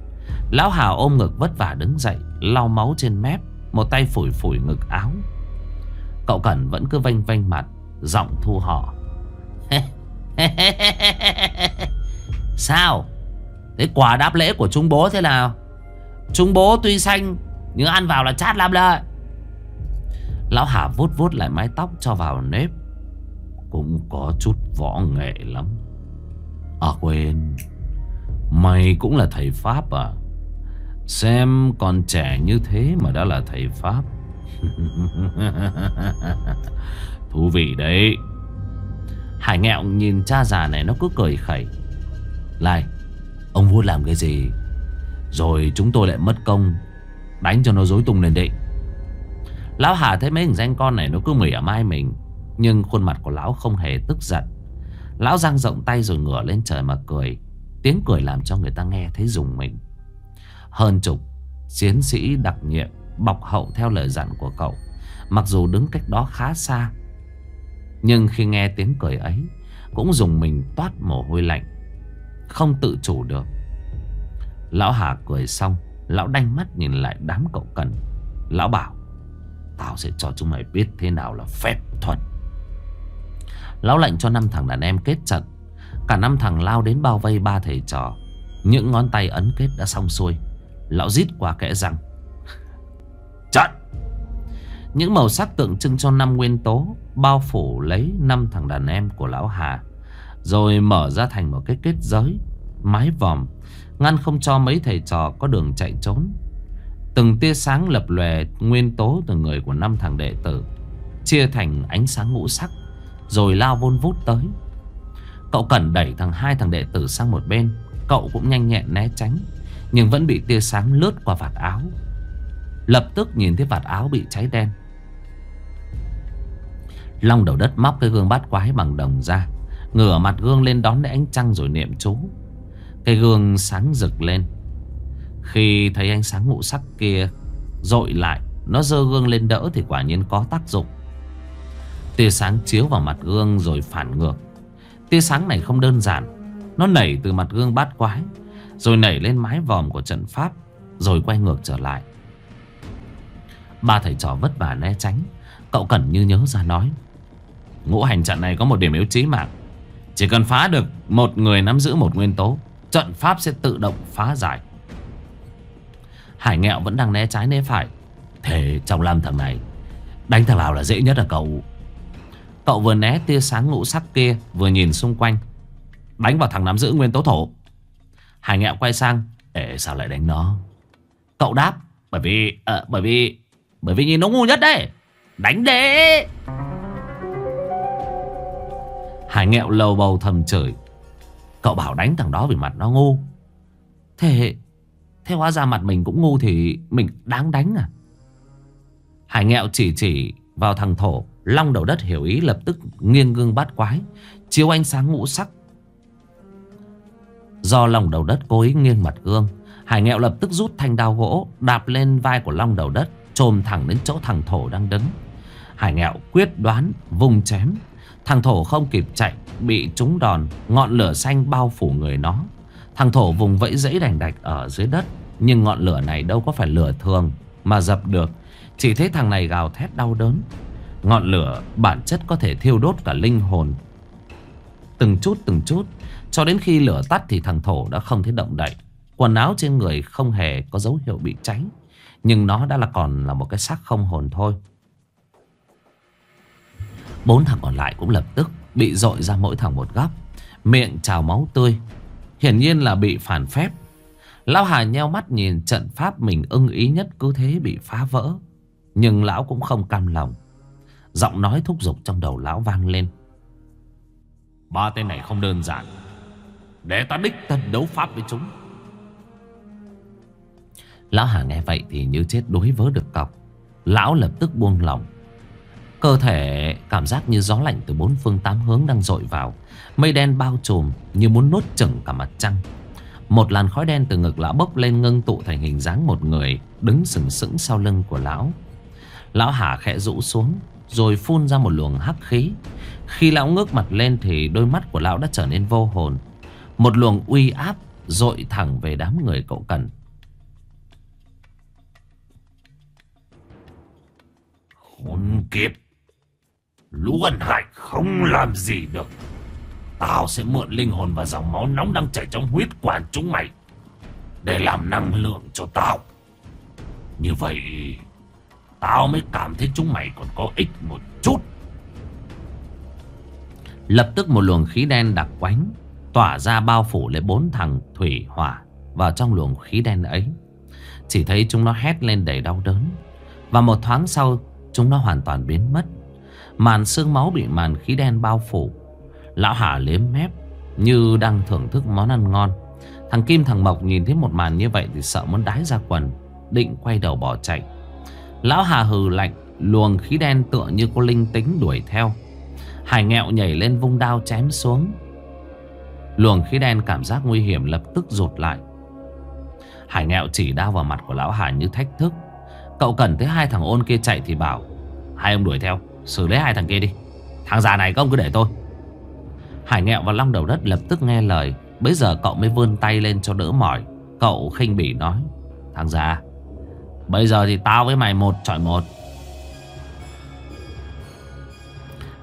Lão Hà ôm ngực vất vả đứng dậy, Lau máu trên mép, Một tay phủi phủi ngực áo. Cậu Cẩn vẫn cứ vênh vênh mặt, Giọng thu họ [LAUGHS] Sao? Thế quả đáp lễ của chúng bố thế nào? Chúng bố tuy xanh, Nhưng ăn vào là chát lắm đấy. Lão Hà vuốt vuốt lại mái tóc cho vào nếp. Cũng có chút võ nghệ lắm. À quên. Mày cũng là thầy Pháp à? Xem còn trẻ như thế mà đã là thầy Pháp. [LAUGHS] Thú vị đấy. Hải nghẹo nhìn cha già này, nó cứ cười khẩy. Lai Ông vua làm cái gì? Rồi chúng tôi lại mất công, Đánh cho nó dối tung lên định Lão Hà thấy mấy hình danh con này nó cứ mỉa mai mình, Nhưng khuôn mặt của lão không hề tức giận. Lão giang rộng tay rồi ngửa lên trời mà cười, Tiếng cười làm cho người ta nghe thấy dùng mình. Hơn chục Chiến sĩ đặc nhiệm Bọc hậu theo lời dặn của cậu, Mặc dù đứng cách đó khá xa nhưng khi nghe tiếng cười ấy, Cũng dùng mình toát mồ hôi lạnh, Không tự chủ được. Lão Hà cười xong, Lão đanh mắt nhìn lại đám cậu cần. Lão bảo, Tao sẽ cho chúng mày biết thế nào là phép thuật. Lão lệnh cho năm thằng đàn em kết trận. Cả năm thằng lao đến bao vây ba thầy trò. Những ngón tay ấn kết đã xong xuôi. Lão rít qua kẽ răng, Trận! Những màu sắc tượng trưng cho năm nguyên tố Bao phủ lấy năm thằng đàn em của lão Hà, Rồi mở ra thành một cái kết giới, Mái vòm, Ngăn không cho mấy thầy trò có đường chạy trốn. Từng tia sáng lập lòe nguyên tố từ người của năm thằng đệ tử, Chia thành ánh sáng ngũ sắc, Rồi lao vun vút tới. Cậu cần đẩy thằng hai thằng đệ tử sang một bên, Cậu cũng nhanh nhẹn né tránh, Nhưng vẫn bị tia sáng lướt qua vạt áo. Lập tức nhìn thấy vạt áo bị cháy đen Long đầu đất móc cái gương bát quái bằng đồng ra, Ngửa mặt gương lên đón lấy ánh trăng rồi niệm chú. Cái gương sáng rực lên. Khi thấy ánh sáng ngũ sắc kia Dội lại, Nó dơ gương lên đỡ thì quả nhiên có tác dụng. Tia sáng chiếu vào mặt gương rồi phản ngược. Tia sáng này không đơn giản, Nó nảy từ mặt gương bát quái, Rồi nảy lên mái vòm của trận pháp, Rồi quay ngược trở lại. Ba thầy trò vất vả né tránh, Cậu Cẩn như nhớ ra nói Ngũ hành trận này có một điểm yếu chí mạng. Chỉ cần phá được một người nắm giữ một nguyên tố Trận pháp sẽ tự động phá giải. Hải nghẹo vẫn đang né trái né phải. Thế trong năm thằng này Đánh thằng nào là dễ nhất là cậu? Cậu vừa né tia sáng ngũ sắc kia Vừa nhìn xung quanh. Đánh vào thằng nắm giữ nguyên tố thổ. Hải nghẹo quay sang. Ê sao lại đánh nó? Cậu đáp Bởi vì à, Bởi vì Bởi vì nhìn nó ngu nhất đấy. Đánh đấy Hải nghẹo lầu bầu thầm chửi. Cậu bảo đánh thằng đó vì mặt nó ngu. Thế Thế hóa ra mặt mình cũng ngu thì Mình đáng đánh à? Hải nghẹo chỉ chỉ vào thằng thổ, Long đầu đất hiểu ý lập tức nghiêng gương bát quái, Chiếu ánh sáng ngũ sắc. Do lòng đầu đất cố ý nghiêng mặt gương, Hải nghẹo lập tức rút thanh đao gỗ, Đạp lên vai của long đầu đất Trồm thẳng đến chỗ thằng thổ đang đứng. Hải nghẹo quyết đoán vùng chém. Thằng thổ không kịp chạy, Bị trúng đòn, Ngọn lửa xanh bao phủ người nó. Thằng thổ vùng vẫy dãy đành đạch ở dưới đất, Nhưng ngọn lửa này đâu có phải lửa thường Mà dập được. Chỉ thấy thằng này gào thét đau đớn. Ngọn lửa bản chất có thể thiêu đốt cả linh hồn. Từng chút từng chút, Cho đến khi lửa tắt thì thằng thổ đã không thấy động đậy. Quần áo trên người không hề có dấu hiệu bị cháy, Nhưng nó đã là còn là một cái xác không hồn thôi. Bốn thằng còn lại cũng lập tức Bị dội ra mỗi thằng một góc. Miệng trào máu tươi. Hiển nhiên là bị phản phép. Lão Hà nheo mắt nhìn trận pháp mình ưng ý nhất cứ thế bị phá vỡ. Nhưng lão cũng không cam lòng. Giọng nói thúc giục trong đầu lão vang lên. Ba tên này không đơn giản. Để ta đích thân đấu pháp với chúng. Lão Hà nghe vậy thì như chết đuối vớ được cọc. Lão lập tức buông lòng Cơ thể cảm giác như gió lạnh từ bốn phương tám hướng đang dội vào. Mây đen bao trùm như muốn nuốt chửng cả mặt trăng. Một làn khói đen từ ngực lão bốc lên ngưng tụ thành hình dáng một người Đứng sừng sững sau lưng của lão. Lão Hà khẽ rũ xuống, Rồi phun ra một luồng hắc khí. Khi lão ngước mặt lên thì đôi mắt của lão đã trở nên vô hồn. Một luồng uy áp dội thẳng về đám người cậu cần. Khốn kiếp! Lũ ân hại không làm gì được. Tao sẽ mượn linh hồn và dòng máu nóng đang chảy trong huyết quản chúng mày Để làm năng lượng cho tao. Như vậy, Tao mới cảm thấy chúng mày còn có ích một chút. Lập tức một luồng khí đen đặc quánh Tỏa ra bao phủ lấy bốn thằng thủy hỏa Vào trong luồng khí đen ấy. Chỉ thấy chúng nó hét lên đầy đau đớn Và một thoáng sau, Chúng nó hoàn toàn biến mất. Màn xương máu bị màn khí đen bao phủ. Lão Hà liếm mép, Như đang thưởng thức món ăn ngon. Thằng Kim, thằng Mộc nhìn thấy một màn như vậy Thì sợ muốn đái ra quần, Định quay đầu bỏ chạy. Lão Hà hừ lạnh, Luồng khí đen tựa như có linh tính đuổi theo. Hải nghẹo nhảy lên vung đao chém xuống. Luồng khí đen cảm giác nguy hiểm lập tức rụt lại. Hải nghẹo chỉ đao vào mặt của lão Hà như thách thức. Cậu cần thấy hai thằng ôn kia chạy thì bảo, Hai ông đuổi theo. Xử lý hai thằng kia đi. Thằng già này các ông cứ để tôi. Hải nghẹo và long đầu đất lập tức nghe lời. Bây giờ cậu mới vươn tay lên cho đỡ mỏi. Cậu khinh bỉ nói, Thằng già, Bây giờ thì tao với mày một chọi một.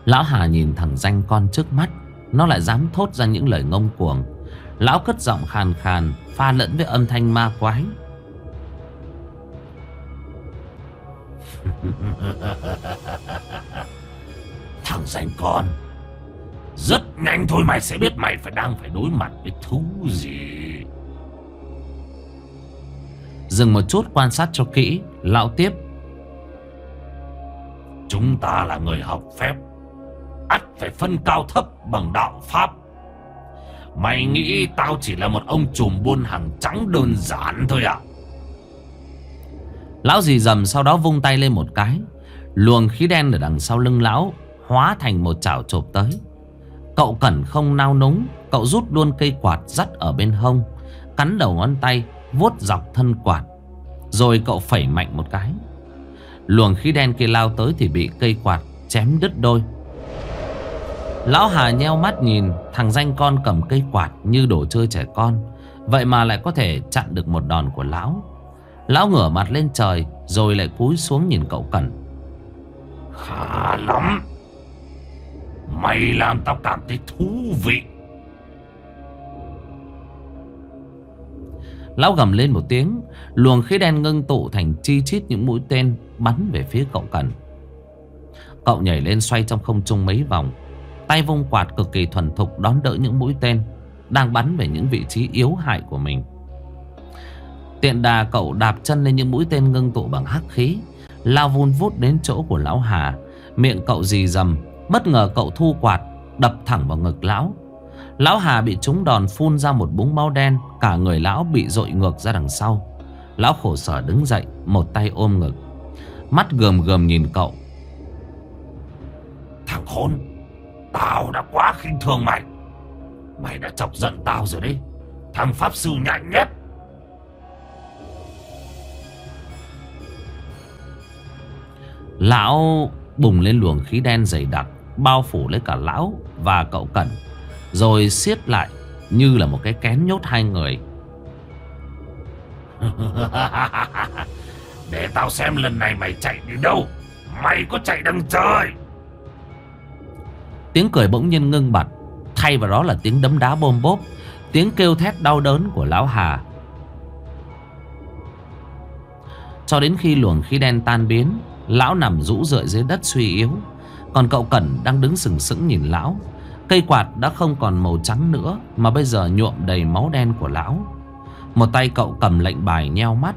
Lão Hà nhìn thằng danh con trước mắt, Nó lại dám thốt ra những lời ngông cuồng. Lão cất giọng khàn khàn, Pha lẫn với âm thanh ma quái. [LAUGHS] Thằng danh con, Rất nhanh thôi mày sẽ biết mày phải đang phải đối mặt với thú gì. Dừng một chút quan sát cho kỹ, Lão tiếp. Chúng ta là người học phép, ắt phải phân cao thấp bằng đạo pháp. Mày nghĩ tao chỉ là một ông trùm buôn hàng trắng đơn giản thôi à? Lão dì dầm sau đó vung tay lên một cái. Luồng khí đen ở đằng sau lưng lão Hóa thành một chảo chộp tới. Cậu cẩn không nao núng, Cậu rút luôn cây quạt dắt ở bên hông, Cắn đầu ngón tay, vuốt dọc thân quạt, Rồi cậu phẩy mạnh một cái. Luồng khí đen kia lao tới thì bị cây quạt chém đứt đôi. Lão Hà nheo mắt nhìn, Thằng danh con cầm cây quạt như đồ chơi trẻ con. Vậy mà lại có thể chặn được một đòn của lão. Lão ngửa mặt lên trời Rồi lại cúi xuống nhìn cậu Cẩn Khá lắm. Mày làm tao cảm thấy thú vị. Lão gầm lên một tiếng Luồng khí đen ngưng tụ thành chi chít những mũi tên Bắn về phía cậu Cẩn Cậu nhảy lên xoay trong không trung mấy vòng Tay vung quạt cực kỳ thuần thục đón đỡ những mũi tên Đang bắn về những vị trí yếu hại của mình Tiện đà cậu đạp chân lên những mũi tên ngưng tụ bằng hắc khí, Lao vun vút đến chỗ của lão Hà. Miệng cậu dì dầm Bất ngờ cậu thu quạt, Đập thẳng vào ngực lão. Lão Hà bị trúng đòn phun ra một búng máu đen, Cả người lão bị dội ngược ra đằng sau. Lão khổ sở đứng dậy, Một tay ôm ngực. Mắt gườm gườm nhìn cậu. Thằng khốn, Tao đã quá khinh thường mày. Mày đã chọc giận tao rồi đấy. Thằng Pháp Sư nhạy nhất Lão bùng lên luồng khí đen dày đặc Bao phủ lấy cả lão và cậu Cẩn Rồi siết lại như là một cái kén nhốt hai người. [LAUGHS] Để tao xem lần này mày chạy đi đâu. Mày có chạy đằng trời. Tiếng cười bỗng nhiên ngưng bặt Thay vào đó là tiếng đấm đá bôm bốp Tiếng kêu thét đau đớn của lão Hà. Cho đến khi luồng khí đen tan biến Lão nằm rũ rượi dưới đất suy yếu. Còn cậu Cẩn đang đứng sừng sững nhìn lão. Cây quạt đã không còn màu trắng nữa, Mà bây giờ nhuộm đầy máu đen của lão. Một tay cậu cầm lệnh bài nheo mắt,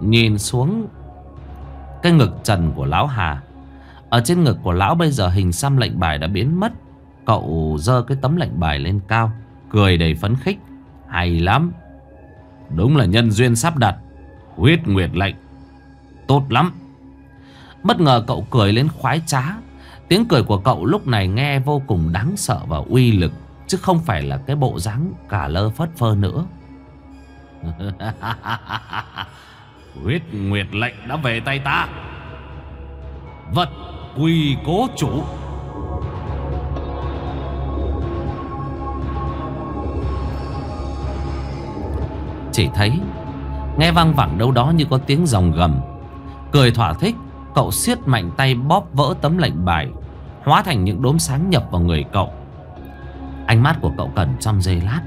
Nhìn xuống Cái ngực trần của lão Hà. Ở trên ngực của lão bây giờ hình xăm lệnh bài đã biến mất. Cậu dơ cái tấm lệnh bài lên cao, Cười đầy phấn khích. Hay lắm. Đúng là nhân duyên sắp đặt. Huyết nguyệt lệnh. Tốt lắm. Bất ngờ cậu cười lên khoái trá. Tiếng cười của cậu lúc này nghe vô cùng đáng sợ và uy lực Chứ không phải là cái bộ dáng cả lơ phất phơ nữa. [LAUGHS] Huyết nguyệt lệnh đã về tay ta. Vật quy cố chủ. Chỉ thấy Nghe văng vẳng đâu đó như có tiếng rồng gầm. Cười thỏa thích Cậu siết mạnh tay bóp vỡ tấm lệnh bài, Hóa thành những đốm sáng nhập vào người cậu. Ánh mắt của cậu cần trong giây lát,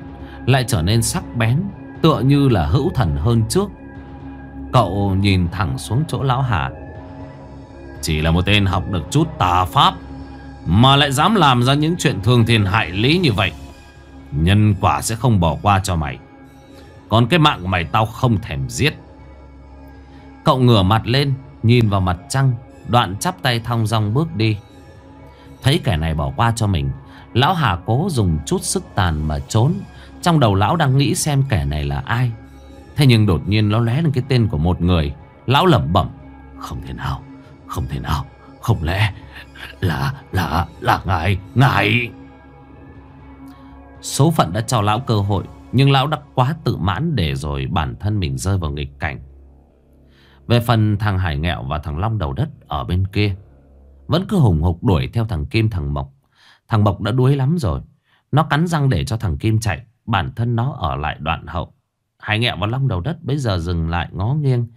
Lại trở nên sắc bén, Tựa như là hữu thần hơn trước. Cậu nhìn thẳng xuống chỗ lão Hà. Chỉ là một tên học được chút tà pháp, Mà lại dám làm ra những chuyện thương thiên hại lý như vậy. Nhân quả sẽ không bỏ qua cho mày. Còn cái mạng của mày tao không thèm giết. Cậu ngửa mặt lên Nhìn vào mặt trăng, Đoạn chắp tay thong dong bước đi. Thấy kẻ này bỏ qua cho mình, Lão Hà cố dùng chút sức tàn mà trốn. Trong đầu lão đang nghĩ xem kẻ này là ai. Thế nhưng đột nhiên nó lóe lên cái tên của một người. Lão lẩm bẩm, Không thể nào, Không thể nào, Không lẽ Là Là Là ngài Ngài? Số phận đã cho lão cơ hội, Nhưng lão đã quá tự mãn để rồi bản thân mình rơi vào nghịch cảnh. Về phần thằng Hải Nghẹo và thằng Long đầu đất ở bên kia, Vẫn cứ hùng hục đuổi theo thằng Kim, thằng Mộc. Thằng Mộc đã đuối lắm rồi. Nó cắn răng để cho thằng Kim chạy, Bản thân nó ở lại đoạn hậu. Hải Nghẹo và Long đầu đất bây giờ dừng lại ngó nghiêng.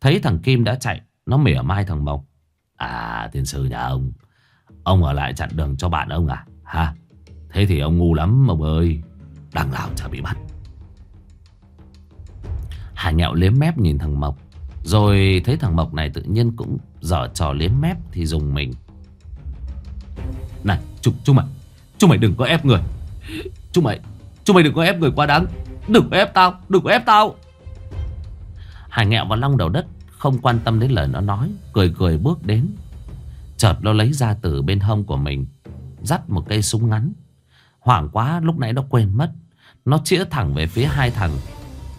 Thấy thằng Kim đã chạy, Nó mỉa mai thằng Mộc. À tiên sư nhà ông Ông ở lại chặn đường cho bạn ông à? Ha, Thế thì ông ngu lắm ông ơi. Đằng nào chả bị bắt. Hải Nghẹo liếm mép nhìn thằng Mộc. Rồi thấy thằng Mộc này tự nhiên cũng dở trò liếm mép thì dùng mình. Này chúng, chúng mày Chúng mày đừng có ép người. Chúng mày Chúng mày đừng có ép người quá đáng. Đừng có ép tao Đừng có ép tao. Hải Nghẹo và Long đầu đất Không quan tâm đến lời nó nói Cười cười bước đến. Chợt nó lấy ra từ bên hông của mình Dắt một cây súng ngắn. Hoảng quá lúc nãy nó quên mất. Nó chĩa thẳng về phía hai thằng.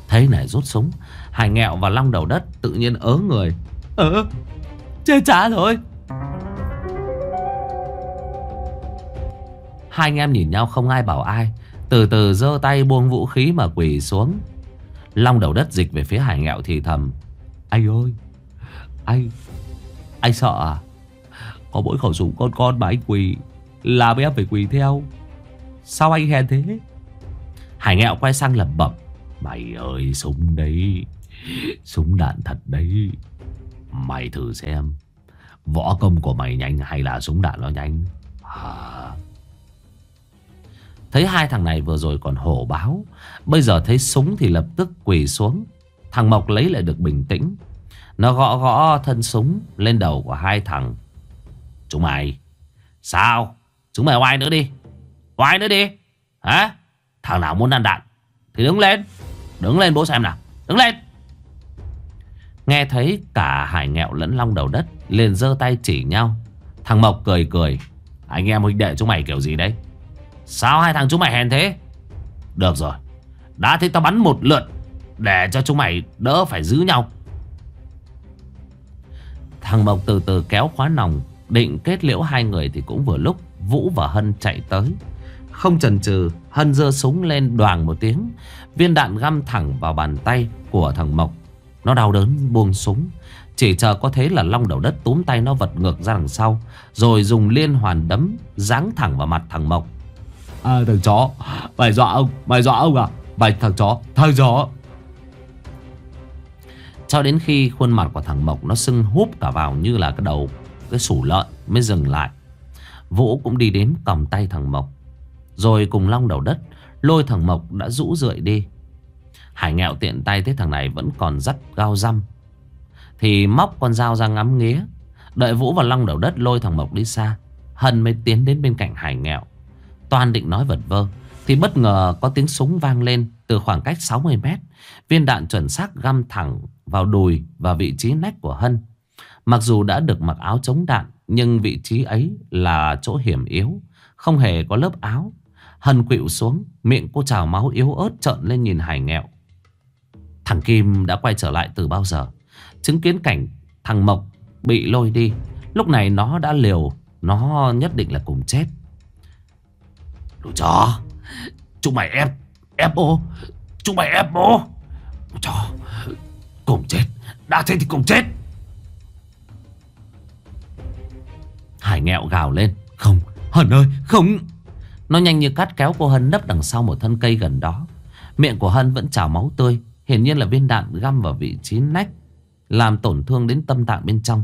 Thấy này rút súng Hải nghẹo và long đầu đất tự nhiên ớ người. Ờ Chết trả rồi. Hai anh em nhìn nhau không ai bảo ai, Từ từ giơ tay buông vũ khí mà quỳ xuống. Long đầu đất dịch về phía hải nghẹo thì thầm, Anh ơi, Anh Anh sợ à? Có mỗi khẩu súng con con mà anh quỳ, Làm em phải quỳ theo. Sao anh hèn thế? Hải nghẹo quay sang lẩm bẩm, Mày ơi, súng đấy Súng đạn thật đấy. Mày thử xem. Võ công của mày nhanh hay là súng đạn nó nhanh? À. Thấy hai thằng này vừa rồi còn hổ báo. Bây giờ thấy súng thì lập tức quỳ xuống. Thằng Mộc lấy lại được bình tĩnh. Nó gõ gõ thân súng lên đầu của hai thằng. Chúng mày, Sao? Chúng mày oai nữa đi. Oai nữa đi. Hả? Thằng nào muốn ăn đạn Thì đứng lên. Đứng lên bố xem nào. Đứng lên. Nghe thấy cả hải nghẹo lẫn long đầu đất liền giơ tay chỉ nhau. Thằng Mộc cười cười. Anh em huynh đệ chúng mày kiểu gì đấy? Sao hai thằng chúng mày hèn thế? Được rồi. Đã thấy tao bắn một lượt Để cho chúng mày đỡ phải giữ nhau. Thằng Mộc từ từ kéo khóa nòng, Định kết liễu hai người thì cũng vừa lúc Vũ và Hân chạy tới. Không chần chừ, Hân giơ súng lên đoàn một tiếng. Viên đạn găm thẳng vào bàn tay của thằng Mộc. Nó đau đớn buông súng. Chỉ chờ có thế là long đầu đất túm tay nó vật ngược ra đằng sau Rồi dùng liên hoàn đấm Giáng thẳng vào mặt thằng Mộc. À thằng chó. Mày dọa ông Mày dọa ông à? Mày thằng chó Thằng chó. Cho đến khi khuôn mặt của thằng Mộc Nó sưng húp cả vào như là cái đầu Cái sủ lợn mới dừng lại. Vũ cũng đi đến còng tay thằng Mộc. Rồi cùng long đầu đất Lôi thằng Mộc đã rũ rượi đi Hải nghẹo tiện tay thấy thằng này vẫn còn rất gao răm. Thì móc con dao ra ngắm nghía. Đợi Vũ và Long đầu đất lôi thằng Mộc đi xa, Hân mới tiến đến bên cạnh Hải nghẹo. Toàn định nói vật vơ, Thì bất ngờ có tiếng súng vang lên Từ khoảng cách 60 mét. Viên đạn chuẩn xác găm thẳng vào đùi Và vị trí nách của Hân. Mặc dù đã được mặc áo chống đạn, Nhưng vị trí ấy là chỗ hiểm yếu, Không hề có lớp áo. Hân quỵu xuống, Miệng cô trào máu yếu ớt trợn lên nhìn Hải nghẹo. Thằng Kim đã quay trở lại từ bao giờ? Chứng kiến cảnh thằng Mộc bị lôi đi, Lúc này nó đã liều, Nó nhất định là cùng chết. Đồ chó, Chúng mày ép Ép bố, Chúng mày ép bố. Đồ chó, Cùng chết, Đã thế thì cùng chết. Hải nghẹo gào lên, Không, Hân ơi, không. Nó nhanh như cắt kéo cô Hân nấp đằng sau một thân cây gần đó. Miệng của Hân vẫn trào máu tươi. Hiển nhiên là viên đạn găm vào vị trí nách Làm tổn thương đến tâm tạng bên trong.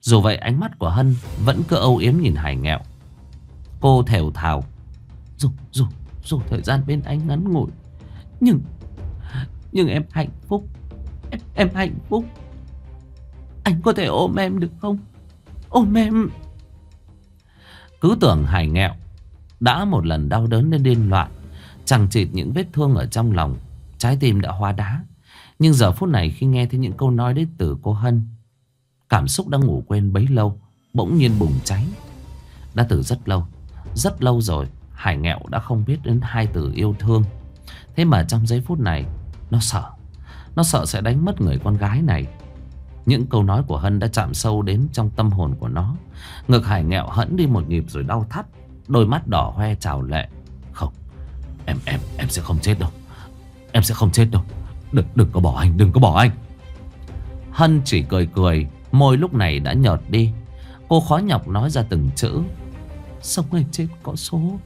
Dù vậy ánh mắt của Hân Vẫn cứ âu yếm nhìn Hải nghẹo. Cô thều thào Dù, dù, dù thời gian bên anh ngắn ngủi Nhưng Nhưng em hạnh phúc Em, em hạnh phúc. Anh có thể ôm em được không? Ôm em. Cứ tưởng Hải nghẹo Đã một lần đau đớn đến điên loạn Chẳng chịt những vết thương ở trong lòng. Trái tim đã hóa đá. Nhưng giờ phút này khi nghe thấy những câu nói đấy từ cô Hân, Cảm xúc đang ngủ quên bấy lâu, Bỗng nhiên bùng cháy. Đã từ rất lâu Rất lâu rồi, Hải nghẹo đã không biết đến hai từ yêu thương. Thế mà trong giây phút này, Nó sợ. Nó sợ sẽ đánh mất người con gái này. Những câu nói của Hân đã chạm sâu đến trong tâm hồn của nó. Ngực hải nghẹo hẫn đi một nhịp rồi đau thắt, Đôi mắt đỏ hoe trào lệ. Không, Em em em sẽ không chết đâu. Em sẽ không chết đâu. Đừng, đừng có bỏ anh Đừng có bỏ anh. Hân chỉ cười cười Môi lúc này đã nhợt đi. Cô khó nhọc nói ra từng chữ. Sống anh chết có số.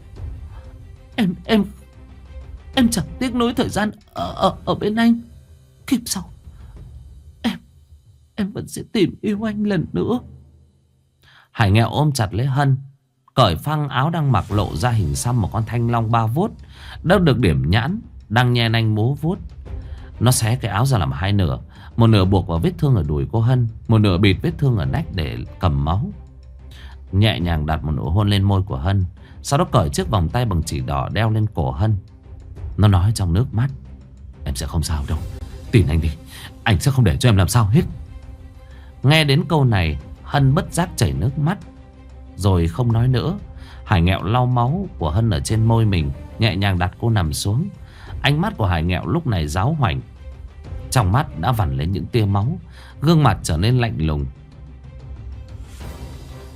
Em em Em chẳng tiếc nối thời gian ở, ở, ở bên anh. Kiếp sau Em Em vẫn sẽ tìm yêu anh lần nữa. Hải nghèo ôm chặt lấy Hân. Cởi phăng áo đang mặc lộ ra hình xăm một con thanh long ba vuốt Đã được điểm nhãn. Đang nhe nanh múa vuốt. Nó xé cái áo ra làm hai nửa. Một nửa buộc vào vết thương ở đùi cô Hân, Một nửa bịt vết thương ở nách để cầm máu. Nhẹ nhàng đặt một nụ hôn lên môi của Hân, Sau đó cởi chiếc vòng tay bằng chỉ đỏ đeo lên cổ Hân. Nó nói trong nước mắt, Em sẽ không sao đâu. Tin anh đi, Anh sẽ không để cho em làm sao hết. Nghe đến câu này, Hân bất giác chảy nước mắt, Rồi không nói nữa. Hải nghẹo lau máu của Hân ở trên môi mình, Nhẹ nhàng đặt cô nằm xuống. Ánh mắt của Hải nghẹo lúc này giáo hoành. Trong mắt đã vằn lên những tia máu, Gương mặt trở nên lạnh lùng.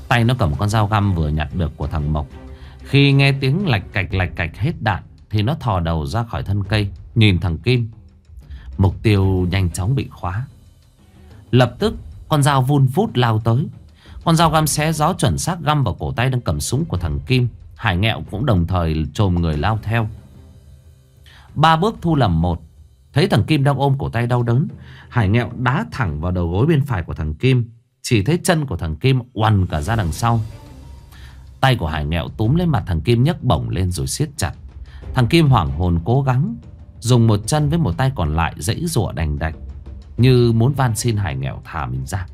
Tay nó cầm con dao găm vừa nhặt được của thằng Mộc. Khi nghe tiếng lạch cạch lạch cạch hết đạn, Thì nó thò đầu ra khỏi thân cây, Nhìn thằng Kim. Mục tiêu nhanh chóng bị khóa. Lập tức, con dao vun vút lao tới. Con dao găm xé gió chuẩn xác găm vào cổ tay đang cầm súng của thằng Kim. Hải nghẹo cũng đồng thời trồm người lao theo. Ba bước thu lầm một. Thấy thằng Kim đang ôm cổ tay đau đớn, Hải nghẹo đá thẳng vào đầu gối bên phải của thằng Kim, Chỉ thấy chân của thằng Kim oằn cả ra đằng sau. Tay của Hải nghẹo túm lên mặt thằng Kim nhấc bổng lên rồi siết chặt. Thằng Kim hoảng hồn cố gắng, Dùng một chân với một tay còn lại dãy rụa đành đạch, Như muốn van xin Hải nghẹo thả mình ra.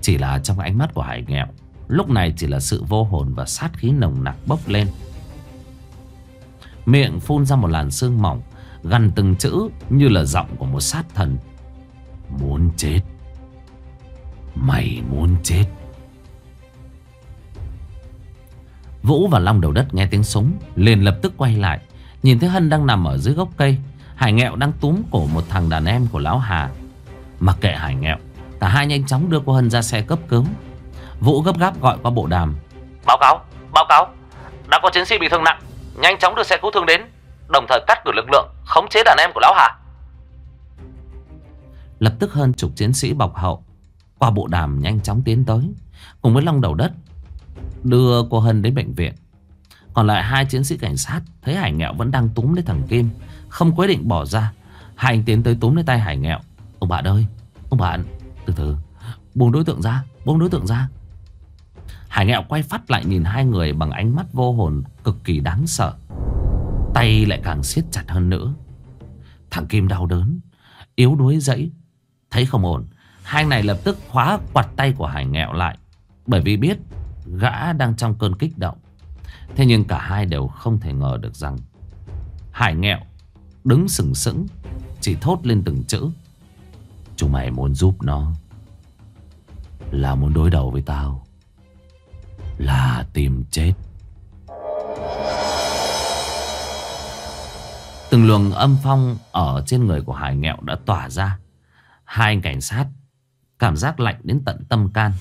Chỉ là trong ánh mắt của Hải nghẹo, Lúc này chỉ là sự vô hồn và sát khí nồng nặc bốc lên. Miệng phun ra một làn sương mỏng Gần từng chữ như là giọng của một sát thần. Muốn chết. Mày muốn chết. Vũ và Long đầu đất nghe tiếng súng liền lập tức quay lại. Nhìn thấy Hân đang nằm ở dưới gốc cây Hải nghẹo đang túm cổ một thằng đàn em của Lão Hà. Mặc kệ Hải nghẹo Cả hai nhanh chóng đưa cô Hân ra xe cấp cứu. Vũ gấp gáp gọi qua bộ đàm. Báo cáo, báo cáo. Đã có chiến sĩ bị thương nặng. Nhanh chóng đưa xe cứu thương đến, Đồng thời cắt cử lực lượng Khống chế đàn em của Lão Hà. Lập tức hơn chục chiến sĩ bọc hậu, Qua bộ đàm nhanh chóng tiến tới, Cùng với Long đầu đất, Đưa cô Hân đến bệnh viện. Còn lại hai chiến sĩ cảnh sát Thấy Hải Nghẹo vẫn đang túm lấy thằng Kim, Không quyết định bỏ ra, Hai anh tiến tới túm lấy tay Hải Nghẹo. Ông bạn ơi, Ông bạn, Từ từ, Buông đối tượng ra, Buông đối tượng ra. Hải Nghẹo quay phát lại nhìn hai người Bằng ánh mắt vô hồn, Cực kỳ đáng sợ. Tay lại càng siết chặt hơn nữa. Thằng Kim đau đớn, Yếu đuối dãy Thấy không ổn, Hai này lập tức khóa quạt tay của Hải Nghẹo lại, Bởi vì biết Gã đang trong cơn kích động. Thế nhưng cả hai đều không thể ngờ được rằng Hải nghẹo Đứng sừng sững, Chỉ thốt lên từng chữ, Chúng mày muốn giúp nó Là muốn đối đầu với tao. Là tìm chết. Từng luồng âm phong Ở trên người của Hải nghẹo đã tỏa ra. Hai anh cảnh sát Cảm giác lạnh đến tận tâm can.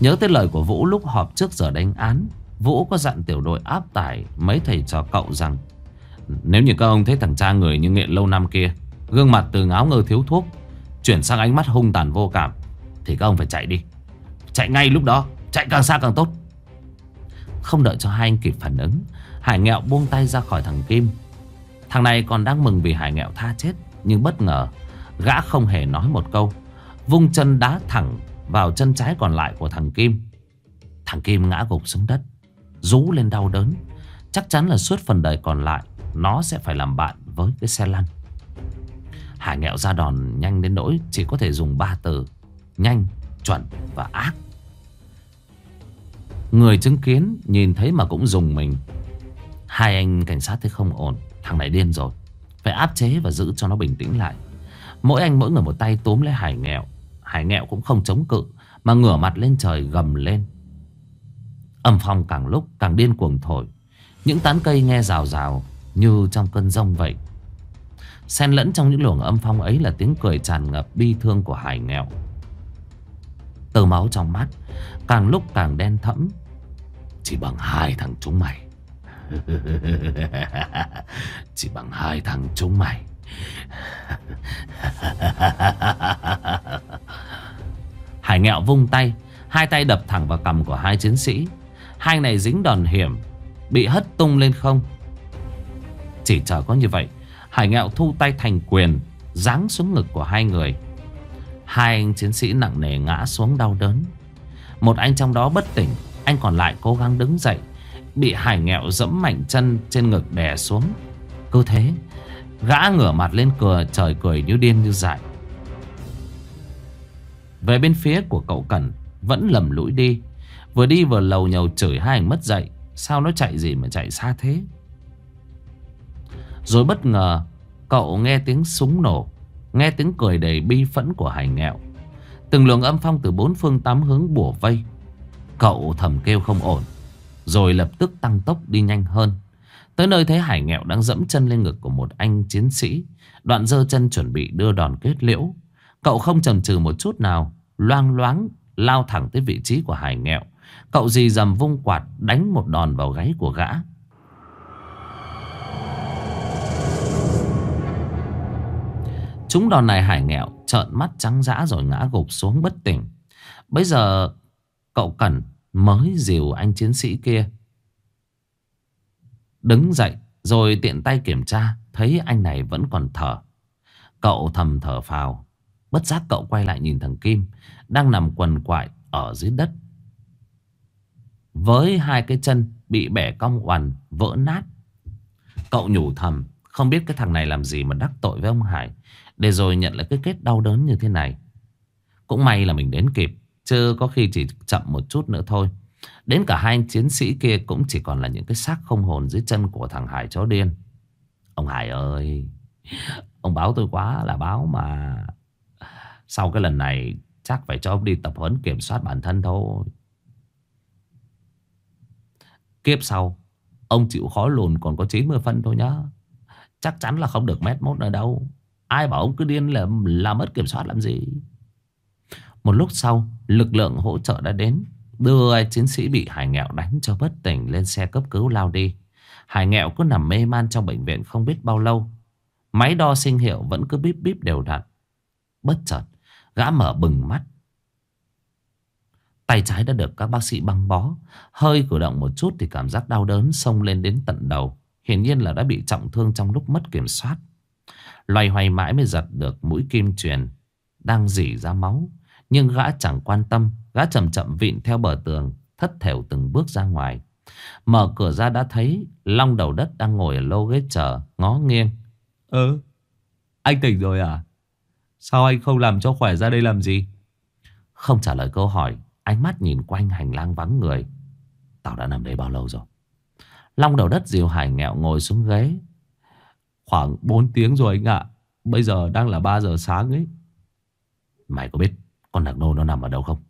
Nhớ tới lời của Vũ lúc họp trước giờ đánh án, Vũ có dặn tiểu đội áp tải mấy thầy trò cậu rằng, Nếu như các ông thấy thằng cha người như nghiện lâu năm kia, Gương mặt từ ngáo ngơ thiếu thuốc, Chuyển sang ánh mắt hung tàn vô cảm, Thì các ông phải chạy đi. Chạy ngay lúc đó, Chạy càng xa càng tốt. Không đợi cho hai anh kịp phản ứng Hải nghẹo buông tay ra khỏi thằng Kim Thằng này còn đang mừng vì Hải nghẹo tha chết Nhưng bất ngờ Gã không hề nói một câu Vung chân đá thẳng vào chân trái còn lại của thằng Kim. Thằng Kim ngã gục xuống đất, rú lên đau đớn. Chắc chắn là suốt phần đời còn lại, nó sẽ phải làm bạn với cái xe lăn. Hải nghẹo ra đòn nhanh đến nỗi chỉ có thể dùng ba từ. Nhanh, chuẩn và ác. Người chứng kiến, nhìn thấy mà cũng dùng mình. Hai anh cảnh sát thấy không ổn. Thằng này điên rồi. Phải áp chế và giữ cho nó bình tĩnh lại. Mỗi anh mỗi người một tay túm lấy hải nghèo Hải nghẹo cũng không chống cự, Mà ngửa mặt lên trời gầm lên Âm phong càng lúc càng điên cuồng thổi Những tán cây nghe rào rào, Như trong cơn rông vậy Xen lẫn trong những luồng âm phong ấy Là tiếng cười tràn ngập bi thương của hải nghèo từ máu trong mắt Càng lúc càng đen thẫm. Chỉ bằng hai thằng chúng mày. [LAUGHS] Chỉ bằng hai thằng chúng mày. [LAUGHS] Hải nghẹo vung tay, Hai tay đập thẳng vào cầm của hai chiến sĩ. Hai này dính đòn hiểm, Bị hất tung lên không? Chỉ chờ có như vậy, Hải nghẹo thu tay thành quyền, Giáng xuống ngực của hai người. Hai anh chiến sĩ nặng nề ngã xuống đau đớn. Một anh trong đó bất tỉnh. Anh còn lại cố gắng đứng dậy, Bị hải nghẹo dẫm mạnh chân trên ngực đè xuống. Cứ thế, Gã ngửa mặt lên cửa, trời cười như điên như dại. Về bên phía của cậu Cẩn, Vẫn lầm lũi đi. Vừa đi vừa lầu nhầu chửi hai anh mất dậy. Sao nó chạy gì mà chạy xa thế? Rồi bất ngờ, Cậu nghe tiếng súng nổ, Nghe tiếng cười đầy bi phẫn của hải nghẹo. Từng luồng âm phong từ bốn phương tám hướng bủa vây. Cậu thầm kêu không ổn, Rồi lập tức tăng tốc đi nhanh hơn. Tới nơi thấy hải nghèo đang dẫm chân lên ngực của một anh chiến sĩ, Đoạn dơ chân chuẩn bị đưa đòn kết liễu. Cậu không chần chừ một chút nào, Loang loáng lao thẳng tới vị trí của hải nghèo. Cậu dì dầm vung quạt đánh một đòn vào gáy của gã. Chúng đòn này hải nghẹo trợn mắt trắng dã rồi ngã gục xuống bất tỉnh. Bây giờ cậu Cẩn mới dìu anh chiến sĩ kia. Đứng dậy rồi tiện tay kiểm tra, Thấy anh này vẫn còn thở. Cậu thầm thở phào. Bất giác cậu quay lại nhìn thằng Kim, Đang nằm quần quại ở dưới đất. Với hai cái chân bị bẻ cong oằn, vỡ nát. Cậu nhủ thầm, Không biết cái thằng này làm gì mà đắc tội với ông Hải. Để rồi nhận lại cái kết đau đớn như thế này Cũng may là mình đến kịp Chứ có khi chỉ chậm một chút nữa thôi Đến cả hai anh chiến sĩ kia cũng chỉ còn là những cái xác không hồn dưới chân của thằng Hải chó điên. Ông Hải ơi, ông báo tôi quá là báo mà. Sau cái lần này chắc phải cho ông đi tập huấn kiểm soát bản thân thôi. Kiếp sau, ông chịu khó lùn còn có 90 phân thôi nhá. Chắc chắn là không được mét mốt nữa đâu. Ai bảo ông cứ điên là làm mất kiểm soát làm gì. Một lúc sau, lực lượng hỗ trợ đã đến. Đưa chiến sĩ bị Hải Nghẹo đánh cho bất tỉnh lên xe cấp cứu lao đi. Hải Nghẹo cứ nằm mê man trong bệnh viện không biết bao lâu. Máy đo sinh hiệu vẫn cứ bíp bíp đều đặn. Bất chợt, gã mở bừng mắt. Tay trái đã được các bác sĩ băng bó. Hơi cử động một chút thì cảm giác đau đớn xông lên đến tận đầu. Hiển nhiên là đã bị trọng thương trong lúc mất kiểm soát. Loay hoay mãi mới giật được mũi kim truyền. Đang dỉ ra máu. Nhưng gã chẳng quan tâm Gã chậm chậm vịn theo bờ tường Thất thểu từng bước ra ngoài. Mở cửa ra đã thấy Long đầu đất đang ngồi ở lô ghế chờ Ngó nghiêng. Ừ Anh tỉnh rồi à? Sao anh không làm cho khỏe ra đây làm gì? Không trả lời câu hỏi Ánh mắt nhìn quanh hành lang vắng người. Tao đã nằm đây bao lâu rồi? Long đầu đất dìu hải nghẹo ngồi xuống ghế Khoảng 4 tiếng rồi anh ạ. Bây giờ đang là 3 giờ sáng ấy. Mày có biết con nạc nô nó nằm ở đâu không?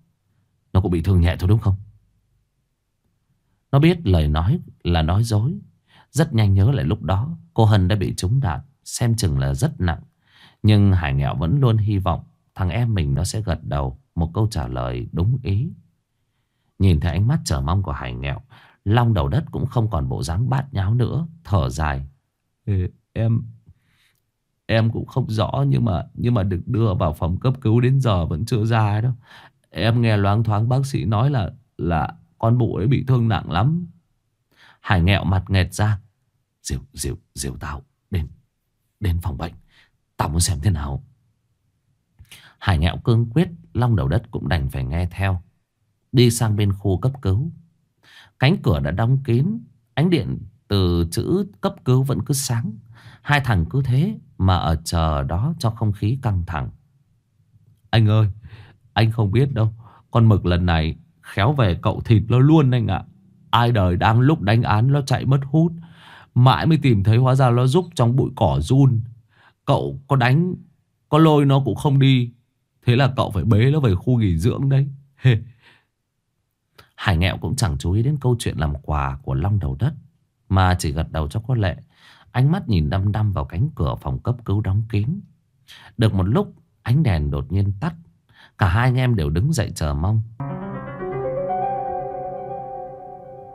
Nó cũng bị thương nhẹ thôi đúng không? Nó biết lời nói là nói dối. Rất nhanh nhớ lại lúc đó, Cô Hân đã bị trúng đạn, Xem chừng là rất nặng. Nhưng Hải Nghẹo vẫn luôn hy vọng Thằng em mình nó sẽ gật đầu Một câu trả lời đúng ý. Nhìn thấy ánh mắt chờ mong của Hải Nghẹo Long đầu đất cũng không còn bộ dáng bát nháo nữa, Thở dài. Em Em cũng không rõ nhưng mà nhưng mà được đưa vào phòng cấp cứu đến giờ vẫn chưa ra đâu. Em nghe loáng thoáng bác sĩ nói là là con bụ ấy bị thương nặng lắm. Hải nghẹo mặt nghẹt ra. Diệu, diệu, diệu tao đến đến phòng bệnh. Tao muốn xem thế nào. Hải nghẹo cương quyết, long đầu đất cũng đành phải nghe theo. Đi sang bên khu cấp cứu. Cánh cửa đã đóng kín, ánh điện từ chữ cấp cứu vẫn cứ sáng. Hai thằng cứ thế mà ở chờ đó cho không khí căng thẳng. Anh ơi, Anh không biết đâu. Con mực lần này khéo về cậu thịt nó luôn anh ạ. Ai đời đang lúc đánh án nó chạy mất hút. Mãi mới tìm thấy hóa ra nó giúp trong bụi cỏ run. Cậu có đánh, Có lôi nó cũng không đi. Thế là cậu phải bế nó về khu nghỉ dưỡng đấy. Hải nghẹo cũng chẳng chú ý đến câu chuyện làm quà của Long đầu đất, Mà chỉ gật đầu cho có lệ. Ánh mắt nhìn đăm đăm vào cánh cửa phòng cấp cứu đóng kín. Được một lúc, ánh đèn đột nhiên tắt. Cả hai anh em đều đứng dậy chờ mong.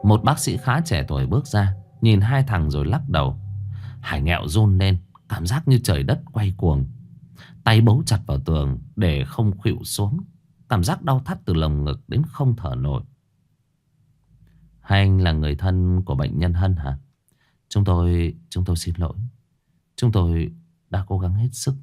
Một bác sĩ khá trẻ tuổi bước ra, Nhìn hai thằng rồi lắc đầu. Hải nghẹo run lên, Cảm giác như trời đất quay cuồng. Tay bấu chặt vào tường Để không khuỵu xuống. Cảm giác đau thắt từ lồng ngực đến không thở nổi. Hai anh là người thân của bệnh nhân Hân hả? Chúng tôi, chúng tôi xin lỗi. Chúng tôi đã cố gắng hết sức.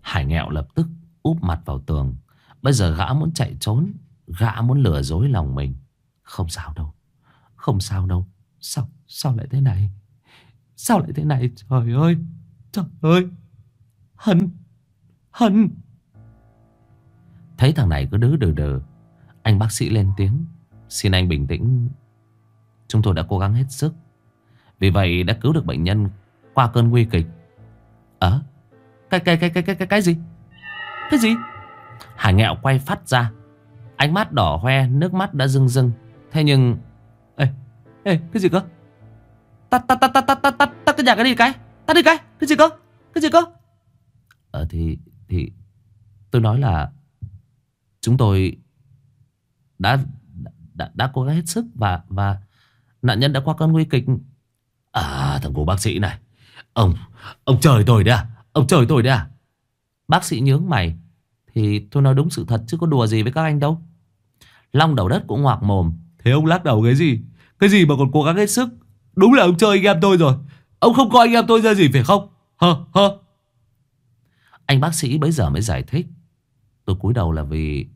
Hải nghẹo lập tức úp mặt vào tường. Bây giờ gã muốn chạy trốn Gã muốn lừa dối lòng mình. Không sao đâu. Không sao đâu. Sao, sao lại thế này? Sao lại thế này? Trời ơi! Trời ơi! Hân! Hân! Thấy thằng này cứ đứ đừ đừ. Anh bác sĩ lên tiếng. Xin anh bình tĩnh. Chúng tôi đã cố gắng hết sức. Vì vậy đã cứu được bệnh nhân Qua cơn nguy kịch. Ờ cái, cái, cái, cái, cái, cái, cái gì? Cái gì? Hải nghẹo quay phát ra. Ánh mắt đỏ hoe Nước mắt đã rưng rưng. Thế nhưng Ê, ê cái gì cơ? Tắt tắt tắt tắt tắt tắt tắt tắt cái nhà cái đi cái. Tắt đi cái. Cái gì cơ? Cái gì cơ? Ờ thì Thì Tôi nói là Chúng tôi Đã Đã, đã cố gắng hết sức Và Và Nạn nhân đã qua cơn nguy kịch. À thằng cô bác sĩ này. Ông Ông trời tôi đấy à Ông trời tôi đấy à. Bác sĩ nhướng mày. Thì tôi nói đúng sự thật chứ có đùa gì với các anh đâu. Long đầu đất cũng ngoạc mồm. Thế ông lắc đầu cái gì? Cái gì mà còn cố gắng hết sức? Đúng là ông chơi anh em tôi rồi. Ông không coi anh em tôi ra gì phải không? Hơ hơ. Anh bác sĩ bấy giờ mới giải thích. Tôi cúi đầu là vì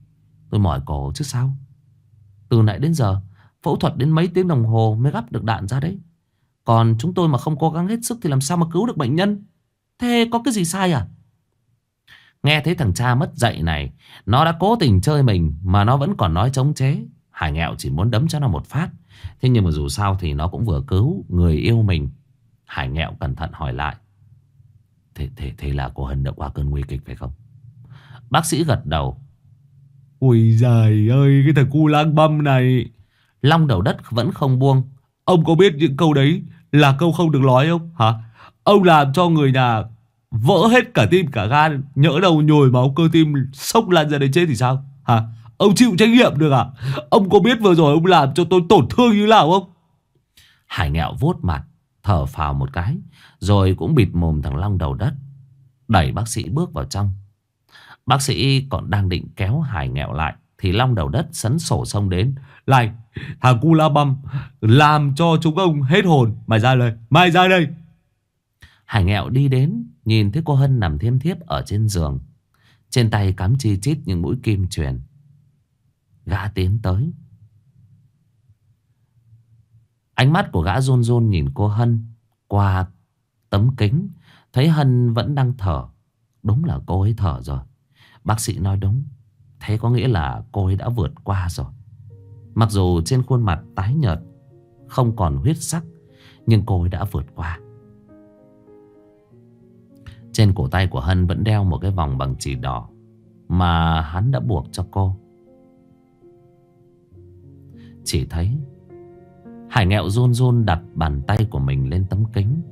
Tôi mỏi cổ chứ sao? Từ nãy đến giờ Phẫu thuật đến mấy tiếng đồng hồ mới gắp được đạn ra đấy. Còn chúng tôi mà không cố gắng hết sức Thì làm sao mà cứu được bệnh nhân? Thế có cái gì sai à? Nghe thấy thằng cha mất dạy này Nó đã cố tình chơi mình Mà nó vẫn còn nói chống chế. Hải nghẹo chỉ muốn đấm cho nó một phát. Thế nhưng mà dù sao thì nó cũng vừa cứu Người yêu mình. Hải nghẹo cẩn thận hỏi lại. Thế, thế, thế là cô Hân đã qua cơn nguy kịch phải không? Bác sĩ gật đầu. Ui giời ơi Cái thằng cu lang băm này. Long đầu đất vẫn không buông. Ông có biết những câu đấy Là câu không được nói không? Hả? Ông làm cho người nhà vỡ hết cả tim cả gan Nhỡ đầu nhồi máu cơ tim sốc lan ra đến chết thì sao? Hả? Ông chịu trách nhiệm được à? Ông có biết vừa rồi ông làm cho tôi tổn thương như nào không? Hải nghẹo vuốt mặt Thở phào một cái Rồi cũng bịt mồm thằng Long đầu đất Đẩy bác sĩ bước vào trong. Bác sĩ còn đang định kéo Hải nghẹo lại Thì Long đầu đất sấn sổ sông đến này, thằng cu la băm Làm cho chúng ông hết hồn. Mày ra đây, Mày ra đây. Hải nghẹo đi đến, Nhìn thấy cô Hân nằm thiêm thiếp ở trên giường. Trên tay cắm chi chít những mũi kim truyền. Gã tiến tới. Ánh mắt của gã run run nhìn cô Hân Qua tấm kính. Thấy Hân vẫn đang thở. Đúng là cô ấy thở rồi. Bác sĩ nói đúng. Thế có nghĩa là cô ấy đã vượt qua rồi. Mặc dù trên khuôn mặt tái nhợt, Không còn huyết sắc, Nhưng cô ấy đã vượt qua. Trên cổ tay của Hân vẫn đeo một cái vòng bằng chỉ đỏ Mà hắn đã buộc cho cô. Chỉ thấy, Hải nghẹo run run đặt bàn tay của mình lên tấm kính.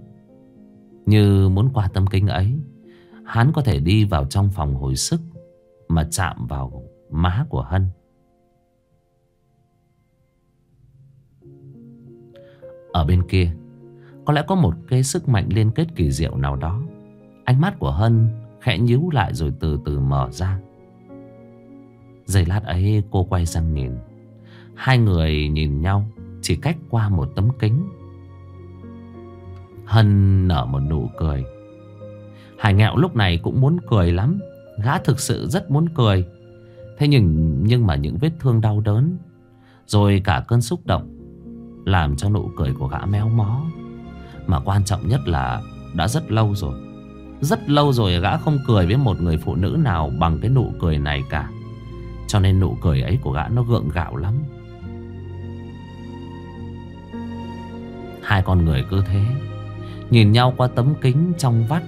Như muốn qua tấm kính ấy, Hắn có thể đi vào trong phòng hồi sức Mà chạm vào má của Hân. Ở bên kia. Có lẽ có một cái sức mạnh liên kết kỳ diệu nào đó. Ánh mắt của Hân khẽ nhíu lại rồi từ từ mở ra. Giây lát ấy, cô quay sang nhìn. Hai người nhìn nhau Chỉ cách qua một tấm kính. Hân nở một nụ cười. Hải nghẹo lúc này cũng muốn cười lắm. Gã thực sự rất muốn cười. Thế nhưng nhưng mà những vết thương đau đớn, Rồi cả cơn xúc động làm cho nụ cười của gã méo mó. Mà quan trọng nhất là Đã rất lâu rồi. Rất lâu rồi gã không cười với một người phụ nữ nào Bằng cái nụ cười này cả. Cho nên nụ cười ấy của gã nó gượng gạo lắm. Hai con người cứ thế, Nhìn nhau qua tấm kính trong vắt,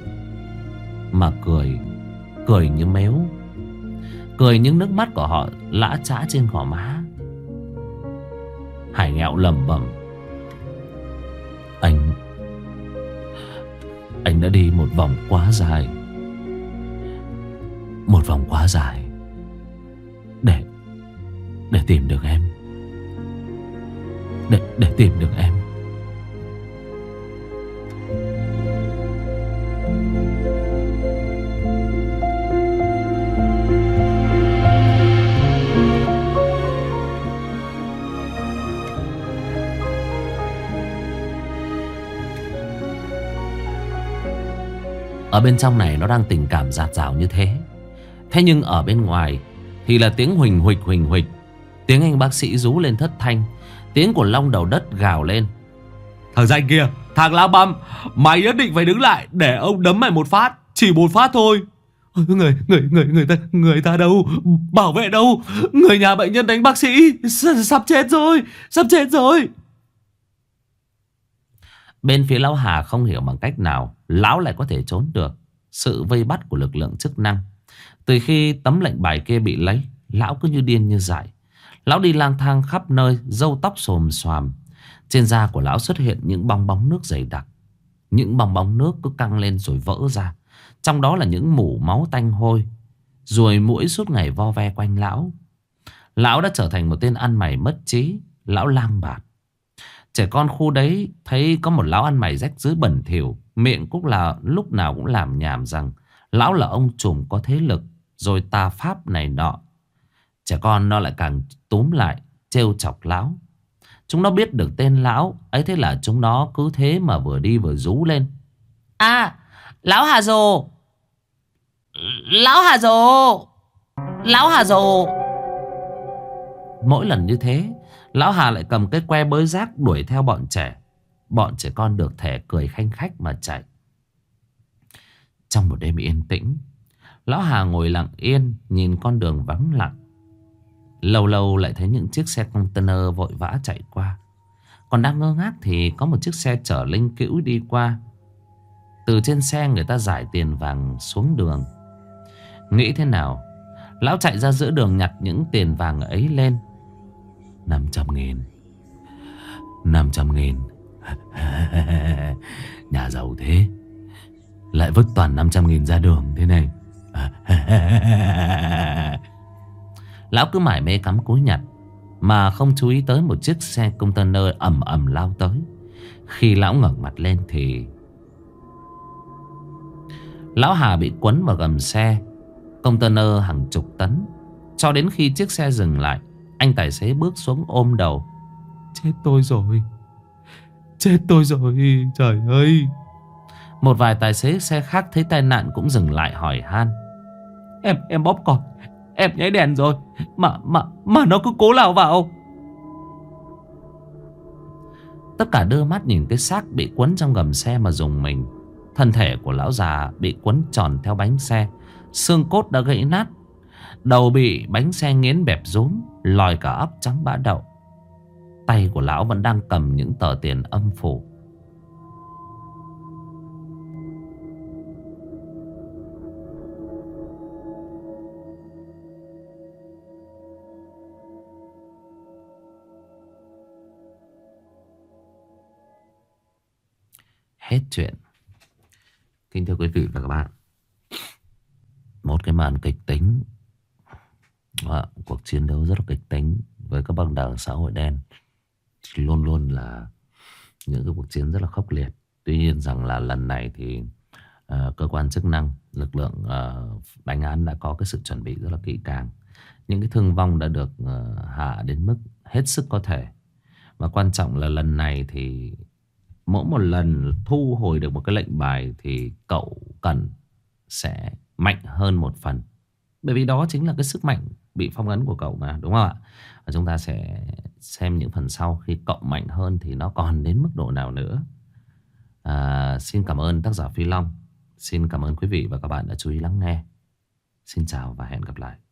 Mà cười Cười như méo Cười những nước mắt của họ lã trã trên gò má. Hải nghẹo lầm bẩm. Anh Anh đã đi một vòng quá dài. Một vòng quá dài Để Để tìm được em. Để, để tìm được em. Ở bên trong này nó đang tình cảm giạt rào như thế. Thế nhưng ở bên ngoài Thì là tiếng huỳnh huỳnh huỳnh huỳnh Tiếng anh bác sĩ rú lên thất thanh Tiếng của long đầu đất gào lên. Thằng danh kia Thằng lao băm Mày nhất định phải đứng lại Để ông đấm mày một phát Chỉ một phát thôi. Người người người người ta người ta đâu Bảo vệ đâu. Người nhà bệnh nhân đánh bác sĩ S Sắp chết rồi Sắp chết rồi Bên phía Lão Hà không hiểu bằng cách nào Lão lại có thể trốn được Sự vây bắt của lực lượng chức năng. Từ khi tấm lệnh bài kia bị lấy, Lão cứ như điên như dại. Lão đi lang thang khắp nơi Dâu tóc xồm xoàm. Trên da của lão xuất hiện những bong bóng nước dày đặc. Những bong bóng nước cứ căng lên rồi vỡ ra. Trong đó là những mủ máu tanh hôi Rồi mũi suốt ngày vo ve quanh lão. Lão đã trở thành một tên ăn mày mất trí, Lão lang bạt. Trẻ con khu đấy thấy có một lão ăn mày rách dưới bẩn thỉu, miệng cũng là lúc nào cũng làm nhảm rằng lão là ông trùm có thế lực, rồi tà pháp này nọ. Trẻ con nó lại càng túm lại, trêu chọc lão. Chúng nó biết được tên lão, ấy thế là chúng nó cứ thế mà vừa đi vừa rú lên. À, lão Hà Dồ! Lão Hà Dồ! Lão Hà Dồ! Mỗi lần như thế Lão Hà lại cầm cái que bới rác đuổi theo bọn trẻ. Bọn trẻ con được thể cười khanh khách mà chạy. Trong một đêm yên tĩnh, Lão Hà ngồi lặng yên nhìn con đường vắng lặng. Lâu lâu lại thấy những chiếc xe container vội vã chạy qua. Còn đang ngơ ngác thì có một chiếc xe chở linh cữu đi qua. Từ trên xe người ta giải tiền vàng xuống đường. Nghĩ thế nào? Lão chạy ra giữa đường nhặt những tiền vàng ấy lên 500 nghìn. 500 nghìn. [LAUGHS] Nhà giàu thế. Lại vứt toàn 500 nghìn ra đường thế này. [LAUGHS] Lão cứ mải mê cắm cúi nhặt, Mà không chú ý tới một chiếc xe container ầm ầm lao tới. Khi lão ngẩng mặt lên thì Lão Hà bị quấn vào gầm xe, Container hàng chục tấn, Cho đến khi chiếc xe dừng lại anh tài xế bước xuống ôm đầu. Chết tôi rồi. Chết tôi rồi Trời ơi. Một vài tài xế xe khác thấy tai nạn cũng dừng lại hỏi han. Em em bóp còi Em nháy đèn rồi. Mà mà mà nó cứ cố lao vào. Tất cả đưa mắt nhìn cái xác bị quấn trong gầm xe mà dùng mình. Thân thể của lão già bị quấn tròn theo bánh xe. Xương cốt đã gãy nát. Đầu bị bánh xe nghiến bẹp rúm Lòi cả ấp trắng bã đậu. Tay của lão vẫn đang cầm những tờ tiền âm phủ. Hết chuyện. Kính thưa quý vị và các bạn, Một cái màn kịch tính à, cuộc chiến đấu rất là kịch tính với các băng đảng xã hội đen. Luôn luôn là những cái cuộc chiến rất là khốc liệt. Tuy nhiên rằng là lần này thì uh, cơ quan chức năng lực lượng uh, đánh án đã có cái sự chuẩn bị rất là kỹ càng. Những cái thương vong đã được uh, hạ đến mức hết sức có thể. Và quan trọng là lần này thì mỗi một lần thu hồi được một cái lệnh bài thì cậu cần sẽ mạnh hơn một phần. Bởi vì đó chính là cái sức mạnh bị phong ấn của cậu mà đúng không ạ? Và chúng ta sẽ xem những phần sau khi cậu mạnh hơn thì nó còn đến mức độ nào nữa. À, xin cảm ơn tác giả Phi Long. Xin cảm ơn quý vị và các bạn đã chú ý lắng nghe. Xin chào và hẹn gặp lại.